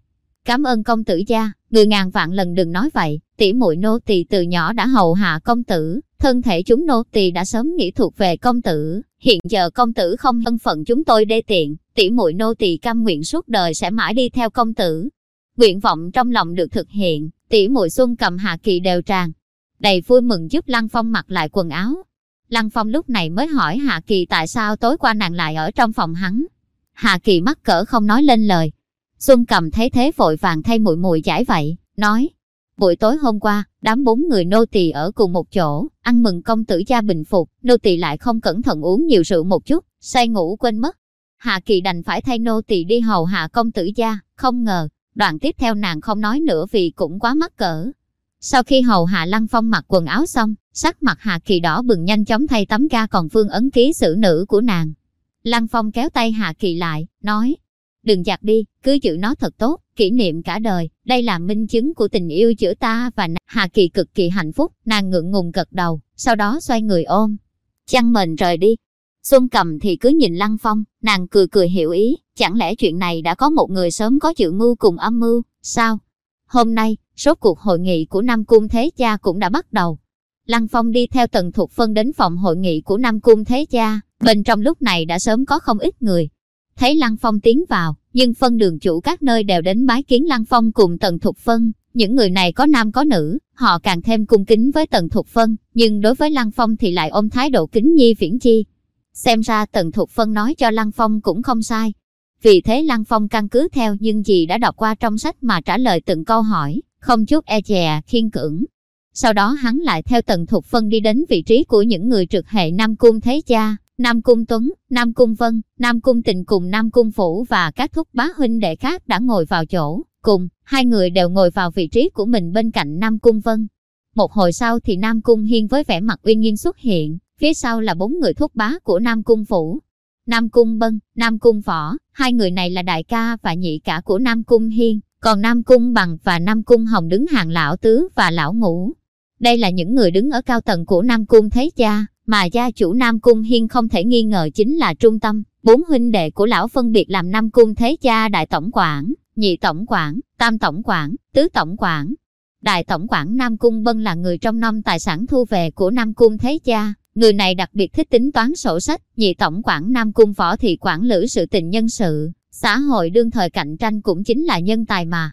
cảm ơn công tử gia, người ngàn vạn lần đừng nói vậy, tỷ muội nô tỳ từ nhỏ đã hầu hạ công tử, thân thể chúng nô tỳ đã sớm nghĩ thuộc về công tử, hiện giờ công tử không thân phận chúng tôi đê tiện, tỷ muội nô tỳ cam nguyện suốt đời sẽ mãi đi theo công tử. Nguyện vọng trong lòng được thực hiện, tỷ muội xuân cầm hạ kỳ đều tràn. Đầy vui mừng giúp Lăng Phong mặc lại quần áo. Lăng Phong lúc này mới hỏi Hạ Kỳ tại sao tối qua nàng lại ở trong phòng hắn. Hạ Kỳ mắc cỡ không nói lên lời. Xuân cầm thấy thế vội vàng thay mùi mùi giải vậy, nói, Buổi tối hôm qua, đám bốn người nô tỳ ở cùng một chỗ, ăn mừng công tử gia bình phục, nô tỳ lại không cẩn thận uống nhiều rượu một chút, say ngủ quên mất. Hạ Kỳ đành phải thay nô tỳ đi hầu hạ công tử gia, không ngờ, đoạn tiếp theo nàng không nói nữa vì cũng quá mắc cỡ. Sau khi hầu hạ Lăng Phong mặc quần áo xong, sắc mặt Hạ Kỳ đỏ bừng nhanh chóng thay tấm ga còn phương ấn ký xử nữ của nàng. Lăng Phong kéo tay Hạ Kỳ lại, nói, đừng giặt đi, cứ giữ nó thật tốt, kỷ niệm cả đời. Đây là minh chứng của tình yêu giữa ta và nàng. hạ Kỳ cực kỳ hạnh phúc, nàng ngượng ngùng gật đầu, sau đó xoay người ôm. Chăn mền rời đi. Xuân cầm thì cứ nhìn Lăng Phong, nàng cười cười hiểu ý, chẳng lẽ chuyện này đã có một người sớm có dự mưu cùng âm mưu, sao? Hôm nay, số cuộc hội nghị của Nam Cung Thế Cha cũng đã bắt đầu. Lăng Phong đi theo tần thục phân đến phòng hội nghị của Nam Cung Thế Cha, bên trong lúc này đã sớm có không ít người, Thấy Lăng Phong tiến vào, nhưng phân đường chủ các nơi đều đến bái kiến Lăng Phong cùng Tần Thục Phân. Những người này có nam có nữ, họ càng thêm cung kính với Tần Thục Phân, nhưng đối với Lăng Phong thì lại ôm thái độ kính nhi viễn chi. Xem ra Tần Thục Phân nói cho Lăng Phong cũng không sai. Vì thế Lăng Phong căn cứ theo những gì đã đọc qua trong sách mà trả lời từng câu hỏi, không chút e dè, khiên cưỡng. Sau đó hắn lại theo Tần Thục Phân đi đến vị trí của những người trực hệ Nam Cung Thế Cha, Nam Cung Tuấn, Nam Cung Vân, Nam Cung tình cùng Nam Cung Phủ và các thúc bá huynh đệ khác đã ngồi vào chỗ, cùng, hai người đều ngồi vào vị trí của mình bên cạnh Nam Cung Vân. Một hồi sau thì Nam Cung Hiên với vẻ mặt uy nghiêm xuất hiện, phía sau là bốn người thúc bá của Nam Cung Phủ. Nam Cung Bân, Nam Cung Võ, hai người này là đại ca và nhị cả của Nam Cung Hiên, còn Nam Cung Bằng và Nam Cung Hồng đứng hàng lão tứ và lão ngũ. Đây là những người đứng ở cao tầng của Nam Cung Thế Cha, mà gia chủ Nam Cung Hiên không thể nghi ngờ chính là trung tâm. Bốn huynh đệ của lão phân biệt làm Nam Cung Thế Cha đại tổng quản, nhị tổng quản, tam tổng quản, tứ tổng quản. Đại tổng quản Nam Cung Bân là người trong năm tài sản thu về của Nam Cung Thế Cha. Người này đặc biệt thích tính toán sổ sách, nhị tổng quản Nam Cung Võ thì quản lữ sự tình nhân sự. Xã hội đương thời cạnh tranh cũng chính là nhân tài mà.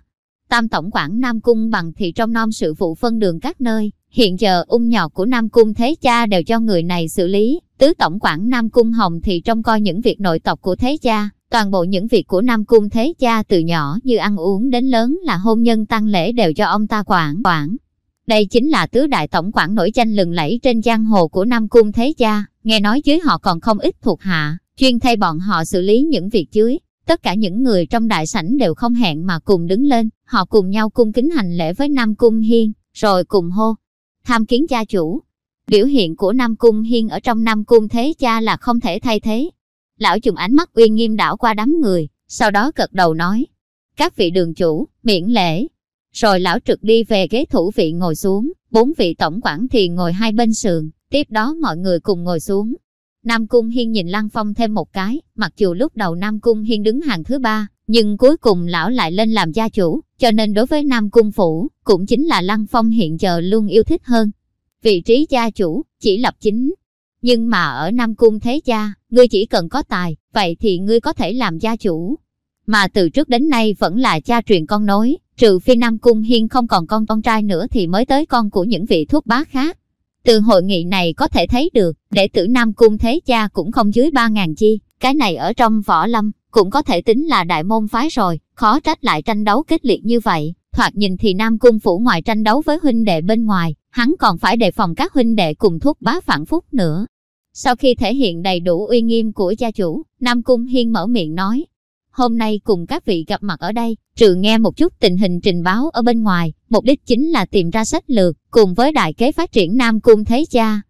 Tam tổng quản Nam Cung bằng thì trong non sự vụ phân đường các nơi, Hiện giờ ung nhọt của Nam Cung Thế Cha đều cho người này xử lý, tứ tổng quản Nam Cung Hồng thì trong coi những việc nội tộc của Thế Cha, toàn bộ những việc của Nam Cung Thế Cha từ nhỏ như ăn uống đến lớn là hôn nhân tăng lễ đều cho ông ta quản quản. Đây chính là tứ đại tổng quản nổi danh lừng lẫy trên giang hồ của Nam Cung Thế Cha, nghe nói dưới họ còn không ít thuộc hạ, chuyên thay bọn họ xử lý những việc dưới. Tất cả những người trong đại sảnh đều không hẹn mà cùng đứng lên, họ cùng nhau cung kính hành lễ với Nam Cung Hiên, rồi cùng hô, tham kiến gia chủ. Biểu hiện của Nam Cung Hiên ở trong Nam Cung Thế Cha là không thể thay thế. Lão dùng ánh mắt uy nghiêm đảo qua đám người, sau đó cật đầu nói. Các vị đường chủ, miễn lễ. Rồi lão trực đi về ghế thủ vị ngồi xuống, bốn vị tổng quản thì ngồi hai bên sườn, tiếp đó mọi người cùng ngồi xuống. Nam Cung Hiên nhìn Lăng Phong thêm một cái, mặc dù lúc đầu Nam Cung Hiên đứng hàng thứ ba, nhưng cuối cùng lão lại lên làm gia chủ, cho nên đối với Nam Cung Phủ, cũng chính là Lăng Phong hiện giờ luôn yêu thích hơn. Vị trí gia chủ, chỉ lập chính. Nhưng mà ở Nam Cung Thế Cha, ngươi chỉ cần có tài, vậy thì ngươi có thể làm gia chủ. Mà từ trước đến nay vẫn là cha truyền con nối, trừ phi Nam Cung Hiên không còn con con trai nữa thì mới tới con của những vị thuốc bá khác. Từ hội nghị này có thể thấy được, đệ tử Nam Cung Thế Cha cũng không dưới 3.000 chi, cái này ở trong võ lâm, cũng có thể tính là đại môn phái rồi, khó trách lại tranh đấu kết liệt như vậy. Thoạt nhìn thì Nam Cung Phủ ngoài tranh đấu với huynh đệ bên ngoài, hắn còn phải đề phòng các huynh đệ cùng thuốc bá phản phúc nữa. Sau khi thể hiện đầy đủ uy nghiêm của gia chủ, Nam Cung Hiên mở miệng nói, hôm nay cùng các vị gặp mặt ở đây, trừ nghe một chút tình hình trình báo ở bên ngoài, mục đích chính là tìm ra sách lược, cùng với đại kế phát triển Nam Cung Thế Cha.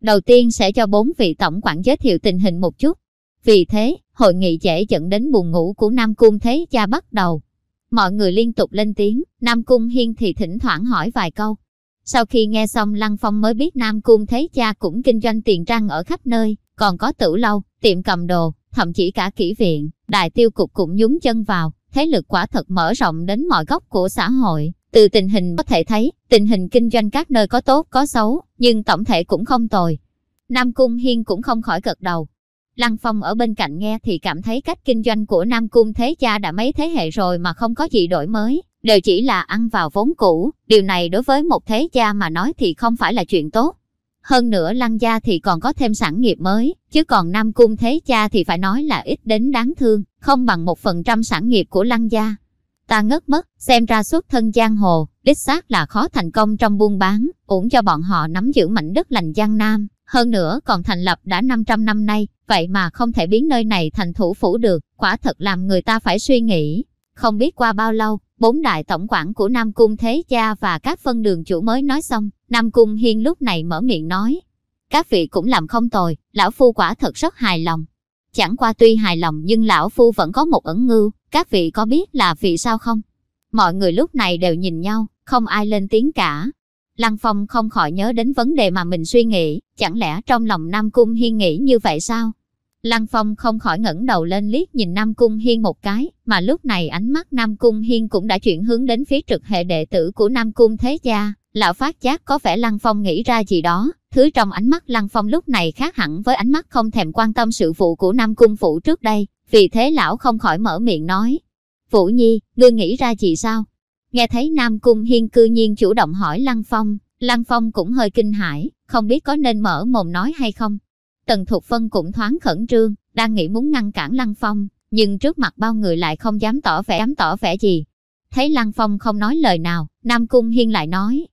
Đầu tiên sẽ cho bốn vị tổng quản giới thiệu tình hình một chút. Vì thế, hội nghị dễ dẫn đến buồn ngủ của Nam Cung Thế Cha bắt đầu. Mọi người liên tục lên tiếng, Nam Cung Hiên thì thỉnh thoảng hỏi vài câu. Sau khi nghe xong Lăng Phong mới biết Nam Cung Thế Cha cũng kinh doanh tiền trăng ở khắp nơi, còn có tử lâu, tiệm cầm đồ, thậm chí cả kỹ viện, đại tiêu cục cũng nhúng chân vào, thế lực quả thật mở rộng đến mọi góc của xã hội. Từ tình hình có thể thấy, tình hình kinh doanh các nơi có tốt có xấu, nhưng tổng thể cũng không tồi. Nam Cung Hiên cũng không khỏi gật đầu. Lăng Phong ở bên cạnh nghe thì cảm thấy cách kinh doanh của Nam Cung Thế Cha đã mấy thế hệ rồi mà không có gì đổi mới, đều chỉ là ăn vào vốn cũ. Điều này đối với một thế cha mà nói thì không phải là chuyện tốt. Hơn nữa lăng gia thì còn có thêm sản nghiệp mới, chứ còn Nam Cung Thế Cha thì phải nói là ít đến đáng thương, không bằng một phần trăm sản nghiệp của lăng gia. Ta ngất mất, xem ra xuất thân giang hồ, đích xác là khó thành công trong buôn bán, uổng cho bọn họ nắm giữ mảnh đất lành giang nam. Hơn nữa còn thành lập đã 500 năm nay, vậy mà không thể biến nơi này thành thủ phủ được, quả thật làm người ta phải suy nghĩ. Không biết qua bao lâu, bốn đại tổng quản của Nam Cung Thế Cha và các phân đường chủ mới nói xong, Nam Cung Hiên lúc này mở miệng nói. Các vị cũng làm không tồi, lão phu quả thật rất hài lòng. Chẳng qua tuy hài lòng nhưng lão phu vẫn có một ẩn ngưu, các vị có biết là vì sao không? Mọi người lúc này đều nhìn nhau, không ai lên tiếng cả. Lăng Phong không khỏi nhớ đến vấn đề mà mình suy nghĩ, chẳng lẽ trong lòng Nam Cung Hiên nghĩ như vậy sao? Lăng Phong không khỏi ngẩng đầu lên liếc nhìn Nam Cung Hiên một cái, mà lúc này ánh mắt Nam Cung Hiên cũng đã chuyển hướng đến phía trực hệ đệ tử của Nam Cung Thế Gia. Lão phát giác có vẻ Lăng Phong nghĩ ra gì đó, thứ trong ánh mắt Lăng Phong lúc này khác hẳn với ánh mắt không thèm quan tâm sự vụ của Nam Cung Phụ trước đây, vì thế lão không khỏi mở miệng nói. Vũ Nhi, ngươi nghĩ ra gì sao? Nghe thấy Nam Cung Hiên cư nhiên chủ động hỏi Lăng Phong, Lăng Phong cũng hơi kinh hãi, không biết có nên mở mồm nói hay không. Tần Thục Phân cũng thoáng khẩn trương, đang nghĩ muốn ngăn cản Lăng Phong, nhưng trước mặt bao người lại không dám tỏ vẻ dám tỏ vẻ gì. Thấy Lăng Phong không nói lời nào, Nam Cung Hiên lại nói.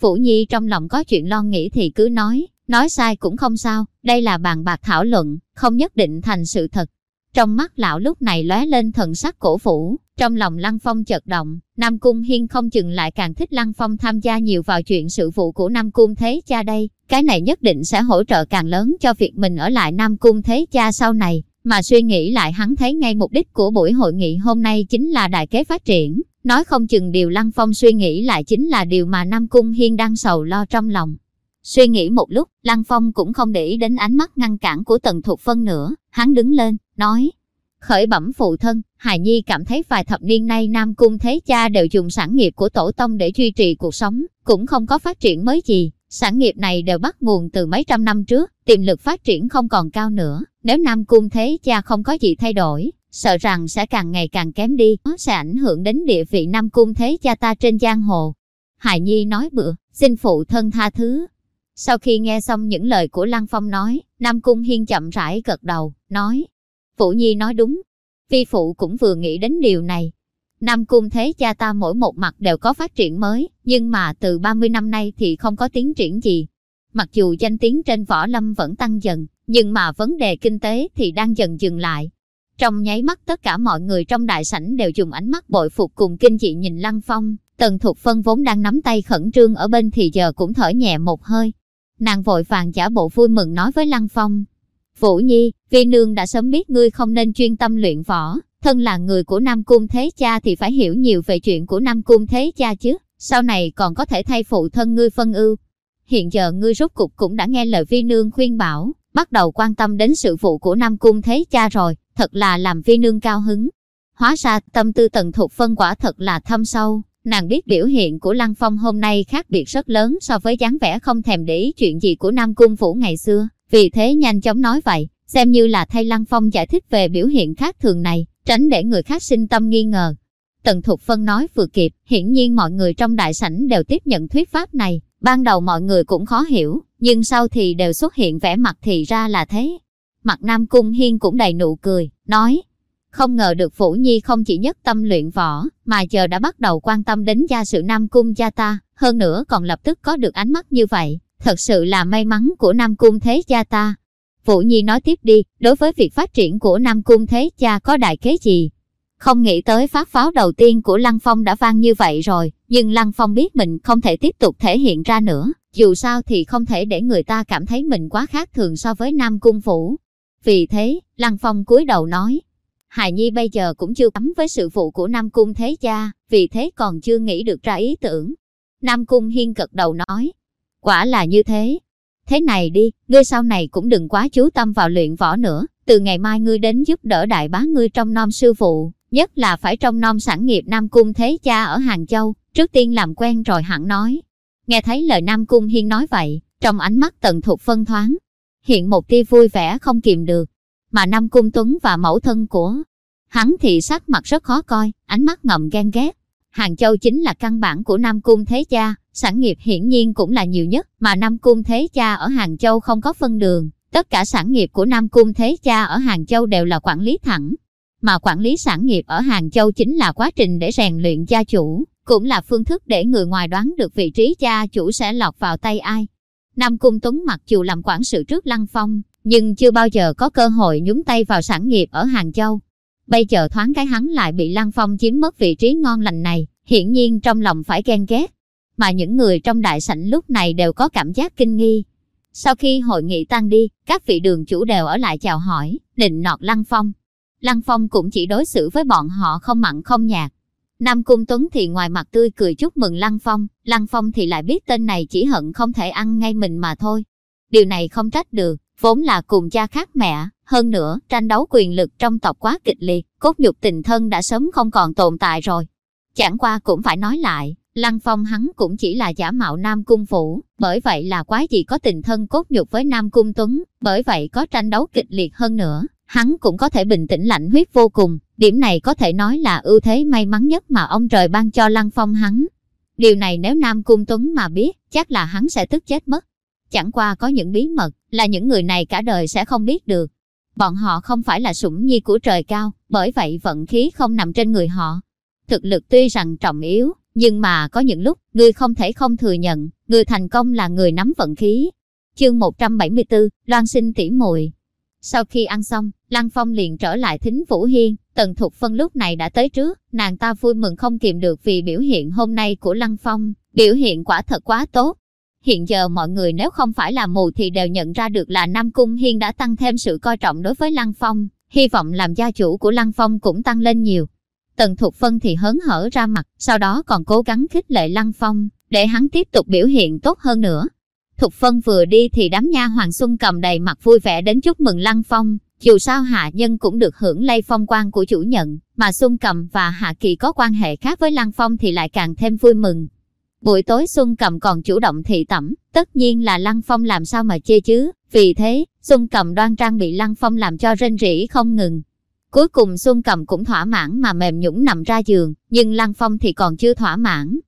Phủ Nhi trong lòng có chuyện lo nghĩ thì cứ nói, nói sai cũng không sao, đây là bàn bạc thảo luận, không nhất định thành sự thật. Trong mắt lão lúc này lóe lên thần sắc cổ phủ, trong lòng Lăng Phong chợt động, Nam Cung Hiên không chừng lại càng thích Lăng Phong tham gia nhiều vào chuyện sự vụ của Nam Cung Thế Cha đây. Cái này nhất định sẽ hỗ trợ càng lớn cho việc mình ở lại Nam Cung Thế Cha sau này. Mà suy nghĩ lại hắn thấy ngay mục đích của buổi hội nghị hôm nay chính là đại kế phát triển. Nói không chừng điều Lăng Phong suy nghĩ lại chính là điều mà Nam Cung Hiên đang sầu lo trong lòng. Suy nghĩ một lúc, Lăng Phong cũng không để ý đến ánh mắt ngăn cản của Tần Thục Phân nữa. Hắn đứng lên, nói, Khởi bẩm phụ thân, Hài Nhi cảm thấy vài thập niên nay Nam Cung Thế Cha đều dùng sản nghiệp của tổ tông để duy trì cuộc sống, cũng không có phát triển mới gì. Sản nghiệp này đều bắt nguồn từ mấy trăm năm trước, tiềm lực phát triển không còn cao nữa. Nếu Nam Cung Thế Cha không có gì thay đổi, sợ rằng sẽ càng ngày càng kém đi, nó sẽ ảnh hưởng đến địa vị Nam Cung Thế Cha ta trên giang hồ. Hải Nhi nói bữa, xin phụ thân tha thứ. Sau khi nghe xong những lời của Lăng Phong nói, Nam Cung Hiên chậm rãi gật đầu, nói, Phụ Nhi nói đúng. Vi phụ cũng vừa nghĩ đến điều này. Nam cung thế cha ta mỗi một mặt đều có phát triển mới, nhưng mà từ 30 năm nay thì không có tiến triển gì. Mặc dù danh tiếng trên võ lâm vẫn tăng dần, nhưng mà vấn đề kinh tế thì đang dần dừng lại. Trong nháy mắt tất cả mọi người trong đại sảnh đều dùng ánh mắt bội phục cùng kinh dị nhìn Lăng Phong. Tần Thục Phân vốn đang nắm tay khẩn trương ở bên thì giờ cũng thở nhẹ một hơi. nàng vội vàng giả bộ vui mừng nói với Lăng Phong. Vũ Nhi, vi nương đã sớm biết ngươi không nên chuyên tâm luyện võ, thân là người của Nam Cung Thế Cha thì phải hiểu nhiều về chuyện của Nam Cung Thế Cha chứ, sau này còn có thể thay phụ thân ngươi phân ưu. Hiện giờ ngươi rốt cục cũng đã nghe lời vi nương khuyên bảo, bắt đầu quan tâm đến sự vụ của Nam Cung Thế Cha rồi, thật là làm vi nương cao hứng. Hóa ra tâm tư tần thuộc phân quả thật là thâm sâu, nàng biết biểu hiện của Lăng Phong hôm nay khác biệt rất lớn so với dáng vẻ không thèm để ý chuyện gì của Nam Cung Phủ ngày xưa, vì thế nhanh chóng nói vậy, xem như là thay Lăng Phong giải thích về biểu hiện khác thường này, tránh để người khác sinh tâm nghi ngờ. Tần Thục Phân nói vừa kịp, hiển nhiên mọi người trong đại sảnh đều tiếp nhận thuyết pháp này, ban đầu mọi người cũng khó hiểu, nhưng sau thì đều xuất hiện vẻ mặt thì ra là thế. Mặt Nam Cung Hiên cũng đầy nụ cười, nói, không ngờ được Phủ Nhi không chỉ nhất tâm luyện võ, mà giờ đã bắt đầu quan tâm đến gia sự Nam Cung gia ta, hơn nữa còn lập tức có được ánh mắt như vậy, thật sự là may mắn của Nam Cung thế gia ta. Vũ Nhi nói tiếp đi, đối với việc phát triển của Nam Cung thế gia có đại kế gì? Không nghĩ tới phát pháo đầu tiên của Lăng Phong đã vang như vậy rồi, nhưng Lăng Phong biết mình không thể tiếp tục thể hiện ra nữa, dù sao thì không thể để người ta cảm thấy mình quá khác thường so với Nam Cung Phủ. Vì thế, Lăng Phong cúi đầu nói, Hài Nhi bây giờ cũng chưa cắm với sự vụ của Nam Cung Thế Cha, vì thế còn chưa nghĩ được ra ý tưởng. Nam Cung Hiên cật đầu nói, quả là như thế. Thế này đi, ngươi sau này cũng đừng quá chú tâm vào luyện võ nữa, từ ngày mai ngươi đến giúp đỡ đại bá ngươi trong nom sư phụ, nhất là phải trong nom sản nghiệp Nam Cung Thế Cha ở Hàng Châu, trước tiên làm quen rồi hẳn nói. Nghe thấy lời Nam Cung Hiên nói vậy, trong ánh mắt tần thuộc phân thoáng, hiện một tia vui vẻ không kìm được, mà Nam Cung Tuấn và mẫu thân của hắn thì sắc mặt rất khó coi, ánh mắt ngậm ghen ghét. Hàng Châu chính là căn bản của Nam Cung Thế Cha, sản nghiệp hiển nhiên cũng là nhiều nhất, mà Nam Cung Thế Cha ở Hàng Châu không có phân đường. Tất cả sản nghiệp của Nam Cung Thế Cha ở Hàng Châu đều là quản lý thẳng. Mà quản lý sản nghiệp ở Hàng Châu chính là quá trình để rèn luyện gia chủ, cũng là phương thức để người ngoài đoán được vị trí cha chủ sẽ lọt vào tay ai. Nam Cung Tuấn mặc dù làm quản sự trước Lăng Phong, nhưng chưa bao giờ có cơ hội nhúng tay vào sản nghiệp ở Hàng Châu. Bây giờ thoáng cái hắn lại bị Lăng Phong chiếm mất vị trí ngon lành này, hiển nhiên trong lòng phải ghen ghét. Mà những người trong đại sảnh lúc này đều có cảm giác kinh nghi. Sau khi hội nghị tan đi, các vị đường chủ đều ở lại chào hỏi, định nọt Lăng Phong. Lăng Phong cũng chỉ đối xử với bọn họ không mặn không nhạt. Nam Cung Tuấn thì ngoài mặt tươi cười chúc mừng Lăng Phong, Lăng Phong thì lại biết tên này chỉ hận không thể ăn ngay mình mà thôi. Điều này không trách được, vốn là cùng cha khác mẹ, hơn nữa, tranh đấu quyền lực trong tộc quá kịch liệt, cốt nhục tình thân đã sớm không còn tồn tại rồi. Chẳng qua cũng phải nói lại, Lăng Phong hắn cũng chỉ là giả mạo Nam Cung Phủ, bởi vậy là quái gì có tình thân cốt nhục với Nam Cung Tuấn, bởi vậy có tranh đấu kịch liệt hơn nữa, hắn cũng có thể bình tĩnh lạnh huyết vô cùng, điểm này có thể nói là ưu thế may mắn nhất mà ông trời ban cho Lăng Phong hắn. Điều này nếu Nam Cung Tuấn mà biết, chắc là hắn sẽ tức chết mất. Chẳng qua có những bí mật, là những người này cả đời sẽ không biết được. Bọn họ không phải là sủng nhi của trời cao, bởi vậy vận khí không nằm trên người họ. Thực lực tuy rằng trọng yếu, nhưng mà có những lúc, người không thể không thừa nhận, người thành công là người nắm vận khí. Chương 174, Loan sinh tỉ muội sau khi ăn xong, Lăng Phong liền trở lại thính Vũ Hiên, Tần Thục Phân lúc này đã tới trước, nàng ta vui mừng không kiềm được vì biểu hiện hôm nay của Lăng Phong, biểu hiện quả thật quá tốt, Hiện giờ mọi người nếu không phải là mù thì đều nhận ra được là Nam Cung Hiên đã tăng thêm sự coi trọng đối với Lăng Phong, hy vọng làm gia chủ của Lăng Phong cũng tăng lên nhiều. Tần Thục Phân thì hớn hở ra mặt, sau đó còn cố gắng khích lệ Lăng Phong, để hắn tiếp tục biểu hiện tốt hơn nữa. Thục Phân vừa đi thì đám nha Hoàng Xuân cầm đầy mặt vui vẻ đến chúc mừng Lăng Phong, dù sao hạ nhân cũng được hưởng lây phong quan của chủ nhận, mà Xuân Cầm và Hạ Kỳ có quan hệ khác với Lăng Phong thì lại càng thêm vui mừng. Buổi tối Xuân Cầm còn chủ động thị tẩm, tất nhiên là Lăng Phong làm sao mà chê chứ, vì thế, Xuân Cầm đoan trang bị Lăng Phong làm cho rên rỉ không ngừng. Cuối cùng Xuân Cầm cũng thỏa mãn mà mềm nhũng nằm ra giường, nhưng Lăng Phong thì còn chưa thỏa mãn.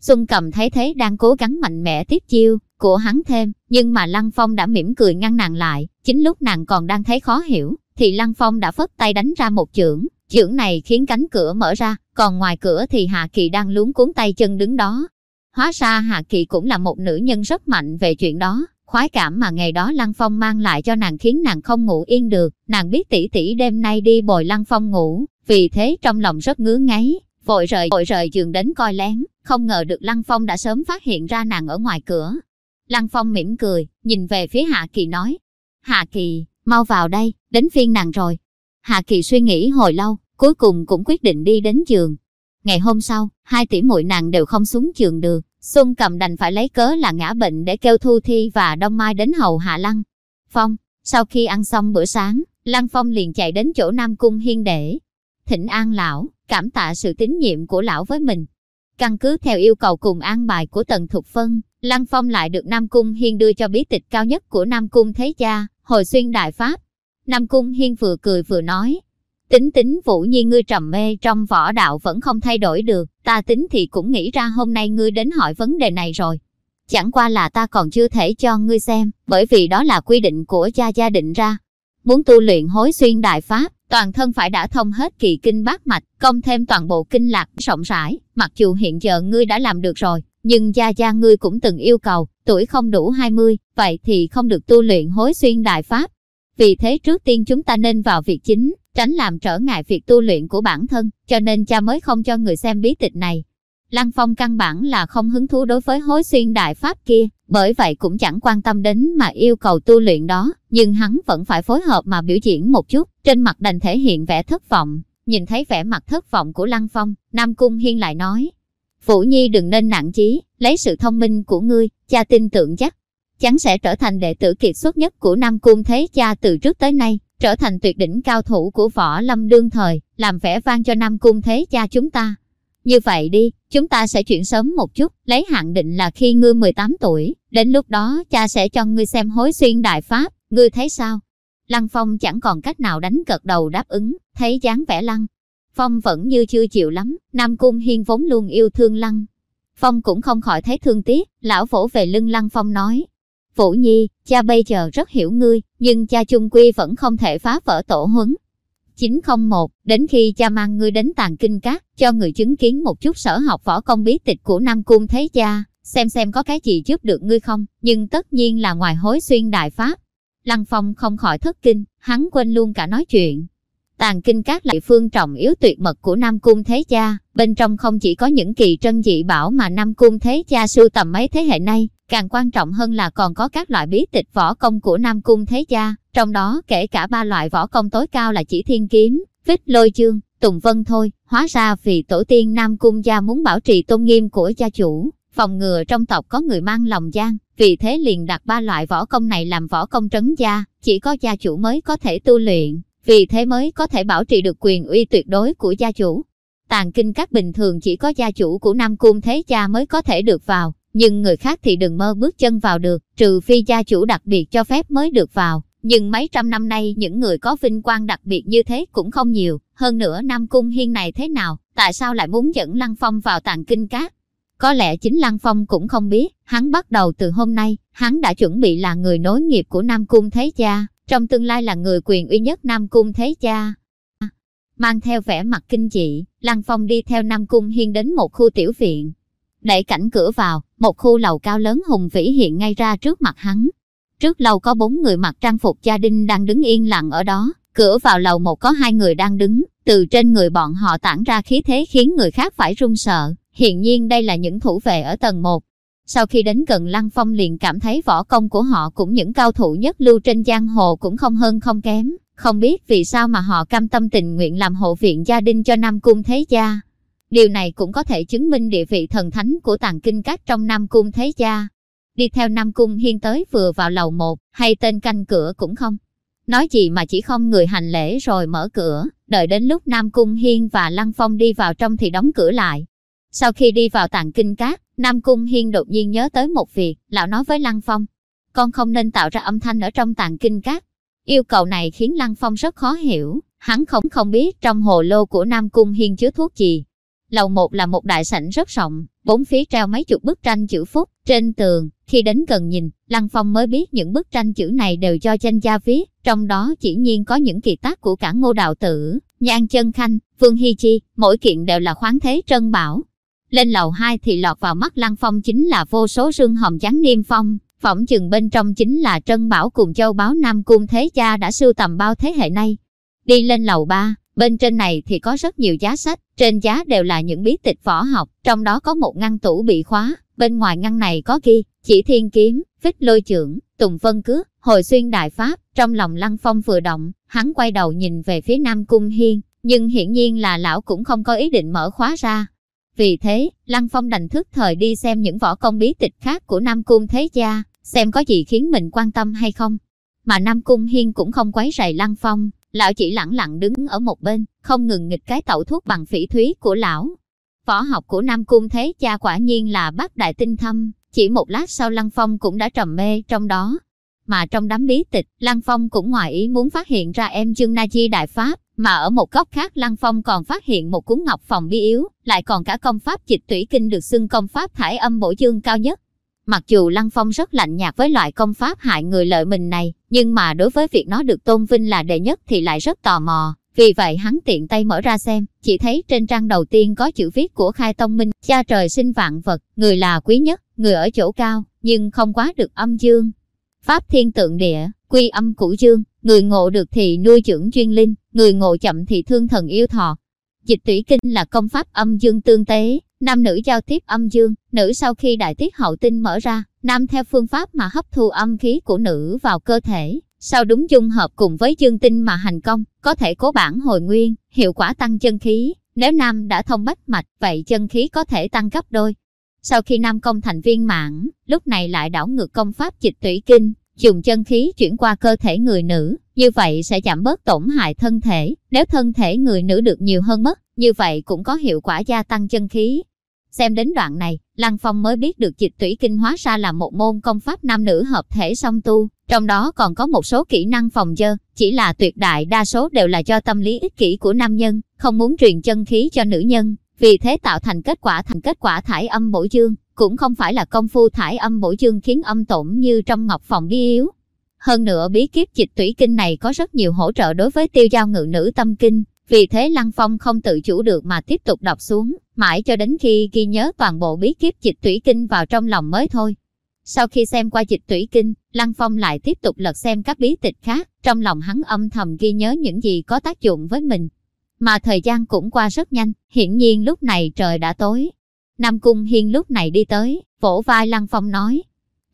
Xuân Cầm thấy thế đang cố gắng mạnh mẽ tiếp chiêu của hắn thêm, nhưng mà Lăng Phong đã mỉm cười ngăn nàng lại, chính lúc nàng còn đang thấy khó hiểu, thì Lăng Phong đã phất tay đánh ra một chưởng, chưởng này khiến cánh cửa mở ra, còn ngoài cửa thì Hạ Kỳ đang luống cuốn tay chân đứng đó, Hóa ra Hạ Kỳ cũng là một nữ nhân rất mạnh về chuyện đó, khoái cảm mà ngày đó Lăng Phong mang lại cho nàng khiến nàng không ngủ yên được, nàng biết tỷ tỷ đêm nay đi bồi Lăng Phong ngủ, vì thế trong lòng rất ngứa ngáy, vội rời vội rời giường đến coi lén, không ngờ được Lăng Phong đã sớm phát hiện ra nàng ở ngoài cửa. Lăng Phong mỉm cười, nhìn về phía Hạ Kỳ nói. Hạ Kỳ, mau vào đây, đến phiên nàng rồi. Hạ Kỳ suy nghĩ hồi lâu, cuối cùng cũng quyết định đi đến giường. Ngày hôm sau, hai tỷ muội nàng đều không xuống giường được. Xuân cầm đành phải lấy cớ là ngã bệnh để kêu Thu Thi và Đông Mai đến hầu hạ Lăng. Phong, sau khi ăn xong bữa sáng, Lăng Phong liền chạy đến chỗ Nam Cung Hiên để thỉnh an lão, cảm tạ sự tín nhiệm của lão với mình. Căn cứ theo yêu cầu cùng an bài của Tần Thục Phân, Lăng Phong lại được Nam Cung Hiên đưa cho bí tịch cao nhất của Nam Cung Thế Cha, hồi xuyên Đại Pháp. Nam Cung Hiên vừa cười vừa nói, tính tính Vũ Nhi ngươi trầm mê trong võ đạo vẫn không thay đổi được, ta tính thì cũng nghĩ ra hôm nay ngươi đến hỏi vấn đề này rồi. Chẳng qua là ta còn chưa thể cho ngươi xem, bởi vì đó là quy định của cha gia định ra. Muốn tu luyện hối xuyên đại pháp, toàn thân phải đã thông hết kỳ kinh bát mạch, công thêm toàn bộ kinh lạc rộng rãi, mặc dù hiện giờ ngươi đã làm được rồi, nhưng gia gia ngươi cũng từng yêu cầu, tuổi không đủ 20, vậy thì không được tu luyện hối xuyên đại pháp. Vì thế trước tiên chúng ta nên vào việc chính, tránh làm trở ngại việc tu luyện của bản thân, cho nên cha mới không cho người xem bí tịch này. Lăng Phong căn bản là không hứng thú đối với hối xuyên đại pháp kia, bởi vậy cũng chẳng quan tâm đến mà yêu cầu tu luyện đó, nhưng hắn vẫn phải phối hợp mà biểu diễn một chút, trên mặt đành thể hiện vẻ thất vọng. Nhìn thấy vẻ mặt thất vọng của Lăng Phong, Nam Cung Hiên lại nói, Vũ Nhi đừng nên nặng chí, lấy sự thông minh của ngươi, cha tin tưởng chắc, chắn sẽ trở thành đệ tử kiệt xuất nhất của Nam Cung Thế Cha từ trước tới nay, trở thành tuyệt đỉnh cao thủ của võ lâm đương thời, làm vẻ vang cho Nam Cung Thế Cha chúng ta. Như vậy đi, chúng ta sẽ chuyển sớm một chút, lấy hạn định là khi ngươi 18 tuổi, đến lúc đó cha sẽ cho ngươi xem hối xuyên đại pháp, ngươi thấy sao? Lăng Phong chẳng còn cách nào đánh cật đầu đáp ứng, thấy dáng vẻ Lăng. Phong vẫn như chưa chịu lắm, Nam Cung Hiên vốn luôn yêu thương Lăng. Phong cũng không khỏi thấy thương tiếc, lão vỗ về lưng Lăng Phong nói. Vũ Nhi, cha bây giờ rất hiểu ngươi, nhưng cha chung quy vẫn không thể phá vỡ tổ huấn, 901, đến khi cha mang ngươi đến tàng kinh cát cho người chứng kiến một chút sở học võ công bí tịch của Nam Cung Thế Cha, xem xem có cái gì giúp được ngươi không, nhưng tất nhiên là ngoài hối xuyên đại pháp. Lăng Phong không khỏi thất kinh, hắn quên luôn cả nói chuyện. Tàng kinh các địa phương trọng yếu tuyệt mật của Nam Cung Thế Cha, bên trong không chỉ có những kỳ trân dị bảo mà Nam Cung Thế Cha sưu tầm mấy thế hệ nay, càng quan trọng hơn là còn có các loại bí tịch võ công của Nam Cung Thế Cha, trong đó kể cả ba loại võ công tối cao là chỉ thiên kiếm, vích lôi chương, tùng vân thôi, hóa ra vì tổ tiên Nam Cung gia muốn bảo trì tôn nghiêm của gia chủ, phòng ngừa trong tộc có người mang lòng gian, vì thế liền đặt ba loại võ công này làm võ công trấn gia, chỉ có gia chủ mới có thể tu luyện, vì thế mới có thể bảo trì được quyền uy tuyệt đối của gia chủ. Tàn kinh các bình thường chỉ có gia chủ của Nam Cung Thế Cha mới có thể được vào, nhưng người khác thì đừng mơ bước chân vào được, trừ phi gia chủ đặc biệt cho phép mới được vào. Nhưng mấy trăm năm nay những người có vinh quang đặc biệt như thế cũng không nhiều, hơn nữa Nam Cung Hiên này thế nào, tại sao lại muốn dẫn Lăng Phong vào tàng kinh cát? Có lẽ chính Lăng Phong cũng không biết, hắn bắt đầu từ hôm nay, hắn đã chuẩn bị là người nối nghiệp của Nam Cung Thế Cha, trong tương lai là người quyền uy nhất Nam Cung Thế Cha. Mang theo vẻ mặt kinh dị, Lăng Phong đi theo Nam Cung Hiên đến một khu tiểu viện. Đẩy cảnh cửa vào, một khu lầu cao lớn hùng vĩ hiện ngay ra trước mặt hắn. Trước lầu có bốn người mặc trang phục gia đình đang đứng yên lặng ở đó, cửa vào lầu một có hai người đang đứng, từ trên người bọn họ tản ra khí thế khiến người khác phải run sợ. Hiện nhiên đây là những thủ vệ ở tầng 1. Sau khi đến gần Lăng Phong liền cảm thấy võ công của họ cũng những cao thủ nhất lưu trên giang hồ cũng không hơn không kém. Không biết vì sao mà họ cam tâm tình nguyện làm hộ viện gia đình cho Nam Cung Thế Gia. Điều này cũng có thể chứng minh địa vị thần thánh của tàng kinh các trong Nam Cung Thế Gia đi theo Nam Cung Hiên tới vừa vào lầu một, hay tên canh cửa cũng không. Nói gì mà chỉ không người hành lễ rồi mở cửa, đợi đến lúc Nam Cung Hiên và Lăng Phong đi vào trong thì đóng cửa lại. Sau khi đi vào tàng kinh cát, Nam Cung Hiên đột nhiên nhớ tới một việc, lão nói với Lăng Phong. Con không nên tạo ra âm thanh ở trong tàng kinh cát. Yêu cầu này khiến Lăng Phong rất khó hiểu, hắn không không biết trong hồ lô của Nam Cung Hiên chứa thuốc gì. Lầu một là một đại sảnh rất rộng, bốn phía treo mấy chục bức tranh chữ phúc, trên tường, khi đến gần nhìn, Lăng Phong mới biết những bức tranh chữ này đều do danh gia viết, trong đó chỉ nhiên có những kỳ tác của cả ngô đạo tử, nhan chân khanh, vương hy chi, mỗi kiện đều là khoáng thế trân bảo. Lên lầu 2 thì lọt vào mắt Lăng Phong chính là vô số rương hồng trắng niêm phong, phỏng chừng bên trong chính là trân bảo cùng châu báo Nam Cung Thế Cha đã sưu tầm bao thế hệ nay. Đi lên lầu 3, bên trên này thì có rất nhiều giá sách, trên giá đều là những bí tịch võ học, trong đó có một ngăn tủ bị khóa, bên ngoài ngăn này có ghi, chỉ thiên kiếm, phích lôi trưởng, tùng vân cước, hồi xuyên đại pháp, trong lòng Lăng Phong vừa động, hắn quay đầu nhìn về phía Nam Cung Hiên, nhưng hiển nhiên là lão cũng không có ý định mở khóa ra. Vì thế, Lăng Phong đành thức thời đi xem những võ công bí tịch khác của Nam Cung Thế Gia, xem có gì khiến mình quan tâm hay không. Mà Nam Cung Hiên cũng không quấy rầy Lăng Phong, lão chỉ lẳng lặng đứng ở một bên, không ngừng nghịch cái tẩu thuốc bằng phỉ thúy của lão. Võ học của Nam Cung Thế Cha quả nhiên là bác đại tinh thâm, chỉ một lát sau Lăng Phong cũng đã trầm mê trong đó. Mà trong đám bí tịch, Lăng Phong cũng ngoài ý muốn phát hiện ra em Dương Na Chi Đại Pháp, mà ở một góc khác Lăng Phong còn phát hiện một cuốn ngọc phòng bi yếu, lại còn cả công pháp dịch tủy kinh được xưng công pháp thải âm bổ dương cao nhất. Mặc dù Lăng Phong rất lạnh nhạt với loại công pháp hại người lợi mình này, nhưng mà đối với việc nó được tôn vinh là đệ nhất thì lại rất tò mò. Vì vậy hắn tiện tay mở ra xem, chỉ thấy trên trang đầu tiên có chữ viết của Khai Tông Minh, cha trời sinh vạn vật, người là quý nhất, người ở chỗ cao, nhưng không quá được âm dương. Pháp thiên tượng địa, quy âm cửu dương, người ngộ được thì nuôi dưỡng chuyên linh, người ngộ chậm thì thương thần yêu thọ. Dịch tủy kinh là công pháp âm dương tương tế, nam nữ giao tiếp âm dương, nữ sau khi đại tiết hậu tinh mở ra, nam theo phương pháp mà hấp thu âm khí của nữ vào cơ thể, sau đúng dung hợp cùng với dương tinh mà hành công, có thể cố bản hồi nguyên, hiệu quả tăng chân khí. Nếu nam đã thông bách mạch, vậy chân khí có thể tăng gấp đôi. Sau khi nam công thành viên mãn, lúc này lại đảo ngược công pháp dịch tủy kinh, dùng chân khí chuyển qua cơ thể người nữ, như vậy sẽ giảm bớt tổn hại thân thể. Nếu thân thể người nữ được nhiều hơn mất, như vậy cũng có hiệu quả gia tăng chân khí. Xem đến đoạn này, Lăng Phong mới biết được dịch tủy kinh hóa ra là một môn công pháp nam nữ hợp thể song tu, trong đó còn có một số kỹ năng phòng dơ, chỉ là tuyệt đại đa số đều là do tâm lý ích kỷ của nam nhân, không muốn truyền chân khí cho nữ nhân, vì thế tạo thành kết quả thành kết quả thải âm bổ dương, cũng không phải là công phu thải âm bổ dương khiến âm tổn như trong ngọc phòng đi yếu. Hơn nữa bí kíp dịch tủy kinh này có rất nhiều hỗ trợ đối với tiêu giao ngự nữ tâm kinh, vì thế Lăng Phong không tự chủ được mà tiếp tục đọc xuống, mãi cho đến khi ghi nhớ toàn bộ bí kíp dịch tủy kinh vào trong lòng mới thôi. Sau khi xem qua dịch tủy kinh, Lăng Phong lại tiếp tục lật xem các bí tịch khác, trong lòng hắn âm thầm ghi nhớ những gì có tác dụng với mình. Mà thời gian cũng qua rất nhanh, hiển nhiên lúc này trời đã tối. Nam Cung Hiên lúc này đi tới, vỗ vai Lăng Phong nói,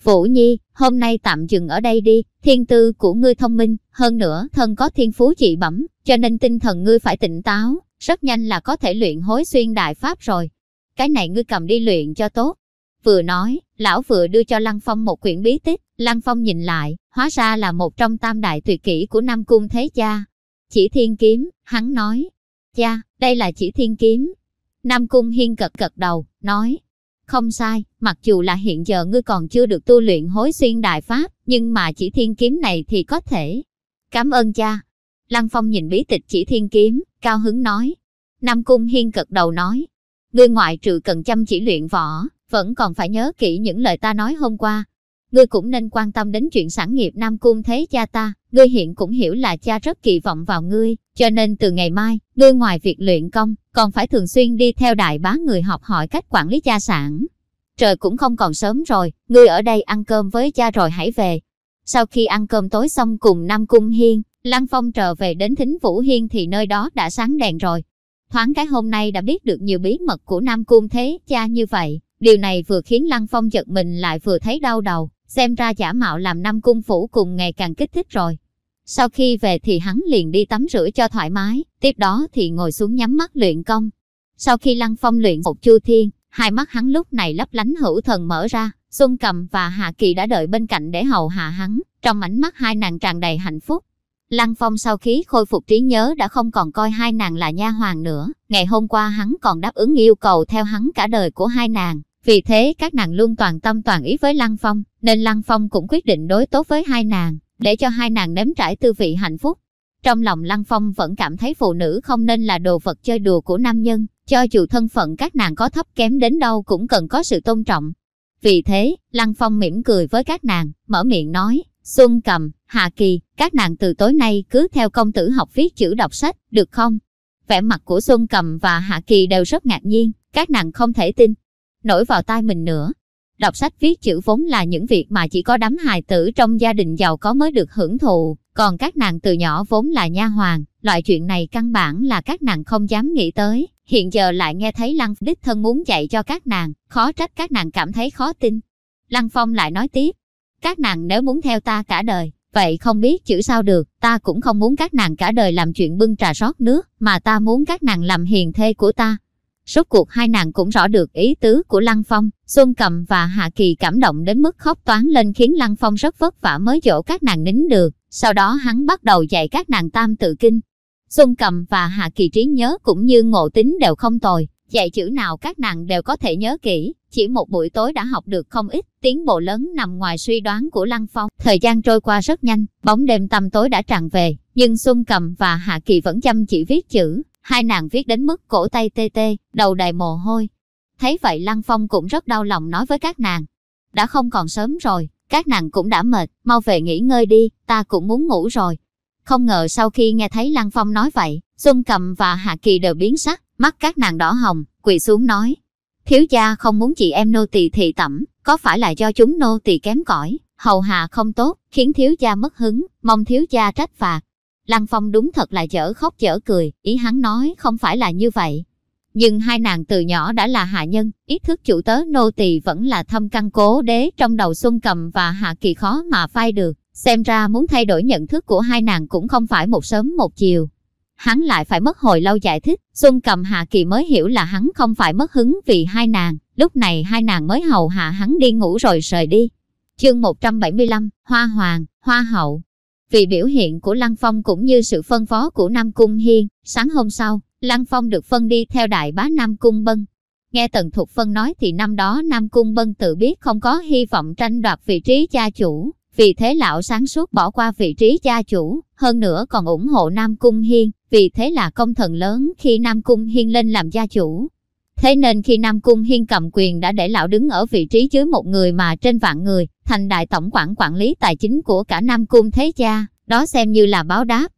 Vũ Nhi, hôm nay tạm dừng ở đây đi, thiên tư của ngươi thông minh, hơn nữa thân có thiên phú dị bẩm, cho nên tinh thần ngươi phải tỉnh táo, rất nhanh là có thể luyện hối xuyên đại pháp rồi. Cái này ngươi cầm đi luyện cho tốt. Vừa nói, lão vừa đưa cho Lăng Phong một quyển bí tích, Lăng Phong nhìn lại, hóa ra là một trong tam đại tuyệt kỹ của Nam Cung Thế Cha. Chỉ thiên kiếm, hắn nói, cha, đây là chỉ thiên kiếm. Nam Cung Hiên cật cật đầu, nói, không sai, mặc dù là hiện giờ ngươi còn chưa được tu luyện hối xuyên đại pháp, nhưng mà chỉ thiên kiếm này thì có thể. Cảm ơn cha. Lăng Phong nhìn bí tịch chỉ thiên kiếm, cao hứng nói. Nam Cung Hiên cật đầu nói. Ngươi ngoại trừ cần chăm chỉ luyện võ, vẫn còn phải nhớ kỹ những lời ta nói hôm qua. Ngươi cũng nên quan tâm đến chuyện sản nghiệp Nam Cung thế cha ta, ngươi hiện cũng hiểu là cha rất kỳ vọng vào ngươi, cho nên từ ngày mai, ngươi ngoài việc luyện công, còn phải thường xuyên đi theo đại bá người học hỏi cách quản lý gia sản. Trời cũng không còn sớm rồi, ngươi ở đây ăn cơm với cha rồi hãy về. Sau khi ăn cơm tối xong cùng Nam Cung Hiên, Lăng Phong trở về đến Thính Vũ Hiên thì nơi đó đã sáng đèn rồi. Thoáng cái hôm nay đã biết được nhiều bí mật của Nam Cung thế cha như vậy, điều này vừa khiến Lăng Phong giật mình lại vừa thấy đau đầu, xem ra giả mạo làm Nam Cung phủ cùng ngày càng kích thích rồi. Sau khi về thì hắn liền đi tắm rửa cho thoải mái, tiếp đó thì ngồi xuống nhắm mắt luyện công. Sau khi Lăng Phong luyện một chu thiên, hai mắt hắn lúc này lấp lánh hữu thần mở ra, Xuân Cầm và Hạ Kỳ đã đợi bên cạnh để hầu hạ hắn, trong ánh mắt hai nàng tràn đầy hạnh phúc. Lăng Phong sau khi khôi phục trí nhớ đã không còn coi hai nàng là nha hoàng nữa, ngày hôm qua hắn còn đáp ứng yêu cầu theo hắn cả đời của hai nàng, vì thế các nàng luôn toàn tâm toàn ý với Lăng Phong, nên Lăng Phong cũng quyết định đối tốt với hai nàng để cho hai nàng nếm trải tư vị hạnh phúc. Trong lòng Lăng Phong vẫn cảm thấy phụ nữ không nên là đồ vật chơi đùa của nam nhân, cho dù thân phận các nàng có thấp kém đến đâu cũng cần có sự tôn trọng. Vì thế, Lăng Phong mỉm cười với các nàng, mở miệng nói, Xuân Cầm, Hạ Kỳ, các nàng từ tối nay cứ theo công tử học viết chữ đọc sách, được không? Vẻ mặt của Xuân Cầm và Hạ Kỳ đều rất ngạc nhiên, các nàng không thể tin. Nổi vào tai mình nữa, Đọc sách viết chữ vốn là những việc mà chỉ có đám hài tử trong gia đình giàu có mới được hưởng thụ, còn các nàng từ nhỏ vốn là nha hoàng, loại chuyện này căn bản là các nàng không dám nghĩ tới, hiện giờ lại nghe thấy Lăng đích thân muốn dạy cho các nàng, khó trách các nàng cảm thấy khó tin. Lăng Phong lại nói tiếp, các nàng nếu muốn theo ta cả đời, vậy không biết chữ sao được, ta cũng không muốn các nàng cả đời làm chuyện bưng trà rót nước, mà ta muốn các nàng làm hiền thê của ta. Rốt cuộc hai nàng cũng rõ được ý tứ của Lăng Phong, Xuân Cầm và Hạ Kỳ cảm động đến mức khóc toán lên khiến Lăng Phong rất vất vả mới dỗ các nàng nín được, sau đó hắn bắt đầu dạy các nàng tam tự kinh. Xuân Cầm và Hạ Kỳ trí nhớ cũng như ngộ tính đều không tồi, dạy chữ nào các nàng đều có thể nhớ kỹ, chỉ một buổi tối đã học được không ít, tiến bộ lớn nằm ngoài suy đoán của Lăng Phong. Thời gian trôi qua rất nhanh, bóng đêm tăm tối đã tràn về, nhưng Xuân Cầm và Hạ Kỳ vẫn chăm chỉ viết chữ, hai nàng viết đến mức cổ tay tê tê, đầu đầy mồ hôi. Thấy vậy Lăng Phong cũng rất đau lòng nói với các nàng. Đã không còn sớm rồi, các nàng cũng đã mệt, mau về nghỉ ngơi đi, ta cũng muốn ngủ rồi. Không ngờ sau khi nghe thấy Lăng Phong nói vậy, Xuân Cầm và Hạ Kỳ đều biến sắc, mắt các nàng đỏ hồng, quỳ xuống nói. Thiếu gia không muốn chị em nô tỳ thị tẩm, có phải là do chúng nô tỳ kém cỏi, hầu hạ không tốt, khiến thiếu gia mất hứng, mong thiếu gia trách phạt. Lăng Phong đúng thật là chở khóc chở cười, ý hắn nói không phải là như vậy. Nhưng hai nàng từ nhỏ đã là hạ nhân, ý thức chủ tớ nô tỳ vẫn là thâm căn cố đế trong đầu Xuân Cầm và Hạ Kỳ khó mà phai được. Xem ra muốn thay đổi nhận thức của hai nàng cũng không phải một sớm một chiều. Hắn lại phải mất hồi lâu giải thích, Xuân Cầm Hạ Kỳ mới hiểu là hắn không phải mất hứng vì hai nàng, lúc này hai nàng mới hầu hạ hắn đi ngủ rồi rời đi. Chương 175, Hoa Hoàng, Hoa Hậu, vì biểu hiện của Lăng Phong cũng như sự phân phó của Nam Cung Hiên, sáng hôm sau, Lăng Phong được phân đi theo đại bá Nam Cung Bân. Nghe Tần Thục Phân nói thì năm đó Nam Cung Bân tự biết không có hy vọng tranh đoạt vị trí cha chủ, vì thế lão sáng suốt bỏ qua vị trí cha chủ, hơn nữa còn ủng hộ Nam Cung Hiên, vì thế là công thần lớn khi Nam Cung Hiên lên làm gia chủ. Thế nên khi Nam Cung Hiên cầm quyền đã để lão đứng ở vị trí dưới một người mà trên vạn người, thành đại tổng quản quản lý tài chính của cả Nam Cung Thế Cha, đó xem như là báo đáp.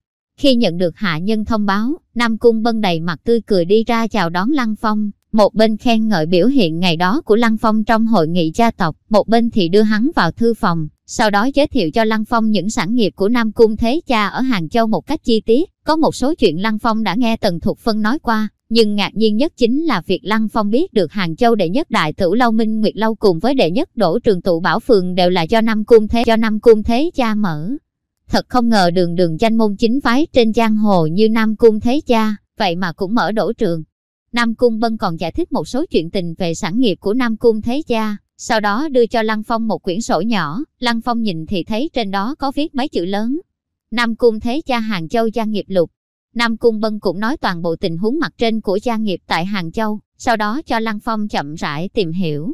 Khi nhận được hạ nhân thông báo, Nam Cung Bân đầy mặt tươi cười đi ra chào đón Lăng Phong, một bên khen ngợi biểu hiện ngày đó của Lăng Phong trong hội nghị gia tộc, một bên thì đưa hắn vào thư phòng, sau đó giới thiệu cho Lăng Phong những sản nghiệp của Nam Cung Thế Cha ở Hàng Châu một cách chi tiết. Có một số chuyện Lăng Phong đã nghe Tần Thục Phân nói qua, nhưng ngạc nhiên nhất chính là việc Lăng Phong biết được Hàng Châu đệ nhất đại tử Lâu Minh Nguyệt Lâu cùng với đệ nhất đổ trường tụ bảo phường đều là do năm Cung Thế cho năm Cung Thế Cha mở. Thật không ngờ đường đường danh môn chính phái trên giang hồ như Nam Cung Thế Cha, vậy mà cũng mở đổ trường. Nam Cung Bân còn giải thích một số chuyện tình về sản nghiệp của Nam Cung Thế Cha, sau đó đưa cho Lăng Phong một quyển sổ nhỏ, Lăng Phong nhìn thì thấy trên đó có viết mấy chữ lớn. Nam Cung Thế Cha Hàng Châu gia nghiệp lục. Nam Cung Bân cũng nói toàn bộ tình huống mặt trên của gia nghiệp tại Hàng Châu, sau đó cho Lăng Phong chậm rãi tìm hiểu.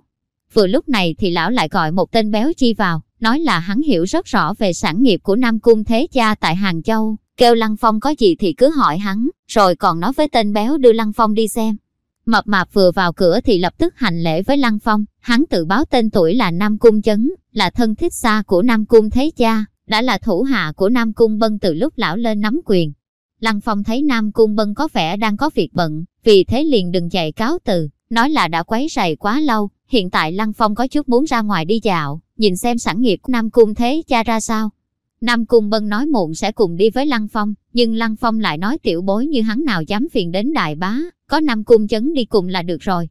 Vừa lúc này thì lão lại gọi một tên béo chi vào, nói là hắn hiểu rất rõ về sản nghiệp của Nam Cung Thế Cha tại Hàng Châu, kêu Lăng Phong có gì thì cứ hỏi hắn, rồi còn nói với tên béo đưa Lăng Phong đi xem. Mập mạp vừa vào cửa thì lập tức hành lễ với Lăng Phong, hắn tự báo tên tuổi là Nam Cung Chấn, là thân thích xa của Nam Cung Thế Cha, đã là thủ hạ của Nam Cung Bân từ lúc lão lên nắm quyền. Lăng Phong thấy Nam Cung Bân có vẻ đang có việc bận, vì thế liền đừng chạy cáo từ, nói là đã quấy rầy quá lâu, hiện tại Lăng Phong có chút muốn ra ngoài đi dạo, nhìn xem sản nghiệp của Nam Cung Thế Cha ra sao. Nam Cung Bân nói muộn sẽ cùng đi với Lăng Phong, nhưng Lăng Phong lại nói tiểu bối như hắn nào dám phiền đến đại bá, có Nam Cung chấn đi cùng là được rồi.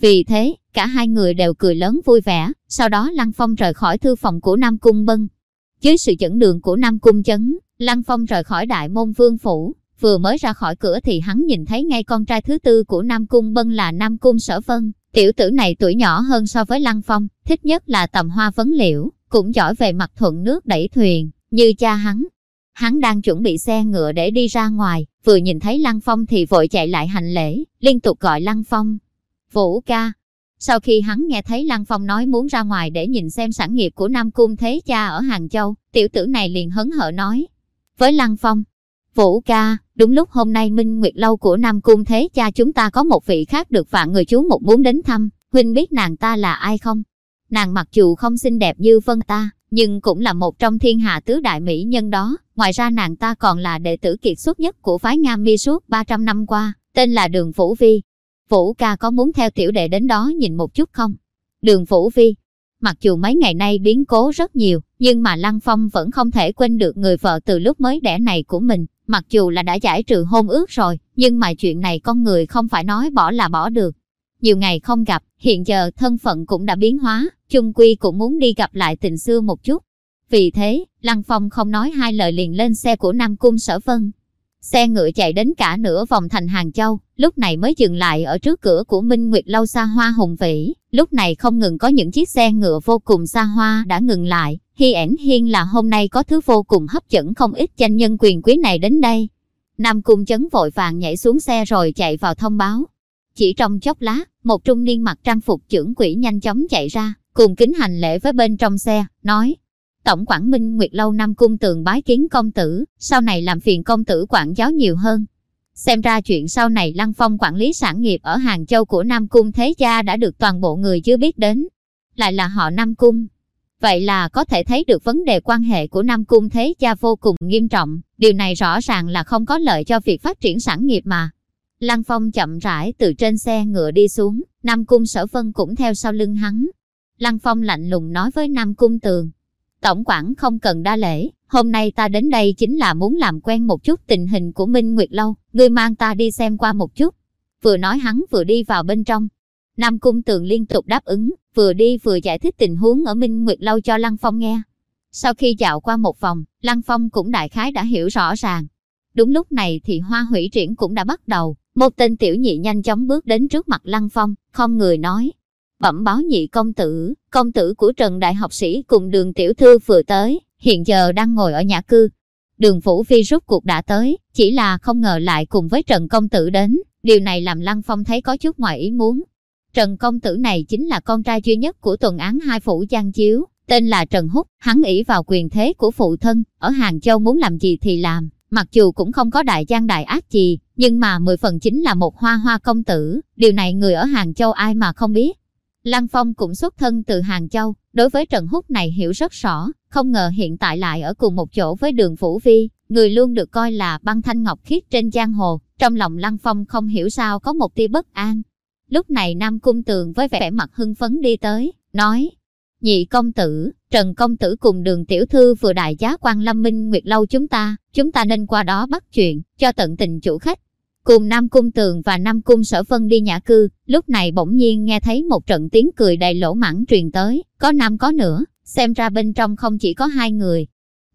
Vì thế, cả hai người đều cười lớn vui vẻ, sau đó Lăng Phong rời khỏi thư phòng của Nam Cung Bân. Dưới sự dẫn đường của Nam Cung chấn, Lăng Phong rời khỏi đại môn vương phủ, vừa mới ra khỏi cửa thì hắn nhìn thấy ngay con trai thứ tư của Nam Cung Bân là Nam Cung Sở Vân. Tiểu tử này tuổi nhỏ hơn so với Lăng Phong, thích nhất là tầm hoa vấn liễu, cũng giỏi về mặt thuận nước đẩy thuyền, như cha hắn. Hắn đang chuẩn bị xe ngựa để đi ra ngoài, vừa nhìn thấy Lăng Phong thì vội chạy lại hành lễ, liên tục gọi Lăng Phong. Vũ ca. Sau khi hắn nghe thấy Lăng Phong nói muốn ra ngoài để nhìn xem sản nghiệp của Nam Cung Thế Cha ở Hàng Châu, tiểu tử này liền hấn hở nói. Với Lăng Phong, Vũ ca, đúng lúc hôm nay Minh Nguyệt Lâu của Nam Cung Thế Cha chúng ta có một vị khác được vạn người chú một muốn đến thăm, Huynh biết nàng ta là ai không? Nàng mặc dù không xinh đẹp như Vân ta, nhưng cũng là một trong thiên hạ tứ đại mỹ nhân đó. Ngoài ra nàng ta còn là đệ tử kiệt xuất nhất của phái Nga Mi suốt 300 năm qua, tên là Đường Vũ Vi. Vũ ca có muốn theo tiểu đệ đến đó nhìn một chút không? Đường Vũ Vi. Mặc dù mấy ngày nay biến cố rất nhiều, nhưng mà Lăng Phong vẫn không thể quên được người vợ từ lúc mới đẻ này của mình. Mặc dù là đã giải trừ hôn ước rồi, nhưng mà chuyện này con người không phải nói bỏ là bỏ được. Nhiều ngày không gặp, hiện giờ thân phận cũng đã biến hóa, chung quy cũng muốn đi gặp lại tình xưa một chút. Vì thế, Lăng Phong không nói hai lời liền lên xe của Nam Cung Sở Vân. Xe ngựa chạy đến cả nửa vòng thành Hàng Châu, lúc này mới dừng lại ở trước cửa của Minh Nguyệt Lâu xa hoa hùng vĩ. Lúc này không ngừng có những chiếc xe ngựa vô cùng xa hoa đã ngừng lại. Hi ẻn hiên là hôm nay có thứ vô cùng hấp dẫn không ít danh nhân quyền quý này đến đây. Nam Cung chấn vội vàng nhảy xuống xe rồi chạy vào thông báo. Chỉ trong chốc lát, một trung niên mặc trang phục trưởng quỹ nhanh chóng chạy ra, cùng kính hành lễ với bên trong xe, nói Tổng quản Minh Nguyệt Lâu năm Cung tường bái kiến công tử, sau này làm phiền công tử quản giáo nhiều hơn. Xem ra chuyện sau này Lăng Phong quản lý sản nghiệp ở Hàng Châu của Nam Cung Thế Gia đã được toàn bộ người chưa biết đến. Lại là họ Nam Cung. Vậy là có thể thấy được vấn đề quan hệ của Nam Cung Thế Gia vô cùng nghiêm trọng. Điều này rõ ràng là không có lợi cho việc phát triển sản nghiệp mà. Lăng Phong chậm rãi từ trên xe ngựa đi xuống, Nam Cung Sở Vân cũng theo sau lưng hắn. Lăng Phong lạnh lùng nói với Nam Cung Tường, Tổng quản không cần đa lễ, hôm nay ta đến đây chính là muốn làm quen một chút tình hình của Minh Nguyệt Lâu, ngươi mang ta đi xem qua một chút. Vừa nói hắn vừa đi vào bên trong. Nam Cung Tường liên tục đáp ứng, vừa đi vừa giải thích tình huống ở Minh Nguyệt Lâu cho Lăng Phong nghe. Sau khi dạo qua một vòng, Lăng Phong cũng đại khái đã hiểu rõ ràng. Đúng lúc này thì hoa hủy triển cũng đã bắt đầu. Một tên tiểu nhị nhanh chóng bước đến trước mặt Lăng Phong, không người nói, bẩm báo nhị công tử, công tử của Trần Đại học sĩ cùng đường tiểu thư vừa tới, hiện giờ đang ngồi ở nhà cư. Đường Phủ Phi rút cuộc đã tới, chỉ là không ngờ lại cùng với Trần Công Tử đến, điều này làm Lăng Phong thấy có chút ngoài ý muốn. Trần Công Tử này chính là con trai duy nhất của tuần án hai phủ Giang Chiếu, tên là Trần Húc, hắn ỷ vào quyền thế của phụ thân, ở Hàng Châu muốn làm gì thì làm, mặc dù cũng không có đại gian đại ác gì, nhưng mà mười phần chính là một hoa hoa công tử, điều này người ở Hàng Châu ai mà không biết. Lăng Phong cũng xuất thân từ Hàng Châu, đối với Trần Húc này hiểu rất rõ, không ngờ hiện tại lại ở cùng một chỗ với đường Phủ Vi, người luôn được coi là băng thanh ngọc khiết trên giang hồ, trong lòng Lăng Phong không hiểu sao có một tia bất an. Lúc này Nam Cung Tường với vẻ mặt hưng phấn đi tới, nói, nhị công tử, Trần công tử cùng đường tiểu thư vừa đại giá quan Lâm Minh Nguyệt Lâu chúng ta, chúng ta nên qua đó bắt chuyện, cho tận tình chủ khách. Cùng Nam Cung Tường và Nam Cung Sở Vân đi nhà cư, lúc này bỗng nhiên nghe thấy một trận tiếng cười đầy lỗ mãng truyền tới, có nam có nữa, xem ra bên trong không chỉ có hai người.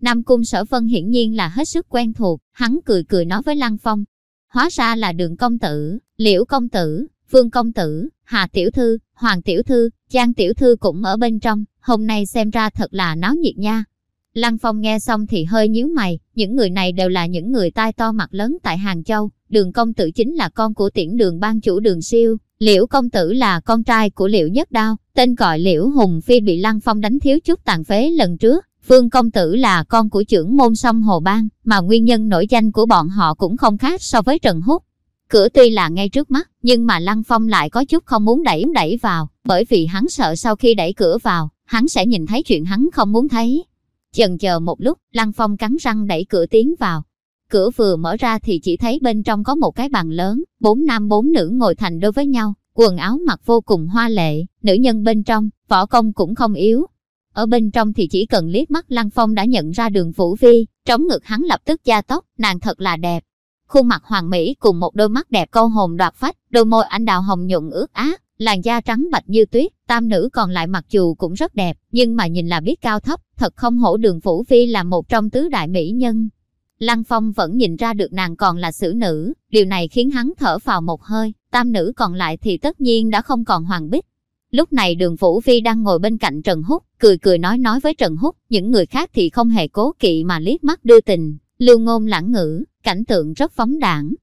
Nam Cung Sở Vân hiển nhiên là hết sức quen thuộc, hắn cười cười nói với Lăng Phong. Hóa ra là đường công tử, liễu công tử, vương công tử, hà tiểu thư, hoàng tiểu thư, giang tiểu thư cũng ở bên trong, hôm nay xem ra thật là náo nhiệt nha. Lăng Phong nghe xong thì hơi nhíu mày, những người này đều là những người tai to mặt lớn tại Hàng Châu, đường công tử chính là con của tiễn đường ban chủ đường siêu, liễu công tử là con trai của liễu nhất đao, tên gọi liễu hùng phi bị Lăng Phong đánh thiếu chút tàn phế lần trước. Phương công tử là con của trưởng môn sông Hồ Bang, mà nguyên nhân nổi danh của bọn họ cũng không khác so với Trần Húc. Cửa tuy là ngay trước mắt, nhưng mà Lăng Phong lại có chút không muốn đẩy đẩy vào, bởi vì hắn sợ sau khi đẩy cửa vào, hắn sẽ nhìn thấy chuyện hắn không muốn thấy. Chần chờ một lúc, Lăng Phong cắn răng đẩy cửa tiến vào. Cửa vừa mở ra thì chỉ thấy bên trong có một cái bàn lớn, bốn nam bốn nữ ngồi thành đôi với nhau, quần áo mặc vô cùng hoa lệ, nữ nhân bên trong, võ công cũng không yếu. Ở bên trong thì chỉ cần liếc mắt Lăng Phong đã nhận ra đường Vũ Vi, trống ngực hắn lập tức gia tốc, nàng thật là đẹp. Khuôn mặt hoàng mỹ cùng một đôi mắt đẹp câu hồn đoạt phách, đôi môi anh đào hồng nhuận ướt át, làn da trắng bạch như tuyết, tam nữ còn lại mặc dù cũng rất đẹp, nhưng mà nhìn là biết cao thấp, thật không hổ đường Phủ vi là một trong tứ đại mỹ nhân. Lăng Phong vẫn nhìn ra được nàng còn là xử nữ, điều này khiến hắn thở vào một hơi, tam nữ còn lại thì tất nhiên đã không còn hoàng bích. Lúc này đường Phủ Vi đang ngồi bên cạnh Trần Húc, cười cười nói nói với Trần Húc, những người khác thì không hề cố kỵ mà liếc mắt đưa tình, lưu ngôn lãng ngữ, cảnh tượng rất phóng đảng.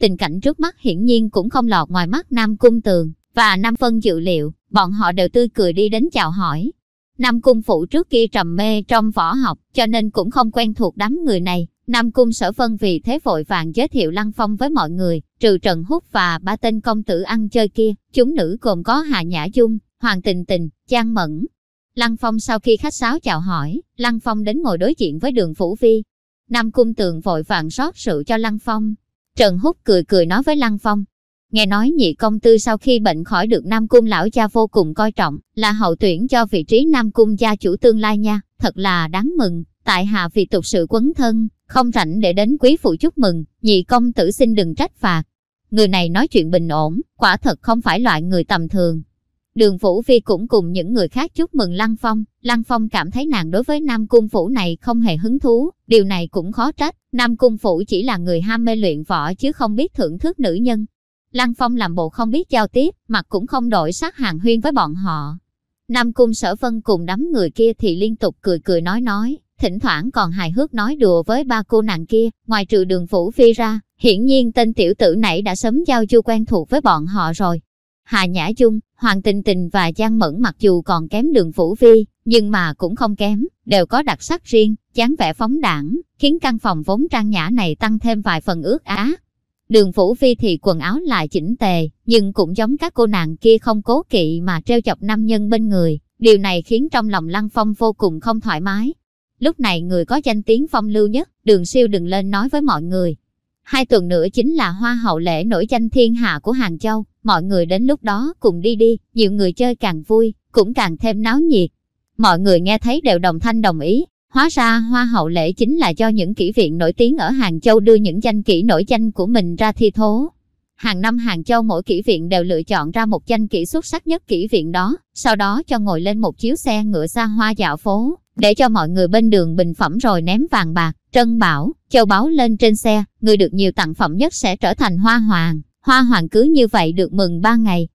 Tình cảnh trước mắt hiển nhiên cũng không lọt ngoài mắt Nam Cung Tường, và Nam Phân dự liệu, bọn họ đều tươi cười đi đến chào hỏi. Nam Cung Phụ trước kia trầm mê trong võ học, cho nên cũng không quen thuộc đám người này. Nam Cung Sở Phân vì thế vội vàng giới thiệu Lăng Phong với mọi người, trừ Trần Húc và ba tên công tử ăn chơi kia, chúng nữ gồm có Hà Nhã Dung, Hoàng Tình Tình, Trang Mẫn. Lăng Phong sau khi khách sáo chào hỏi, Lăng Phong đến ngồi đối diện với đường Phủ Vi. Nam Cung Tường vội vàng rót rượu cho Lăng Phong. Trần Húc cười cười nói với Lăng Phong, Nghe nói nhị công tư sau khi bệnh khỏi được Nam Cung lão cha vô cùng coi trọng, là hậu tuyển cho vị trí Nam Cung gia chủ tương lai nha, thật là đáng mừng. Tại hạ vì tục sự quấn thân, không rảnh để đến quý phụ chúc mừng, nhị công tử xin đừng trách phạt. Người này nói chuyện bình ổn, quả thật không phải loại người tầm thường. Đường Phủ Phi cũng cùng những người khác chúc mừng Lăng Phong. Lăng Phong cảm thấy nàng đối với Nam Cung Phủ này không hề hứng thú, điều này cũng khó trách. Nam Cung Phủ chỉ là người ham mê luyện võ chứ không biết thưởng thức nữ nhân. Lăng Phong làm bộ không biết giao tiếp, mặt cũng không đổi sắc hàng huyên với bọn họ. Nam Cung Sở Vân cùng đám người kia thì liên tục cười cười nói nói, thỉnh thoảng còn hài hước nói đùa với ba cô nàng kia, ngoài trừ đường Phủ Phi ra, hiển nhiên tên tiểu tử này đã sớm giao du quen thuộc với bọn họ rồi. Hà Nhã Dung, Hoàng Tình Tình và Giang Mẫn mặc dù còn kém đường Phủ Vi, nhưng mà cũng không kém, đều có đặc sắc riêng, dáng vẻ phóng đảng, khiến căn phòng vốn trang nhã này tăng thêm vài phần ước á. Đường Phủ Vi thì quần áo lại chỉnh tề, nhưng cũng giống các cô nàng kia không cố kỵ mà treo chọc nam nhân bên người. Điều này khiến trong lòng Lăng Phong vô cùng không thoải mái. Lúc này người có danh tiếng phong lưu nhất, đường siêu đừng lên nói với mọi người. Hai tuần nữa chính là hoa hậu lễ nổi danh thiên hạ của Hàng Châu mọi người đến lúc đó cùng đi đi, nhiều người chơi càng vui, cũng càng thêm náo nhiệt. Mọi người nghe thấy đều đồng thanh đồng ý, hóa ra hoa hậu lễ chính là do những kỹ viện nổi tiếng ở Hàng Châu đưa những danh kỹ nổi danh của mình ra thi thố. Hàng năm Hàng Châu mỗi kỹ viện đều lựa chọn ra một danh kỹ xuất sắc nhất kỹ viện đó, sau đó cho ngồi lên một chiếu xe ngựa xa hoa dạo phố, để cho mọi người bên đường bình phẩm rồi ném vàng bạc, trân bảo, châu báu lên trên xe, người được nhiều tặng phẩm nhất sẽ trở thành hoa hoàng. Hoa hoàng cứ như vậy được mừng ba ngày.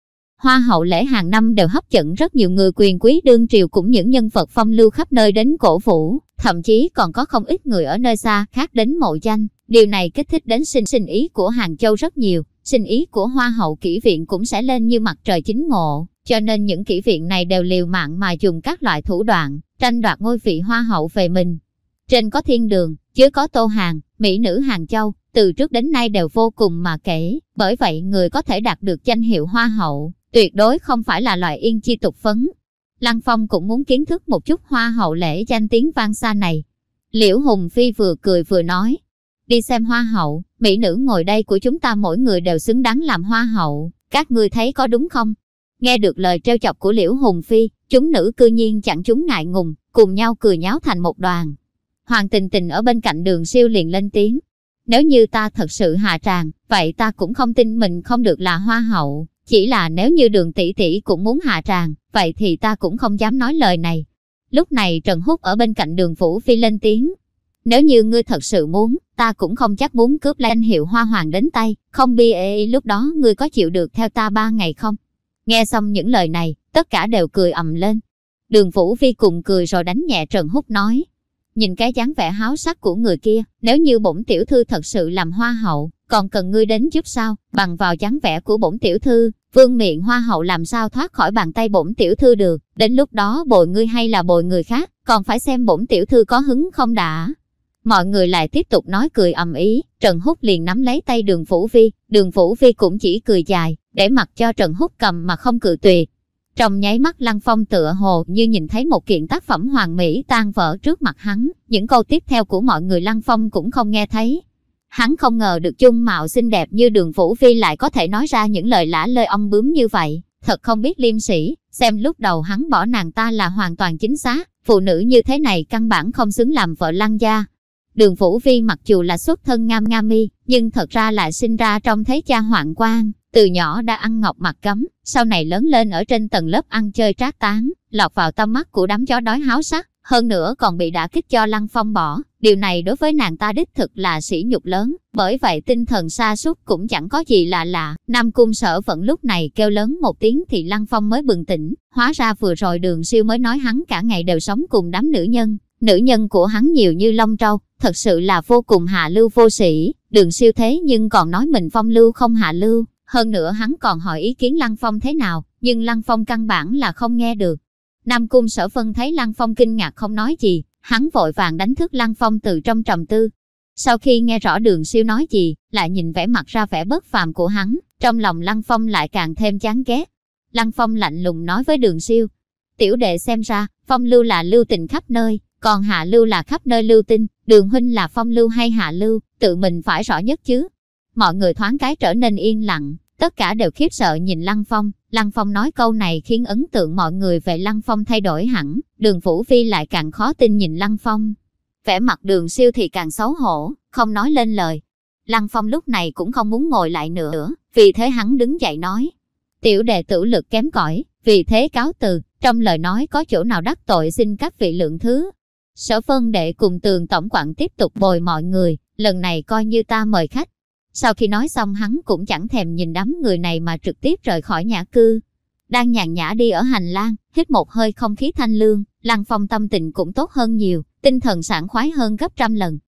Hoa hậu lễ hàng năm đều hấp dẫn rất nhiều người quyền quý đương triều cũng những nhân vật phong lưu khắp nơi đến cổ vũ, thậm chí còn có không ít người ở nơi xa khác đến mộ danh. Điều này kích thích đến sinh sinh ý của Hàng Châu rất nhiều, sinh ý của Hoa hậu kỹ viện cũng sẽ lên như mặt trời chính ngộ, cho nên những kỹ viện này đều liều mạng mà dùng các loại thủ đoạn, tranh đoạt ngôi vị Hoa hậu về mình. Trên có thiên đường, dưới có tô hàng, mỹ nữ Hàng Châu, từ trước đến nay đều vô cùng mà kể, bởi vậy người có thể đạt được danh hiệu hoa hậu, tuyệt đối không phải là loại yên chi tục phấn. Lăng Phong cũng muốn kiến thức một chút hoa hậu lễ danh tiếng vang xa này. Liễu Hùng Phi vừa cười vừa nói, đi xem hoa hậu, mỹ nữ ngồi đây của chúng ta mỗi người đều xứng đáng làm hoa hậu, các ngươi thấy có đúng không? Nghe được lời trêu chọc của Liễu Hùng Phi, chúng nữ cư nhiên chẳng chúng ngại ngùng, cùng nhau cười nháo thành một đoàn. Hoàng tình tình ở bên cạnh đường siêu liền lên tiếng, nếu như ta thật sự hạ tràng, vậy ta cũng không tin mình không được là hoa hậu. Chỉ là nếu như đường tỷ tỷ cũng muốn hạ tràng, vậy thì ta cũng không dám nói lời này. Lúc này Trần Húc ở bên cạnh đường Vũ Phi lên tiếng. Nếu như ngươi thật sự muốn, ta cũng không chắc muốn cướp lên hiệu hoa hoàng đến tay, không bi ê lúc đó ngươi có chịu được theo ta ba ngày không? Nghe xong những lời này, tất cả đều cười ầm lên. Đường Vũ Vi cùng cười rồi đánh nhẹ Trần Húc nói, Nhìn cái dáng vẻ háo sắc của người kia, nếu như bổn tiểu thư thật sự làm hoa hậu, còn cần ngươi đến giúp sao, bằng vào dáng vẻ của bổn tiểu thư, vương miệng hoa hậu làm sao thoát khỏi bàn tay bổn tiểu thư được, đến lúc đó bồi ngươi hay là bồi người khác, còn phải xem bổn tiểu thư có hứng không đã. Mọi người lại tiếp tục nói cười ầm ý, Trần Húc liền nắm lấy tay đường Phủ Vi, đường Phủ Vi cũng chỉ cười dài, để mặc cho Trần Húc cầm mà không cự tuyệt. Trong nháy mắt Lăng Phong tựa hồ như nhìn thấy một kiện tác phẩm hoàn mỹ tan vỡ trước mặt hắn, những câu tiếp theo của mọi người Lăng Phong cũng không nghe thấy. Hắn không ngờ được chung mạo xinh đẹp như đường Vũ Phi lại có thể nói ra những lời lã lơi ong bướm như vậy, thật không biết liêm sĩ, xem lúc đầu hắn bỏ nàng ta là hoàn toàn chính xác, phụ nữ như thế này căn bản không xứng làm vợ lăng gia. Đường Vũ Vi mặc dù là xuất thân ngam nga mi, nhưng thật ra lại sinh ra trong thế cha hoạn quan, từ nhỏ đã ăn ngọc mặt cấm, sau này lớn lên ở trên tầng lớp ăn chơi trác tán, lọt vào tâm mắt của đám chó đói háo sắc, hơn nữa còn bị đả kích cho Lăng Phong bỏ. Điều này đối với nàng ta đích thực là sỉ nhục lớn, bởi vậy tinh thần xa suốt cũng chẳng có gì lạ lạ. Nam Cung sở vẫn lúc này kêu lớn một tiếng thì Lăng Phong mới bừng tỉnh, hóa ra vừa rồi đường siêu mới nói hắn cả ngày đều sống cùng đám nữ nhân. Nữ nhân của hắn nhiều như long trâu, thật sự là vô cùng hạ lưu vô sĩ, đường siêu thế nhưng còn nói mình phong lưu không hạ lưu, hơn nữa hắn còn hỏi ý kiến Lăng Phong thế nào, nhưng Lăng Phong căn bản là không nghe được. Nam Cung sở phân thấy Lăng Phong kinh ngạc không nói gì, hắn vội vàng đánh thức Lăng Phong từ trong trầm tư. Sau khi nghe rõ đường siêu nói gì, lại nhìn vẻ mặt ra vẻ bất phàm của hắn, trong lòng Lăng Phong lại càng thêm chán ghét. Lăng Phong lạnh lùng nói với đường siêu, tiểu đệ xem ra, phong lưu là lưu tình khắp nơi, còn hạ lưu là khắp nơi lưu tinh, đường huynh là phong lưu hay hạ lưu, tự mình phải rõ nhất chứ. Mọi người thoáng cái trở nên yên lặng, Tất cả đều khiếp sợ nhìn Lăng Phong, Lăng Phong nói câu này khiến ấn tượng mọi người về Lăng Phong thay đổi hẳn, đường Vũ Phi lại càng khó tin nhìn Lăng Phong. Vẻ mặt đường siêu thì càng xấu hổ, không nói lên lời. Lăng Phong lúc này cũng không muốn ngồi lại nữa, vì thế hắn đứng dậy nói. Tiểu đệ tử lực kém cỏi, Vì thế cáo từ, trong lời nói có chỗ nào đắc tội xin các vị lượng thứ. Sở phân đệ cùng tường tổng quản tiếp tục bồi mọi người, lần này coi như ta mời khách. Sau khi nói xong hắn cũng chẳng thèm nhìn đám người này mà trực tiếp rời khỏi nhà cư. Đang nhàn nhã đi ở hành lang, hít một hơi không khí thanh lương, Lăng Phong tâm tình cũng tốt hơn nhiều, tinh thần sảng khoái hơn gấp trăm lần.